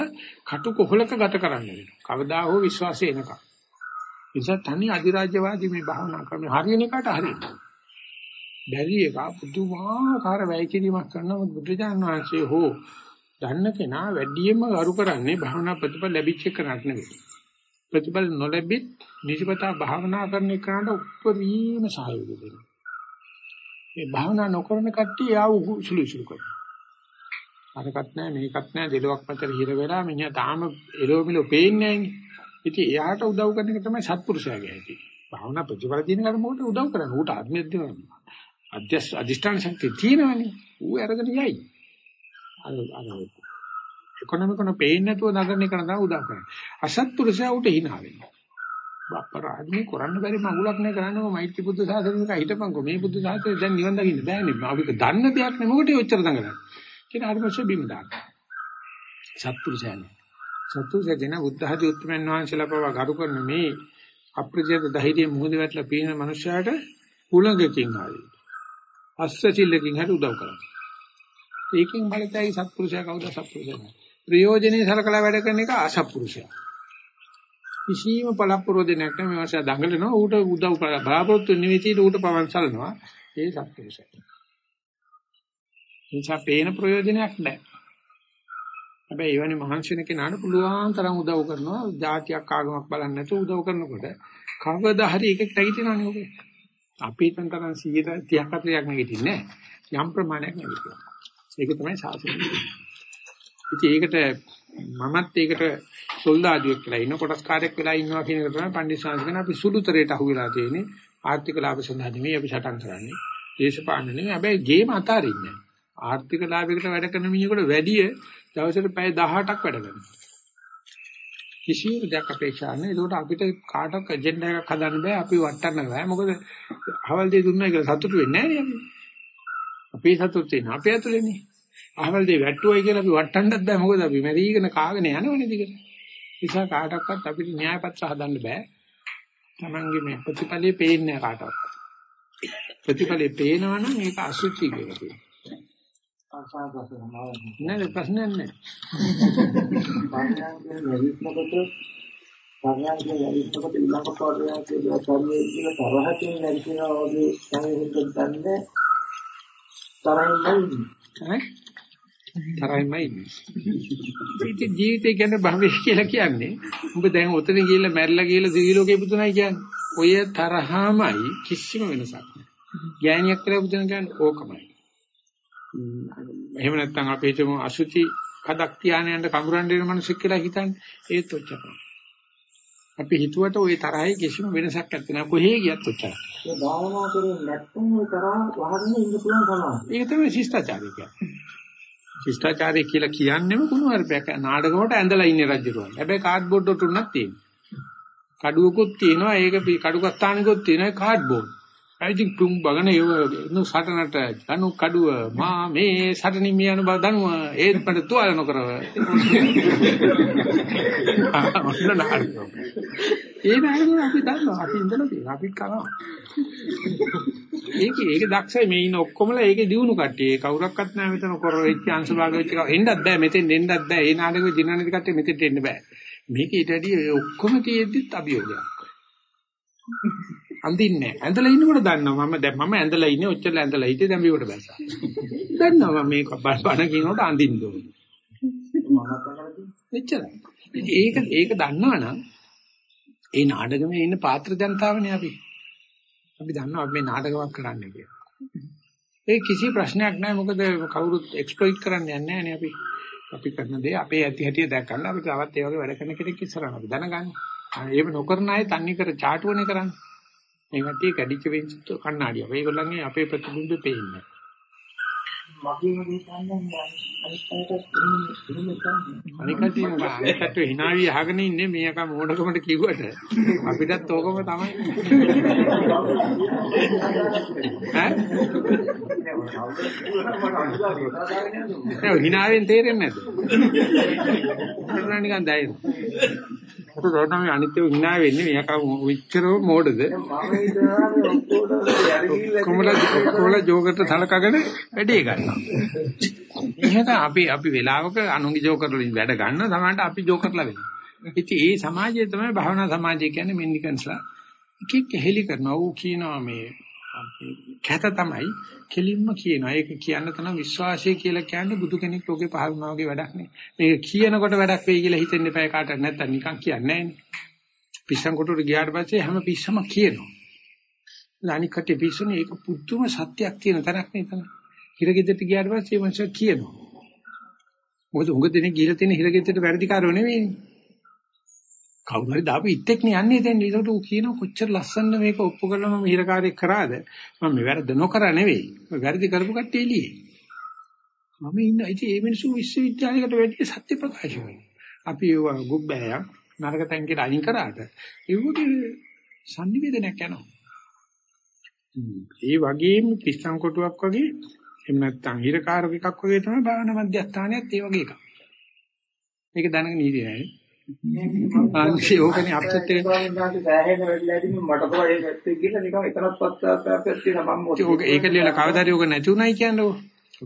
කටු කොහලක ගත කරන්න වෙනවා. කවදා හෝ විශ්වාසය එනකම්. නිසා තනි අධිරාජ්‍යවාදී මේ භාවනා ක්‍රම හරියන එකට හරියනවා. බැරි එක පුදුමාකාර වැය කිරීමක් කරනවා බුදුජානක වහන්සේ හෝ දන්න කෙනා වැඩියෙන්ම කරු කරන්නේ භාවනා ප්‍රතිඵල ලැබිච්ච එකනක් නෙවෙයි. ප්‍රතිඵල නොලැබිත් නිජපතා භාවනා කරන එකට උපරිම සහයෝගය දෙනවා. මේ භාවනා නොකරන කට්ටිය ආව සුළු සුළු කරනවා. අරකට නැහැ මේකත් නැහැ දෙලොක් මතර හිර වෙලා මිනිහා තාම එළොමිලෝ පේන්නේ නැන්නේ. ඉතින් එයාට උදව් කරන එක තමයි සත්පුරුෂයාගේ හැටි. භාවනා ප්‍රතිඵල දින ගන්න මොකට උදව් කරන්නේ? ඌට ආත්මයක් දෙනවා. අධ්‍යස් අධිෂ්ඨාන ශක්තිය තියෙනවනේ. ඌ අරගෙන යයි. අර අර ඉකොනොමිකන පේන්නේ නැතුව නගන එක තමයි උදව් කරන්නේ. අසත්පුරුෂයා උට hina වෙනවා. අපරාධනේ කරන්න බැරි මගුලක් නේ කරන්නේ මෛත්‍රී බුද්ධ සාසනයක හිටපන්කෝ මේ බුද්ධ සාසනය දැන් නිවන් දකින්න බෑනේ. අපික දන්න දෙයක් නෙමෙයි මොකටද ඔච්චර දඟලන්නේ. කියන හරිමස්ස බිම දාන්න. සත්පුරුෂයනේ. සත්පුරුෂය දෙන බුද්ධ හදි උත්තරමන් වහන්සේලා පවා ගරු කරන මේ අප්‍රජේත ධෛර්යයේ මුහුද වැටලා පීන මනුස්සයාට උලඟකින් හරි අස්සසිල්ලකින් හරි උදව් කරනවා. ඒකෙන් බලතයි සත්පුරුෂයා කවුද සත්පුරුෂයා. ප්‍රයෝජනේ සලකලා වැඩ කරන එක අසත්පුරුෂයා. කිසිම පළප්‍රෝධනයක් නැහැ මේ මාසය දඟලනවා ඌට උදව් බලාපොරොත්තු නෙවෙයි ඌට පවන් සලනවා ඒ සත්පුරුෂයා. නිසා පේන ප්‍රයෝජනයක් නැහැ. හැබැයි එවැනි මහන්සින කෙනාට පුළුවන් තරම් උදව් කරනවා જાතියක් ආගමක් බලන්නේ නැතුව උදව් කරනකොට කවදා හරි එකෙක් නැගිටිනවනේ ඔබේ. අපි හිතන තරම් 130ක් 40ක් නැගිටින්නේ නැහැ. යම් ප්‍රමාණයක් නැගිටිනවා. ඒක තමයි සාසනය. ඉතින් ඒකට මමත් ඒකට සොල්දාදුවෙක් කියලා ඉන්න කොටස් කාර්යයක් වෙලා ඉන්නවා කියන එක තමයි පණ්ඩිත කියන අපි සුළුතරයට අහු වෙලා තියෙන්නේ. ආර්ථික ලාභ සඳහා නෙමෙයි අපි සටන් කරන්නේ. දේශපාලන නෙමෙයි. හැබැයි ගේම අතාරින්නේ. ආර්ථික ලාභයකට වැඩ කරන මිනිහෙකුට වැඩිය දවසට පැය 18ක් වැඩ කරනවා. කිසිම දෙයක් අපේක්ෂා නැහැ. ඒකට අපිට කාටවත් ඇජෙන්ඩා එකක් හදන්න බෑ. අපි වටන්න බෑ. මොකද අහවල් දෙය දුන්නා කියලා සතුටු වෙන්නේ නැහැ නේ අපි. අපි සතුටු වෙන අපේ ඇතුලේනේ. අහවල් දෙය වැට්ටුවයි කියලා අපි වටන්නත් බෑ. මොකද අපි මැරීගෙන කාගෙන යනවනේ දිගට. නිසා කාටවත් අපිට න්‍යාය පත්‍ර හදන්න බෑ. Tamange මේ ප්‍රතිඵලයේ පේන්නේ කාටවත්. ප්‍රතිඵලයේ පේනවනම් ඒක අසුචි කියලා කියනවා. නෑ ප්‍රශ්නයක් නෑ. පඤ්ඤාන්ගේ ලැබිස්නකොට පඤ්ඤාන්ගේ ලැබිස්නකොට ඊළඟ පාඩයක් කියලා කර්මයේ කියන තරහකින් නැතිනවා වගේ සංහිඳ ගන්න තරහින්මයි තරහින්මයි ඉතින් ජීවිතය ගැන භවය කියලා කියන්නේ උඹ දැන් ඔතන ගිහිල්ලා මැරිලා ගිහිල්ලා දිවි ලෝකෙ පුදුනයි කියන්නේ ඔය තරහමයි කිසිම වෙනසක් නෑ ගෑණියක් කියලා පුදුන කියන්නේ ඕකමයි එහෙම නැත්නම් අපි හිතමු අසුචි කඩක් තියාගෙන යන කඹරන් දෙන මිනිස්සුක් කියලා හිතන්නේ ඒත් ඔච්චරයි. අපි හිතුවට ওই තරහයි කිසිම වෙනසක් නැත්තේ නෑ කොහේ ගියත් ඔච්චරයි. ඒ භාවනා කරේ නැත්නම් ඒ තරහ වහගෙන ඉන්න පුළුවන් සමාන. ඒක තමයි ශිෂ්ටාචාරය කියන්නේ. ශිෂ්ටාචාරය කියලා කියන්නේම කුණු හරිපයක් නාටකමට ඇඳලා ඉන්නේ රජුරුවන්. හැබැයි කාඩ්බෝඩ් වලට උනක් තියෙනවා. කඩුවකුත් තියෙනවා ඒක කඩුකස්ථානිකුත් තියෙනවා කාඩ්බෝඩ්. ඉතින් තුම් බගන ඒව නු සටනට අනු කඩුව මා මේ සටනින් මිය යන බව දනුව ඒත් මට තුවාල නොකරව ඒ නාඩගම අපි දන්නවා. අපි ඉඳලා තියෙනවා අපි කරනවා ඒක ඒක දක්ෂයි මේ ඉන්න ඔක්කොමලා ඒකේ දිනු කට්ටිය. කවුරක්වත් නැහැ මෙතන කර වෙච්ච අංශ භාග වෙච්ච එක එන්නත් බෑ. මෙතෙන් එන්නත් බෑ. ඒ නාඩගෙ දිනන කට්ටිය මෙතෙන්ට එන්න බෑ. මේක ඊට වැඩිය ඔක්කොම තියෙද්දිත් අභියෝගයක්. අඳින්නේ ඇඳලා ඉන්නකොට දන්නවා. මම දැන් මම ඇඳලා ඉන්නේ ඔච්චර ඇඳලා හිටියේ. දැන් මේකට බැස්සා. දන්නවා මේක බණ කියනකොට අඳින්න ඕනේ. එච්චරයි. ඒක ඒක දන්නවනම් ඒ නාටකමේ ඉන්න පාත්‍ර ජනතාවනේ අපි. අපි දන්නවා අපි මේ 나ටකමක් කරන්න කියලා. ඒ කිසි ප්‍රශ්නයක් නැහැ මොකද කවුරුත් එක්ස්ප්ලොයිට් කරන්න යන්නේ නැහැ නේ අපි. අපි කරන දේ අපේ ඇති හැටි දැක්කම අපි තවත් ඒ වගේ වැඩ කරන කෙනෙක් ඉස්සරහට අපි දැනගන්න. එහෙම නොකරන අය තන්නේ කර චාටුවනේ කරන්නේ. මේ කට්ටිය කැඩිච්ච වෙන්සුත් කණ්ණාඩිය. ඒගොල්ලන්ගේ අපේ ප්‍රතිබිම්බෙ පේන්නේ. මගේම දේශන්නේ අනිත් පැයට එහෙම එහෙම අනික කට්ටිය මොකද අනිත් කට්ටිය hinaවි අහගෙන ඉන්නේ මේක මොඩකමට කිව්වට අපිටත් ඕකම තමයි. ඈ? ඒ hinaවෙන් තේරෙන්නේ නැද්ද? මොකද නිකන් දැයින. ඒක තමයි අනිත් ඒවා hina වෙන්නේ මේක විච්චරව මොඩද? කොමල කොමල ජෝකට සලකගෙන වැඩේ ගන්නවා. එහෙනම් අපි අපි වෙලාවක අනුන්ගේ ජෝකර් වලින් වැඩ ගන්න සමහරට අපි ජෝකර්ලා වෙනවා. ඉතින් ඒ සමාජය තමයි භවනා සමාජය කියන්නේ මෙන්නිකන්ස්ලා. එක එක හෙලි කරනවා. ඌ කියනවා මේ කැත තමයි කෙලින්ම කියනවා. ඒක කියන්න තන විශ්වාසය කියලා කියන්නේ බුදු කෙනෙක් ලෝකේ පහළ වුණා වගේ වැඩක් නෙවෙයි. මේක කියනකොට වැඩක් වෙයි කියලා හිතෙන්න එපා කාටවත් නැත්තම් නිකන් කියන්නේ නැහැ පිස්සන් කොටුට ගියාට පස්සේ හැම පිස්සම කියනවා. අනික් කටේ පිස්සුනේ ඒක පුදුම සත්‍යයක් තියෙන තැනක් නේ තමයි. හිරගෙදරට ගියාට පස්සේ මේ මනුස්සයා කියනවා. මොකද උඟ දෙනෙක් ගිහලා තියෙන හිරගෙදරට වැඩිකාරෝ නෙවෙයිනේ. කවුරු හරි දාපු ඉත්තෙක් නේ යන්නේ දැන්. ඒකට ඌ කියනවා කොච්චර ලස්සනද මේක ඔප්පු කරලා මම හිරකාරයෙක් කරාද? මම මේ වැරද්ද නොකර නෙවෙයි. මම වැරදි කරපු කට්ටිය එළියේ. මම ඉන්න ඉතින් මේ මිනිස්සු විශ්වවිද්‍යාලයකට වැඩි සත්‍ය ප්‍රකාශ කරනවා අපි ඒව ගුබ්බෑයක් නරක තැන්කට අයින් කරාට ඒවගේ sannivedanayak යනවා. ඒ වගේම පිස්සන් කොටුවක් වගේ එහෙම නැත්නම් හිරකාරක එකක් වගේ තමයි භාවනා මධ්‍යස්ථානයත් ඒ වගේ එකක්. මේක දැනගෙන ඉන්නේ නැහැ. අන්ති ඕකනේ අප්සෙට් එක. සෑහෙන වෙලා ඉතින් මට තමයි ඒ පැත්තේ ගිහලා නිකන් එතනත් පස්සාප්පයක් තියෙනවා මම මොකද. ඒක ලියලා කවදාද ඕක නැති උනායි කියන්නේ ඕක.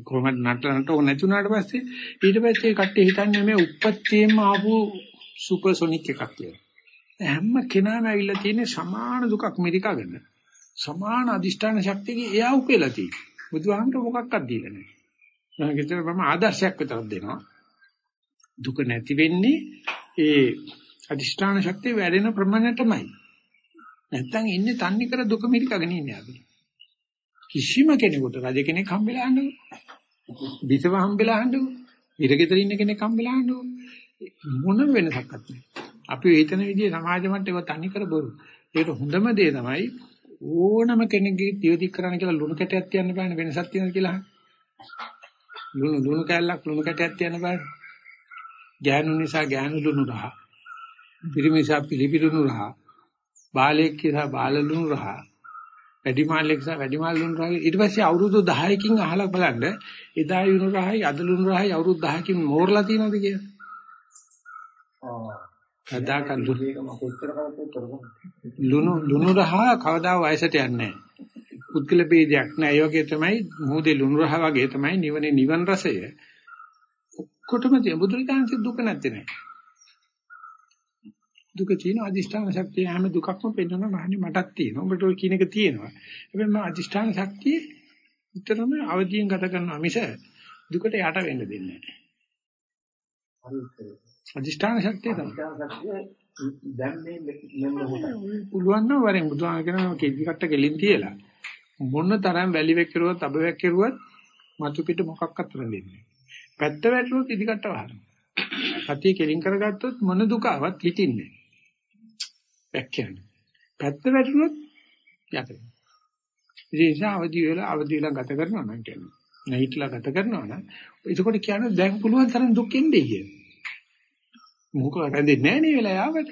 කොහොමද නටනට ඕක නැති උනාට පස්සේ ඊට පස්සේ කට්ටිය හිතන්නේ මේ උප්පත්තියෙම ආපු සුපර්සොනික් එකක් කියලා. හැම කෙනාම ඇවිල්ලා තියෙන්නේ සමාන දුකක් මිරිකගෙන. සමාන අදිෂ්ඨාන ශක්තියකින් එයා උපෙලා තියෙන්නේ. බුදුහාමර මොකක්වත් දීලා නැහැ. මම කිව්වා මම ආදර්ශයක් විතරක් දෙනවා. දුක නැති වෙන්නේ ඒ අදිෂ්ඨාන ශක්තිය වැඩෙන ප්‍රමාණයටමයි. නැත්තම් ඉන්නේ තන්නේ කර දුක මිරිකගෙන ඉන්නේ අපි. කිසිම කෙනෙකුට රජ කෙනෙක් හම්බෙලා හඳු. විසව හම්බෙලා හඳු. ඉරගෙදර ඉන්න කෙනෙක් හම්බෙලා හඳු. මොන වෙනසක්වත් නැහැ. අපි හිතන විදිහේ සමාජ මට්ටමේ තනි කර බොරු. ඒකට හොඳම දේ තමයි ඕනම කෙනෙක්ගේ දියදික් කරන්න කියලා ලුණු කැටයක් තියන්න බෑනේ වෙනසක් තියෙනවා කියලා. ලුණු ලුණු කැල්ලක් ලුණු කැටයක් තියන්න බෑ. ගෑනු නිසා ගෑනු ලුණු රහ. පිරිමි නිසා පිළිපිරුණු රහ. බාලයෙක් නිසා බාල ලුණු රහ. වැඩිමාල්ලෙක් නිසා වැඩිමාල් ලුණු රහ. ඊට පස්සේ අවුරුදු 10කින් අහලා බලන්න එදා ලුණු රහයි අද ලුණු රහයි අවුරුදු 10කින් මෝරලා තියෙනවද කියලා. කදාකන් ලුණු ලුණු රහ කවදා වයසට යන්නේ නැහැ. පුද්ගල ભેදයක් නැහැ. ඒ වගේ තමයි මොහොතේ ලුණු රහ වගේ තමයි නිවනේ නිවන් රසය. ඔක්කොටම තියෙන බුදුරජාණන්සේ දුක නැත්තේ නෑ. දුක තියෙන අදිෂ්ඨාන ශක්තිය හැම දුකක්ම පෙන්වනවා මහන්නේ මටත් තියෙනවා. උඹට ඔය කියන එක තියෙනවා. හැබැයි මම අදිෂ්ඨාන ශක්තිය විතරම අවදියෙන් ගත කරනවා මිස දුකට යට වෙන්න දෙන්නේ නැහැ. අදිෂ්ඨාන ශක්තිය තමයි. දැන් මේ මෙන්න පුළුවන් නම් වරෙන් බුදුහාම කියනවා කෙඩි කට්ට කෙලින් තියලා මොන තරම් වැලි වෙක්කිරුවත් අබ වෙක්කිරුවත් මතු පිට මොකක්වත් රැඳෙන්නේ පැත්ත වැටුනොත් ඉදිකට වහනවා සතිය කෙලින් කරගත්තොත් මොන දුක ආවත් හිතින්නේ වැක්කයන්ට පැත්ත වැටුනොත් යකේ ඉතින් අවදි වෙලා අවදි වෙලා ගත කරනවා නම් කියන්නේ නැහිట్లా ගත කරනවා නම් එතකොට කියන්නේ දැන් පුළුවන් තරම් දුක් එන්නේ කියලා මොකද රැඳෙන්නේ නැහැ නේ වෙලාවට.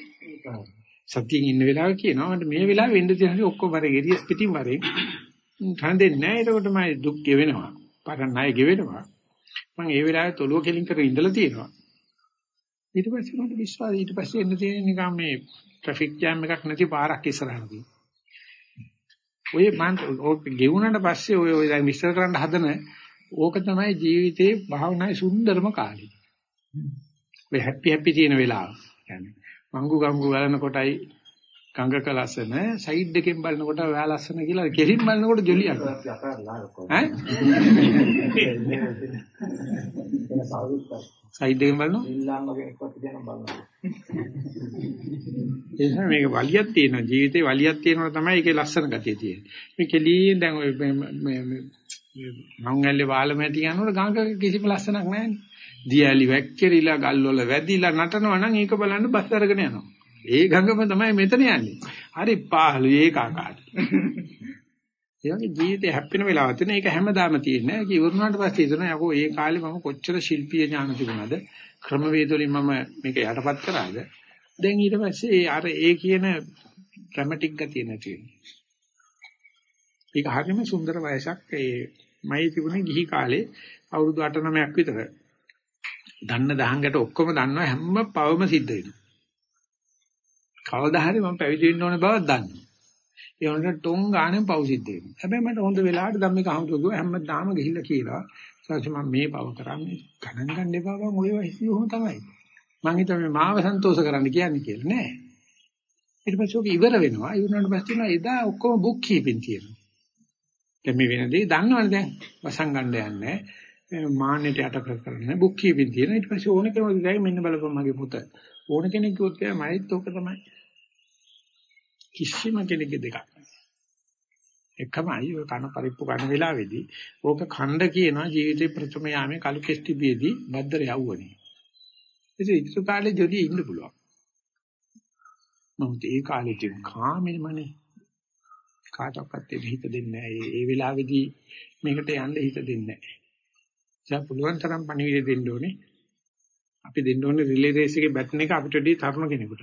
සතියෙන් ඉන්න වෙලාව කියනවා මට මේ වෙලාවෙ වෙන්න තියෙන හැටි ඔක්කොම මර ගෙරියස් පිටින් මරේ. රැඳෙන්නේ නැහැ ඒකට මම දුක් ගෙවෙනවා. පරණ ණය ගෙවෙනවා. මම ඒ වෙලාවේ තොලුව කෙලින් කර ඉඳලා තියෙනවා. ඊට පස්සේ මට විශ්වාසය ඊට පස්සේ එන්න තියෙන නිකන් මේ ට්‍රැෆික් ජෑම් එකක් නැති පාරක් ඉස්සරහට තියෙනවා. ඔය මම ඕක ගෙවුනට පස්සේ ඔය ඔය දැන් විශ්ල කරන්න හදන ඕක තමයි ජීවිතේ භාවනාවේ සුන්දරම කාලය. ඔය හැපි හැපි තියෙන වෙලාව. يعني මංගු ගංගු බලන කොටයි ගංගක ලස්සන සයිඩ් එකෙන් බලනකොට ඔයා ලස්සන කියලා කෙලින් බලනකොට ජොලියක්. ඈ? සයිඩ් එකෙන් බලනවා? ඉල්ලන්න කෙනෙක්වත් කියන බලනවා. ඒ නිසා මේක වලියක් තියෙනවා ජීවිතේ වලියක් තියෙනවා තමයි ඒකේ ලස්සන ගතිය තියෙන්නේ. මේ කෙලින් දැන් ඔය මේ මං ඇල්ලේ වාලමැටි යනකොට ගංගක කිසිම ලස්සනක් නැහැ නේ. දියැලි වැක්කිරිලා ගල්වල වැදිලා නටනවා නම් ඒක බලන්න බස් අරගෙන යනවා. ඒ ගඟම තමයි මෙතන යන්නේ. හරි පාළු ඒකාකාරයි. ඒ වගේ ජීවිතේ හැප්පෙන වෙලාවක් තියෙන ඒක හැමදාම තියෙන්නේ. ඒක ඉවරුනාට පස්සේ හිතනවා යකෝ ඒ කාලේ මම කොච්චර ශිල්පීය ඥාන තිබුණාද? ක්‍රමවේද වලින් මම මේක යටපත් කරාද? දැන් ඊට පස්සේ අර ඒ කියන ඩ්‍රැමැටික් ගතිය නැති වෙනවා. ඒක හරියම සුන්දර වයසක් ඒ මයි තිබුණේ ගිහි කාලේ අවුරුදු 8-9ක් විතර. දන්න දහංගට ඔක්කොම දන්නවා හැම පවම සිද්ධ වෙනවා. කවදා හරි මම පැවිදි වෙන්න ඕන බවක් දන්නවා. ඒ වුණාට ටොං ගානෙන් පව් සිද්ධ වෙනවා. හැබැයි මට හොඳ වෙලාවට ධම්මික අහමුතුගෝ හැමදාම ගිහිල්ලා කියලා සාච මම මේ පව කරන්නේ ගණන් ගන්න එපා බං ඔය වයසේ ඔහොම තමයි. මං හිතුවා මාව සන්තෝෂ කරන්න කියන්නේ කියලා නෑ. ඊට පස්සේ ඔක ඉවර වෙනවා. ඉවරනට පස්සේ එදා ඔක්කොම බුක් කීපින් තියෙනවා. දැන් මේ වෙන දේ දන්නවනේ දැන් වසන් ගන්න යන්නේ. මාන්නයට යට කරන්නේ බුක් කීපින් තියෙන ඊට පස්සේ ඕන කෙනෙකුට ගයි මෙන්න බලපන් මගේ පුත ඕන කෙනෙක් කිව්වොත් එයා මයිත් ඕක තමයි කිසිම කෙනෙක්ගේ දෙකක් එකමයි ඔය කන පරිප්පු කන වෙලාවේදී. ඕක ඛණ්ඩ කියනවා ජීවිතේ ප්‍රථම යාමේ කලු කෙස්ටිබියේදී බද්දර යවුවනේ. ඉතින් ඉතු කාලේ ජොලි ඉන්න පුළුවන්. මම ඒ කාලේ තිබු කාමෙමනේ. කාටවත් හිත දෙන්නේ නැහැ. ඒ වෙලාවේදී මේකට යන්න හිත දෙන්නේ නැහැ. දැන් පුළුවන් තරම් පණිවිඩ දෙන්න ඕනේ. අපි දෙන්න ඕනේ රිලේ රේස් එකේ බැටන් එක අපිට වැඩි තරුණ කෙනෙකුට.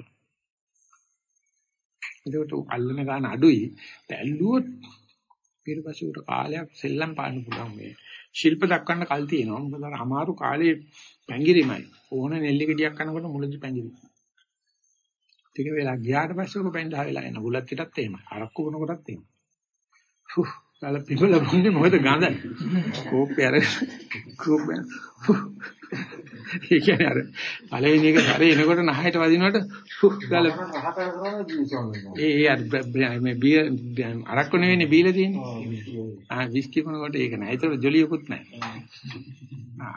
ඒකට අල්ලන ගාන අඩුයි. ඇල්ලුවොත් ඊට පස්සේ උට කාලයක් සෙල්ලම් පාන්න පුළුවන් මේ. ශිල්ප දක්වන්න කල් තියෙනවා. මොකද අර අමාරු කාලේ පැංගිරිමයි. ඕන නෙල්ලි ගෙඩියක් කනකොට මුලදි පැංගිරි. ටික වෙලා ගියාට පස්සේ උක පැන්දා වෙලා එන බුලත් පිටත් එහෙමයි. අරක්කු කරනකොටත් එහෙමයි. හු කාල පිපල බොන්නේ මොකද ගඳ? කෝප්පේ අර කෝප්පේ. ඒ කියන්නේ අර පළවෙනි එක සැරේ එනකොට නහයට වදිනකොට ගාලා ඒ ඒ අර මේ බිය අරක්ක නෙවෙයි බීලා තියෙන්නේ. ආ විස්කි කනකොට ඒක නෑ. ඒතර ජොලියකුත් නෑ.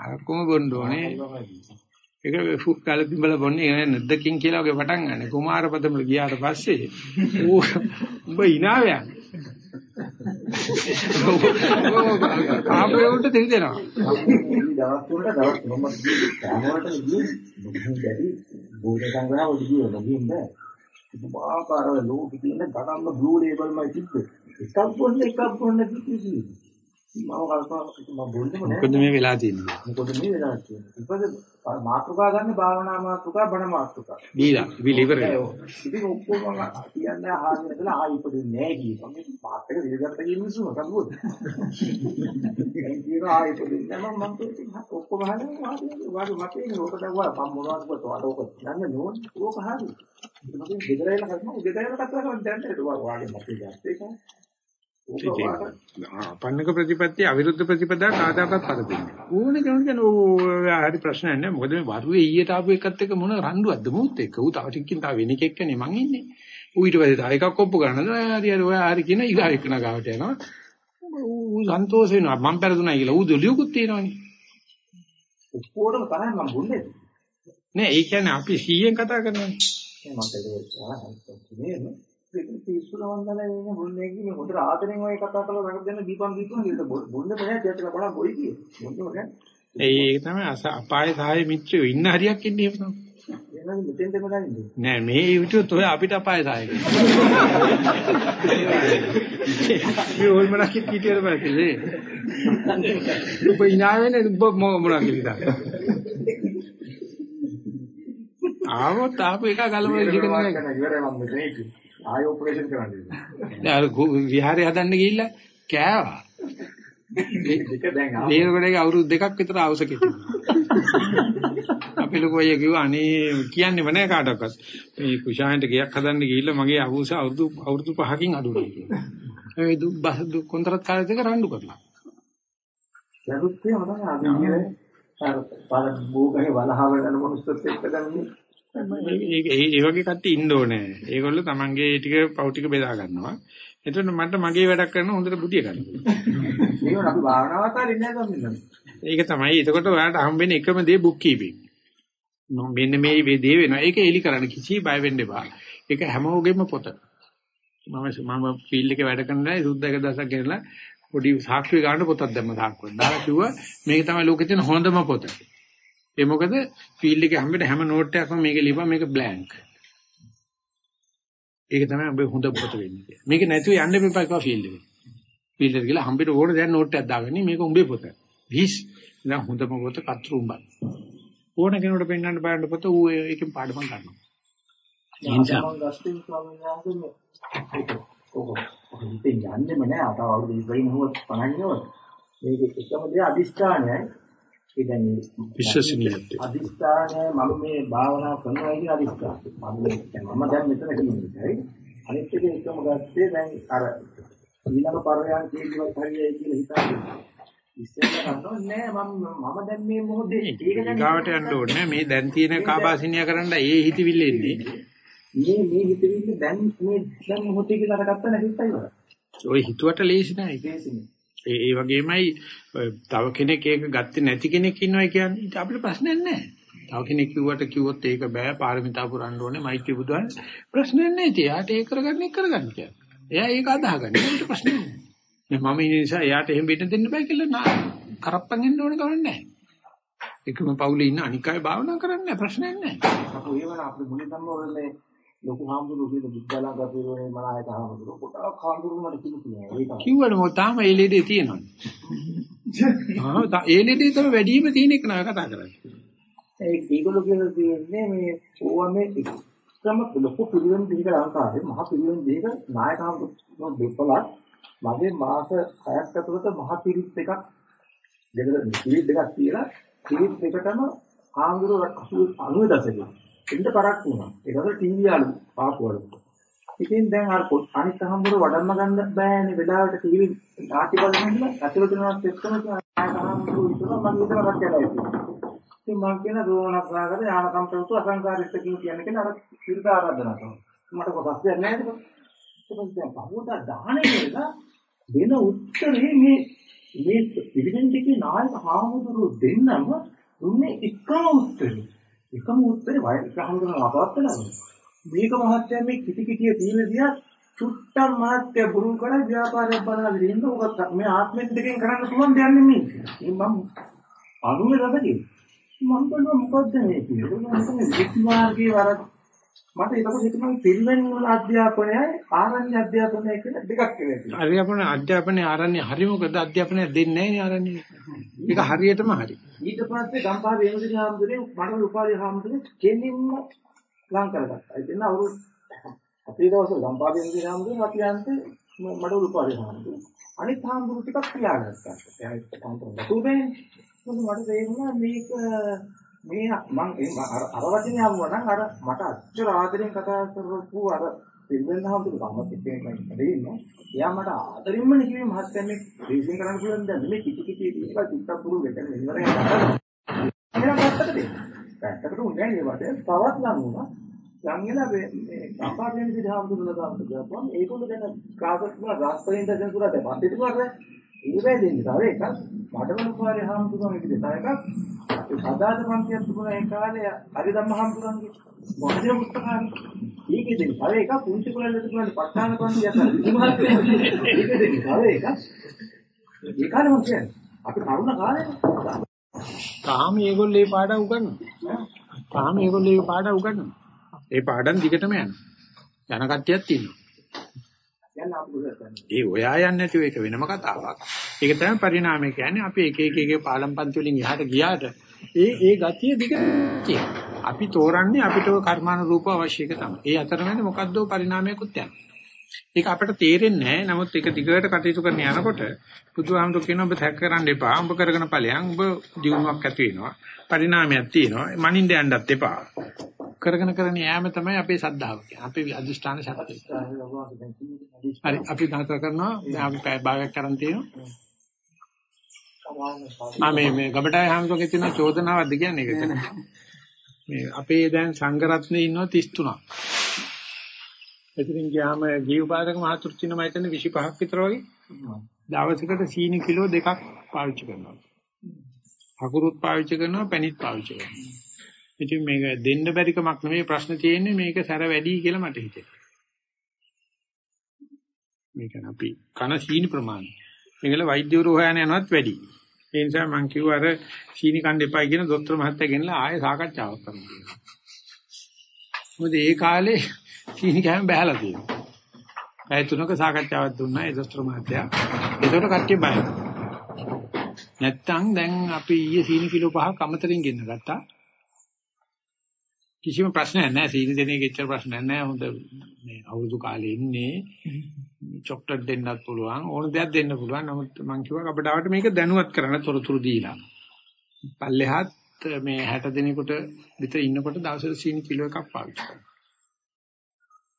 අරක්කම බොන්න ඕනේ. ඒක ෆුක් කාලේ බිඹල බොන්නේ නෑ නැද්දකින් කියලා වගේ පටන් ගන්න. කුමාරපදම ගියාට පස්සේ ඌ උඹ ඉනාවයන්. කාපේට දෙවිදෙනවා. දවස් තුනට දවස් මම කැමරට ගියේ මොකද බැරි බෝධ සංග්‍රහ වලට ගියේ නොගින්න බෑ. පුදුමාකාර ලෝකෙ තියෙන ගණන්ම බ්ලූ ලේබල් මයි තිබ්බේ. එකක් පොන්න එකක් පොන්න කිසි මම කල්පනා. මොකද මේ වෙලා තියෙන්නේ? මොකද මේ වෙලා තියෙන්නේ. ඉතින් මාතෘකා ගන්න භාවනා මාතෘකා බණ මාතෘකා. දීලා විලිවර ඉතින් ඔක්කොම කියන්නේ ආහාර ඉඳලා ආයි ඉපදෙන්නේ නෑ කියපන්. මේ පාත් එක දිගට ගිය මිනිස්සු මොකද? ඒ කියන ආයි ඉපදෙන්නේ මම මම කියන්නේ ඔක්කොම හරියට වාගේ මතේ නේ ඔක දවවා මම මොනවද කරත් ඔක දන්නේ නෝන් ඕක හරියට. මම ගෙදර එලා කරනවා ගෙදර එලා කතා කරන්නේ දැන් ඒක වාගේ මතේ ගත්ත ඒක. අපන්නක ප්‍රතිපත්තිය අවිරුද්ධ ප්‍රතිපදා කාදාකත් පදපින්නේ. ඕනේ කෙනෙක් කියන ඕ හරි ප්‍රශ්නයක් නෑ. මොකද මේ වරුවේ ඊයට ආපු එකත් එක්ක මොන රණ්ඩුවක්ද මුත් එක්ක. ඌ තව ටිකකින් තව වෙන එකක්නේ මං ඉන්නේ. ඌ ඊට පස්සේ තව එකක් ඔප්පු කරනවා. හරි හරි ඔය හරි කියන ඊගා එක නගාවට යනවා. ඌ සන්තෝෂ වෙනවා. මං පෙරදුනා කියලා. ඌ දොලියකුත් තියෙනවනේ. ඔක්කොරම තමයි මම බොන්නේ. නෑ ඒ කියන්නේ අපි 100ෙන් කතා කරනවානේ. මම ඒක පිස්සුල වන්දනා ඉන්නේ බොන්නේ කියන්නේ හොඳට ආදරෙන් ඔය කතා කරලා රඟ දෙන්න දීපම් දීපම් කියලා බොන්නේ නැහැ දෙයක් කොහොම බොයි කියේ බොන්නේ නැහැ ඒක තමයි අපාය සහාය මිත්‍රයෝ ඉන්න හරියක් ඉන්නේ එහෙම තමයි. නෑ මේ විදිහට ඔය අපිට අපාය සහාය මේ ඕල්මනක් කීටියට බලතිලේ ඔබ ඉනාවෙන්නේ ඔබ මොනවා කියලා ආවොත් ආපු එක ගලවලා ඉගෙන ගන්න ඉවරයි මම මෙතන ආය ඔපරේෂන් කරන්න දැන් අර විහාරය හදන්න ගිහිල්ලා කෑවා. දෙක දැන් ආව. දේනකොටගේ අවුරුදු දෙකක් විතර අවශ්‍ය කිව්වා. අපි ලොකෝ අය කිව්වා අනේ කියන්නේම නැහැ කාටවත්. මේ කුෂායන්ට ගියක් හදන්න ගිහිල්ලා මගේ අවුස අවුරුදු අවුරුදු 5කින් අඩු වුණා. ඒ දු බහ කොන්ත්‍රාත් කාලේ දෙක රණ්ඩු කරලා. ඒ මොනවද අද අර පාර බෝගහේ වලහව යන මොනස්සත් එක්ක දැන් ඒ වගේ කට්ටිය ඉන්න ඕනේ. ඒගොල්ලෝ තමන්ගේ ටික පව් ටික බෙදා ගන්නවා. එතකොට මට මගේ වැඩක් කරන හොඳට බුදිය ගන්නවා. ඒක අපි භාවනාවත් හරින්නේ නැහැ ඒක තමයි. එතකොට ඔයාලට හම්බෙන්නේ එකම දේ බුක් කීපින්. මෙන්න මේ දේ වෙනවා. ඒක එලි කරන්න කිසි බය වෙන්න එපා. ඒක හැමෝගෙම පොත. මම මම ෆීල්ඩ් එකේ වැඩ කරනලා සුද්ධ එක දවසක් ගෙනලා පොඩි සාක්ෂි ගන්න පොතක් දැම්ම සාක්කුවක්. දාලා කිව්වා මේක තමයි ලෝකේ තියෙන හොඳම පොත. ඒ මොකද ෆීල්ඩ් එකේ හැමෙට හැම නෝට් එකක්ම මේක ලියපන් මේක බ්ලැන්ක්. ඒක තමයි ඔබේ හොඳ පොත වෙන්නේ. මේක නැතුව යන්න එපා කිව්වා ෆීල්ඩ් එකේ. ෆීල්ඩ් එකට ගිහලා හම්බෙට ඕන දැන් නෝට් එකක් දාගන්න මේක උඹේ පොත. විස් දැන් හොඳම පොත කතරුම්බයි. ඕන කෙනෙකුට පෙන්වන්න බලන්න පොත ඌ ඒකෙන් පාඩම ගන්නවා. එනිසා මම ගස්ටින් ස්වාමීන් වහන්සේ ඔක ඔක හිතෙන් යන්නෙම නෑ අතව අවුරුදු 20 නෙවෙයි 50 නෙවෙයි. මේක එකම දේ අදිෂ්ඨානයයි ඒ කියන්නේ විශ්වසනීයත්වය. අදිස්ථානය මම මේ භාවනා කරනවා කියන අදිස්ථානය. මම මම දැන් මෙතන කියන්නේ අනිත් එක එකම ගත්තේ දැන් අර ඊළඟ පරයන් කියනවත් හරියයි කියලා හිතන්නේ. ඉස්සෙල්ලා කරනවා නෑ මම මම දැන් මේ මොහොතේ ඒක දැන් ගාවට යන්න ඕනේ මේ දැන් තියෙන කාබාසිනිය කරන්න ඒ හිතවිල්ල එන්නේ. මේ මේ හිතවිල්ල දැන් මේ දැන් මොහොතේ කියලා අරගත්ත නැතිත් අයවල. ඔය හිතුවට ලේසි නෑ ඒක. ඒ ඒ වගේමයි තව කෙනෙක් ඒක ගත්තේ නැති කෙනෙක් ඉන්නවා කියන්නේ අපිට ප්‍රශ්නයක් නැහැ. තව කෙනෙක් කිව්වට කිව්වොත් ඒක බෑ පාරමිතා පුරන්න ඕනේ මෛත්‍රී බුදුන් ප්‍රශ්නයක් නැහැ. එයාට ඒක කරගන්න එක කරගන්න කියන්නේ. එයා ඒක අදාහගන්න. ඒකට ප්‍රශ්නයක් නැහැ. මම ඒ නිසා එයාට එහෙම වෙන්න දෙන්න බෑ කියලා නා කරප්පන් එන්න ඕනේ කවන්නේ නැහැ. එකම පවුලේ ඉන්න අනික් අය භාවනා කරන්නේ ප්‍රශ්නයක් නැහැ. අපෝ ඒවන අපේ මුලින් තමයි ඔයනේ ලොකු හාමුදුරුවෝ කියන බුද්ධාලං කපේරෝනේ මලායත හාමුදුරුවෝ කොටක් හාමුදුරුවෝ මට කිව්වා ඒක. කිව්වනේ මොකද තාම ඒ ලෙඩේ තියෙනවා. ආ ඒ ලෙඩේ තමයි වැඩිම තියෙන එක නා කතා කරන්නේ. ඒ ඒගොල්ලෝ කියලා තියෙන්නේ මේ ඕවා මේ එකම ලොකු පිළිවෙන් දෙක ලංකාවේ මහ පිළිවෙන් දෙක නායක හාමුදුරුවෝ දෙපළක් මගේ මාස 6ක් ඇතුළත මහ පිරිත් එකක් දෙක පිරිත් දෙකක් තියලා පිරිත් දෙකටම හාමුදුරුවෝ 90 දශකයේ එන්න කරක් වුණා. ඒකවල ටීවී ආලු පාපුවලු. ඉතින් දැන් අර අනිත් හම්බුර වඩන්න ගන්න බෑනේ වෙලාවට ටීවී නාටි බලන්න ඇතුළත වෙනවත් එක්කම ආයතහම්බුර ඉතන මම ඉතන රැකලා ඉතින්. ඉතින් මම කියන රෝණක් සාගර යාන කම්ප්‍රතු අසංකාරිත කියන කියන්නේ අර සිරිත ආරාධනා කරනවා. මට කොටස් දෙයක් නැහැ ඒක. ඒක දැන් පහුවදා දාහනේ කියලා දෙන උත්තරේ මේ මේ පිළිගන්න දෙකේ නායක හාමුදුරුවෝ දෙන්නම දුන්නේ එකම උත්තරේ. එකම උත්තරේ වය ගහන්න අපවත් නැහැ. මේක මහත්ය මේ කිටි කිටිය තියෙන දිහා චුට්ටක් මහත්ය බුරු කර ව්‍යාපාරයක් බලලා දෙන්න උගත් මේ ආත්මෙත් දෙකෙන් කරන්න පුළුවන් දෙයක් නෙමෙයි. මම අනුමේ රබදී මම බලනවා මොකද්ද මේ කියන්නේ. මම හිතන්නේ මාර්ගයේ වරද මට එතකොට හිතුණා පිරිවෙන් වල අධ්‍යාපනයයි ආරණ්‍ය අධ්‍යාපනයයි කියලා දෙකක් කියලා. හරි අපන අධ්‍යාපනයේ ආරණ්‍ය හරි මොකද අධ්‍යාපනය දෙන්නේ නැහැ නේ ආරණ්‍ය. ඒක හරියටම හරි. ඊට පස්සේ ගම්පහ වේමුදිරි හාමුදුරේ මඩවල උපාලි හාමුදුරේ කෙලින්ම ලං කරගත්තා. ඒ කියන්නේ අවුරුදු අපේ දවස්වල ගම්පහ වේමුදිරි හාමුදුරේ අපි අන්තේ මඩවල උපාලි හාමුදුරේ. අනිත් හාමුදුරු ටිකක් පියාගත්තා. එයා හාමුදුරුවෝ තුනේ මට තේරුණා මේක මේ මම අර වචනේ ආවම නම් අර මට අච්චර ආදරෙන් කතා කරපු අර පිළිවෙන්න හම්බුන කම්මත් එක්ක ඉන්නවා. එයා මට ආදරෙන්ම නිකීමේ මහත්යන් මේ රීසින් කරන්න පුළුවන් දැන් මේ කිචි කිචි ඒක චුට්ටක් පුරු වෙකන ඉවරයි. එහෙනම් පැත්තකට දෙන්න. පැත්තකට උන්නේ නෑ ඒවට තවත් නම් වුණා. යංගලා මේ සම්පාදනයේ විදිහ හම්බුනලා ගන්න ගියාම ඒගොල්ලෝ දැන් කාසත් වුණා රාස්තරින් දැන් පුරා දැන් පස්සේ ඉන්නේ දෙන්නේ. තව එකක් මඩවල පාරේ හම්බුනම විදිහ තව එකක් සදාත පන්තියක් තිබුණා ඒ කාලේ හරිදම්ම හම්බුරන්ගේ මොහොතේ පුස්තකාරය. ඒකෙදි තව එකක් පුංචි කොල්ලෙක් තිබුණා පට්ටාන පන්තියක් අර විමහත් ඒකෙදි තව එකක් ඒ කාලේ මොකද අපි කරුණ කාලේ තාම මේගොල්ලෝ මේ පාඩම් උගන්වනවා. තාම මේගොල්ලෝ මේ පාඩම් උගන්වනවා. ඒ පාඩම් දිගටම යනවා. යන කට්ටියක් තියෙනවා. යන්න ඒ ඔයා යන්නේ නැතිව ඒක වෙනම කතාවක්. ඒක තමයි පරිණාමය කියන්නේ. අපි එක එක එක පාලම් පන්ති වලින් එහාට ගියාට ඒ ඒ ගතිය දිගට අපි තෝරන්නේ අපිට කර්මාන රූප අවශ්‍ය එක තමයි. ඒ අතරමැද මොකද්ද පරිණාමයකුත් යනවා. ඒක අපිට තේරෙන්නේ නැහැ. නමුත් ඒක දිගට කටයුතු කරන යනකොට බුදුහාමුදුරු කියනවා ඔබ තැක් කරන්න එපා. ඔබ කරගෙන ඵලයන් ඔබ දියුණුවක් ඇති වෙනවා. පරිණාමයක් තියෙනවා. මනින්න යන්නත් එපා. කරගෙන කරගෙන යෑම තමයි අපේ සද්ධාව කියන්නේ. අපේ අදිෂ්ඨාන ශක්තිය. හරි අපි නතර කරනවා. දැන් අපි පැය භාගයක් කරන් තියෙනවා. ආ මේ ගබඩාවේ හැමෝගේ තියෙන චෝදනාවක්ද කියන්නේ ඒකට. මේ අපේ දැන් සංඝරත්නේ ඉන්නවා 33ක්. එතනින් ගියාම ජීවපාදක මහතුරු තියෙනවා හිතන්නේ 25ක් විතර වගේ. දවසකට සීනි කිලෝ දෙකක් පාවිච්චි කරනවා. අකුරුත් පාවිච්චි කරනවා, පැණිත් පාවිච්චි කරනවා. ඉතින් මේක දෙන්න බැරි කමක් නෙමෙයි ප්‍රශ්න තියෙන්නේ මේක සැර වැඩි කියලා මට හිතෙනවා. මේක අපි කන සීනි ප්‍රමාණය. මේකල වෛද්‍යවරු හොයන යනවත් වැඩි. ඒ නිසා මම කිව්වා අර සීනි කන්න එපයි කියන දොස්තර මහත්තයා ගෙනලා ආයෙ සාකච්ඡාවක් කරනවා. මොකද ඒ කාලේ සීනි කෑම බහැලා තියෙනවා. පැය තුනක සාකච්ඡාවක් දුන්නා ඒ දොස්තර මහත්තයා. ඒකට කට්ටිය බයයි. නැත්තම් දැන් අපි ඊයේ සීනි කිලෝ පහක් අමතරින් ගෙන්න ගත්තා. කිසිම ප්‍රශ්නයක් නැහැ සීනි දෙන එක එච්චර ප්‍රශ්නයක් නැහැ. හොඳ මේ අවුරුදු කාලේ ඉන්නේ චොක්ලට් දෙන්නත් පුළුවන් ඕන දෙයක් දෙන්න පුළුවන්. නමුත් මම කිව්වා අපිට මේක දැනුවත් කරන්න තොරතුරු දීලා. පල්ලෙහාත් මේ 60 දිනකට විතර ඉන්නකොට දවසට සීනි කිලෝ එකක් පාවිච්චි කරනවා.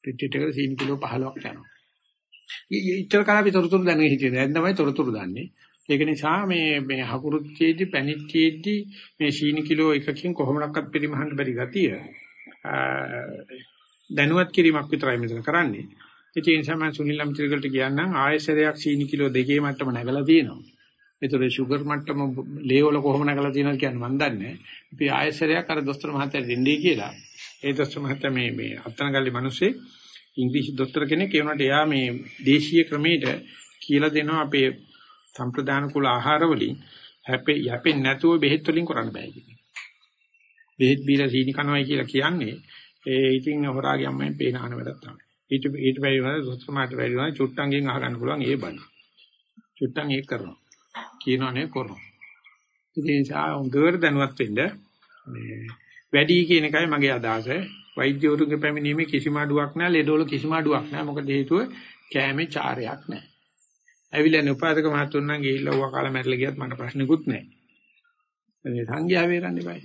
පිටිට එක සීනි කිලෝ 15ක් යනවා. ඊච්චර කාලේ අපි තොරතුරු දැනගෙන හිටියේ. දැන් තමයි තොරතුරු දන්නේ. ඒක නිසා මේ මේ හකුරුච්චේදී පැණිච්චේදී මේ සීනි කිලෝ එකකින් කොහොමඩක්වත් පරිමහන්න බැරි ගතිය දැනුවත් කිරීමක් විතරයි මෙතන කරන්නේ. ඒ නිසා මම සුනිල් අම්තිරකට කියන්නම් ආයශරයක් සීනි කිලෝ දෙකේ මට්ටම නැගලා තියෙනවා. ඒතර ෂුගර් මට්ටම ලේ වල කොහොම නැගලා තියෙනවද කියන්නේ මම දන්නේ නැහැ. අපි ආයශරයක් අර දොස්තර මහත්තයා දෙන්නේ කියලා. ඒ දොස්තර මහත්තයා මේ මේ අත්තනගල්ලේ මිනිස්සේ ඉංග්‍රීසි දොස්තර කෙනෙක් ඒ වුණාට එයා මේ දේශීය ක්‍රමයට කියලා දෙනවා අපේ සම්ප්‍රදාන කුල ආහාර වලින් හැපේ යැපෙන්නේ නැතුව බෙහෙත් වලින් කරන්න බෑ කියන්නේ. බෙහෙත් බීලා සීනි කනවයි කියලා කියන්නේ ඒ ඉතින් හොරාගේ අම්මෙන් පේන අහන වැඩක් තමයි. ඊට ඊට බැරි වුණා දොස්තරමාට බැරි වුණා චුට්ටංගෙන් අහගන්න පුළුවන් ඒ බණ. චුට්ටං ඒක කරනවා. කියනවනේ කරනවා. ඒ නිසා හොඳට දැනුවත් වෙන්න මේ වැඩි කියන එකයි මගේ අදහස. වෛද්‍යවරුන්ගේ පැමිණීමේ කිසිම අඩුවක් නැහැ, ලෙඩවල කිසිම අඩුවක් නැහැ. මොකද හේතුව කෑමේ චාරයක් නැහැ. ඇවිල්ලා උපාදක මහතුන් නම් ගිහිල්ලා ඌව කාලා මැරලා ගියත් මට ප්‍රශ්නකුත් නැහැ. මේ සංඝයා වේරන්නේ බයි.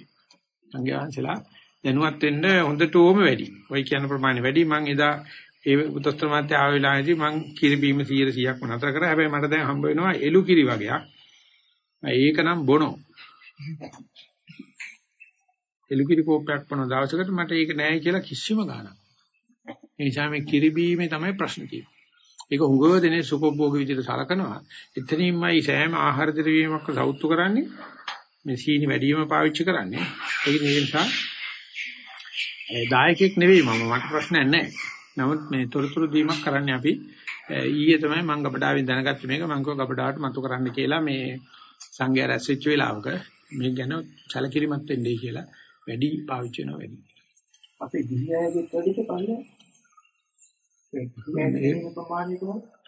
සංඝයා වහන්සේලා දැනුවත් වෙන්න හොඳටම වැඩි. ඔය කියන ප්‍රමාණය වැඩි. මම එදා ඒ උදස්තර මාත්‍ය ආව වෙලාවේදී මං කිරි බීම 100%ක්ම නතර කරා. හැබැයි මට දැන් හම්බ වෙනවා එළු කිරි වගේක්. ඒක නම් බොනෝ. එළු කිරි කෝපයක් පොන දවසකට මට ඒක නැහැ කියලා කිසිම ගාණක්. ඒ නිසා මේ කිරි බීමේ තමයි ප්‍රශ්න තියෙන්නේ. ඒක හුඟව දෙනේ සුඛෝභෝග විදිහට සලකනවා. එතනින්මයි සෑම ආහාර ද්‍රව්‍යයක්ම සෞතු කරන්නේ. මේ සීනි වැඩිම පාවිච්චි කරන්නේ. ඒ නිසා ඒ දායකෙක් නෙවෙයි මම මට ප්‍රශ්නයක් නැහැ. නමුත් මේ තොරතුරු දීමක් කරන්නේ අපි ඊයේ තමයි මම ගබඩාවෙන් දැනගත්තේ මේක මම කිව්වා ගබඩාවට මතු කරන්න කියලා මේ සංඝයා රැස් වෙච්ච වෙලාවක මේ ගැන සැලකිලිමත් වෙන්නයි කියලා වැඩි පාවිච්චි වෙනවා වැඩි. අපේ ගිහියගේ වැඩිට පල්ල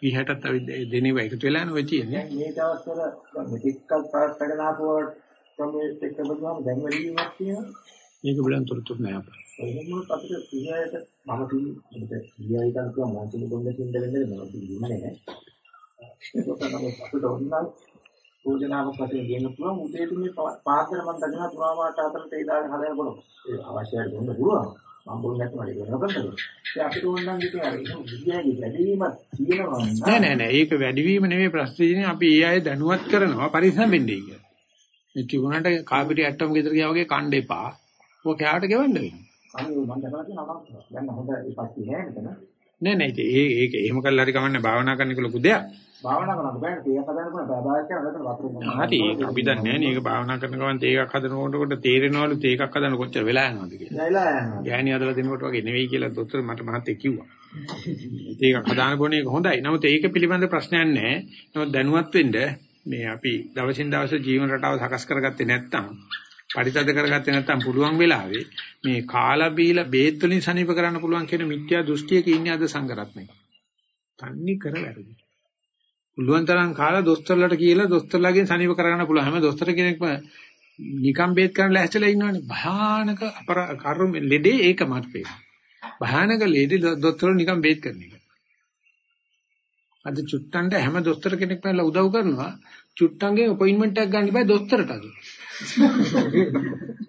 ඊහටත් අපි දෙනේව එකතු වෙලා නෝ තියෙන්නේ. මේ දවස්වල මෙතික්කල් ප්‍රාර්ථනා කරනාපුවට තමයි එක්ක බලුවම දැන් වැඩි වීමක් තියෙනවා. මේක බලන් තොරතුරු නෑ අපිට. එහෙනම් අපිට ගිහියට මම කියන්නේ ගිහියයි කියන එක මම කියන බොන්න කියන දෙන්නේ මම කියන්නේ නෑ. ඒක අපිට ඕනනම් පූජනාවක් වශයෙන් දෙන්න පුළුවන් උදේට මේ පාත්‍ර මම දකිනවා තුනා මාට අතරට ඒ දාගෙන හදන්න පුළුවන් ඒ අවශ්‍යයි දෙන්න පුළුවන් මම බොන්න නැත්නම් ඒක වෙනකම් ඒ අපිට ඕනනම් ඒක විද්‍යාවේ වැඩිවීම තියෙනවා නෑ නෑ නෑ. ඒක වැඩිවීම නෙමෙයි ප්‍රශ්නේ. අපි ඒ අය දැනුවත් කරනවා පරිස්සම් වෙන්නේ කියලා මේ තිබුණාට කාපිටි ඇටම් ගෙදර ගියා වගේ කණ්ඩ එපා. ඔක කෑවට ගෙවන්න වෙනවා. අනේ මම දැකලා තියෙනවා දැන් හොඳ එකක් නෑ නේද නෑ නෑ ඒක ඒක එහෙම කළා හරි කමන්නේ භාවනා කරන්න කියලා ලොකු දෙයක් භාවනා කරන්න බෑ තේයක් හදන්න පුළුවන් බබාක් කියන හදන්න වතුර මොනවා හරි ඒක අපි දන්නේ නැහැ නේ ඒක භාවනා කරන ගමන් තේකක් හදනකොට තේරෙනවලු තේකක් හදන කොච්චර වෙලා යනවද කියලා. නැයිලා යනවා. ගෑණි හදලා දෙනකොට වගේ නෙවෙයි කියලා දොස්තර මට මහත්තයෙක් කිව්වා. තේකක් හදාන බොන එක හොඳයි. නමුත් ඒක පිළිබඳ ප්‍රශ්නයක් නැහැ. නමුත් දැනුවත් වෙන්න මේ අපි දවසින් දවස ජීවන රටාව සකස් කරගත්තේ නැත්නම් පරිතද කරගත්තේ නැත්නම් පුළුවන් වෙලාවේ මේ කාලා බීලා බේත් වලින් සනීප කරන්න පුළුවන් කියන මිත්‍යා දෘෂ්ටියක ඉන්නේ අද සංගරත්නක. තන්නේ කර වැරදි. පුළුවන් තරම් කාලා දොස්තරලට කියලා දොස්තරලාගෙන් සනීප කරගන්න පුළුවන්. හැම දොස්තර කෙනෙක්ම නිකම් බේත් කරන්න ලැහැස්තිලා ඉන්නවනේ. භයානක අපර කර්ම ලෙඩේ ඒකමත් වේ. භයානක ලෙඩේ දොස්තරල නිකම් බේත් කරන එක. අද චුට්ටන්ට හැම දොස්තර කෙනෙක්ම උදව් කරනවා. චුට්ටන්ගේ අපොයින්ට්මන්ට් එකක් ගන්න බෑ දොස්තරට අද.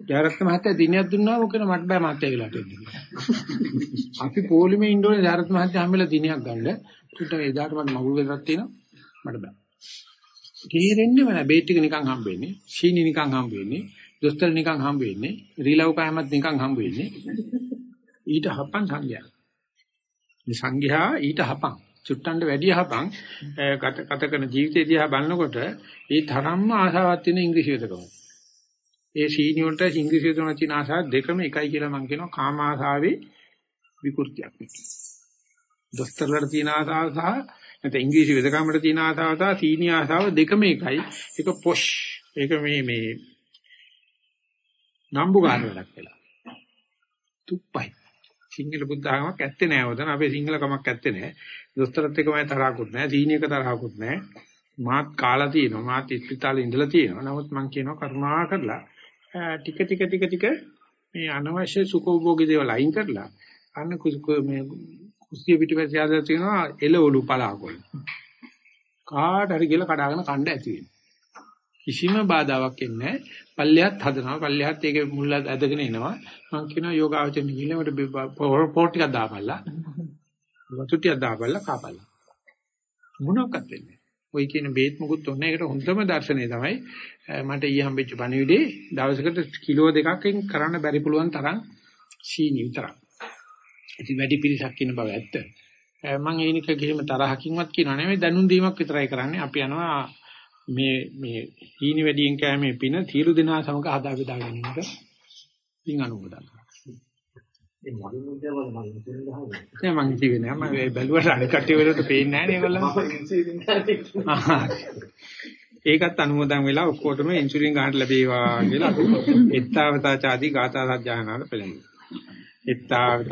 ජයරත්න මහත්තයා දිනයක් දුන්නා මොකද මට බෑ මහත්තයා කියලාට එන්න. අපි පොලිමේ ඉන්නෝනේ ජයරත්න මහත්තයා හැමෙලා දිනයක් ගන්න. චුට්ටන් එදාට මට මගුල් ගෙදරක් තියෙනවා. මට බෑ. තේරෙන්නේම නැහැ. බේත් ටික නිකන් හම්බ වෙන්නේ. සීනි නිකන් හම්බ වෙන්නේ. දොස්තර නිකන් හම්බ වෙන්නේ. රීලව් කෑමත් නිකන් හම්බ වෙන්නේ. ඊට හපන් සංඝයා. මේ සංඝයා ඊට හපන්. චුට්ටන්ට වැඩි හපන් ගත ගත කරන ජීවිතය දිහා බලනකොට ඒ තරම්ම ආසාවක් තියෙන ඉංග්‍රීසි විදකම. ඒ සීනි වලට ඉංග්‍රීසි විදකම තියෙන ආසාව දෙකම එකයි කියලා මම කියනවා කාම ආසාවේ විකෘතියක්. දොස්තරලට තියෙන ආසාව සහ නැත්නම් ඉංග්‍රීසි වෙදකමට තියෙන ආසාව සහ සීනි ආසාව දෙකම එකයි. ඒක පොෂ්. ඒක මේ මේ නම්බුකාර වැඩක් වෙලා. තුප්පයි. සිංහල බුද්ධ ආගමක් ඇත්තේ නෑ වදන අපේ සිංහල කමක් ඇත්තේ නෑ. දොස්තරත් එක්කම තරහකුත් නෑ. සීනි එක තරහකුත් නෑ. මාත් කාලා තියෙනවා. මාත් ඉස්පිතාලේ ඉඳලා තියෙනවා. නමුත් මම කියනවා කර්මා කරලා ටික ටික ටික ටික මේ අනවශ්‍ය සුඛෝභෝගී දේවල් අයින් කරලා අන්න මේ කුස්සිය පිටිපස්සේ ආදලා තියෙනවා එළවලු පලාකොළ. කාට හරි කියලා කඩාගෙන කණ්ඩ ඇති වෙනවා. කිසිම බාධාවක් එන්නේ නැහැ. පල්ලියත් හදනවා. පල්ලියත් ඒකේ මුල්ල ඇදගෙන එනවා. මම කියනවා යෝගාවචරණ ගිහින් මට පොර ටිකක් දාපල්ලා. වතු ටිකක් දාපල්ලා කාපල්ලා. මොනවක්වත් වෙන්නේ ඔය කියන බේත් මුකුත් ඔන්න ඒකට හොඳම දර්ශනය තමයි මට ඊ හම්බෙච්ච පණිවිඩේ දවසකට කිලෝ දෙකකින් කරන්න බැරි පුළුවන් තරම් සීනි විතරක්. ඉතින් වැඩි පිරිසක් ඉන්න බව ඇත්ත. මම ඒනික කිසිම තරහකින්වත් කියනවා නෙමෙයි දැනුම් දීමක් විතරයි කරන්නේ. අපි යනවා මේ මේ හීනි වැඩියෙන් කෑමේ පින තීරු දෙනා සමග හදා බෙදා ගැනීමට පින් අනුමೋದන් ඒ මම. නෑ මං කිව්වේ නෑ මම බැලුවට අනිත් කට්ටිය වලට පේන්නේ නෑ නේ ඒගොල්ලන්. ඒකත් අනුමೋದන් වෙලා ඔක්කොටම ඉන්සුලින් ගන්න ලැබේවා කියලා එත්තාවතා ചാදී ගාථා සජ්ජායනාවට පෙළඹෙනවා. එත්තාවතා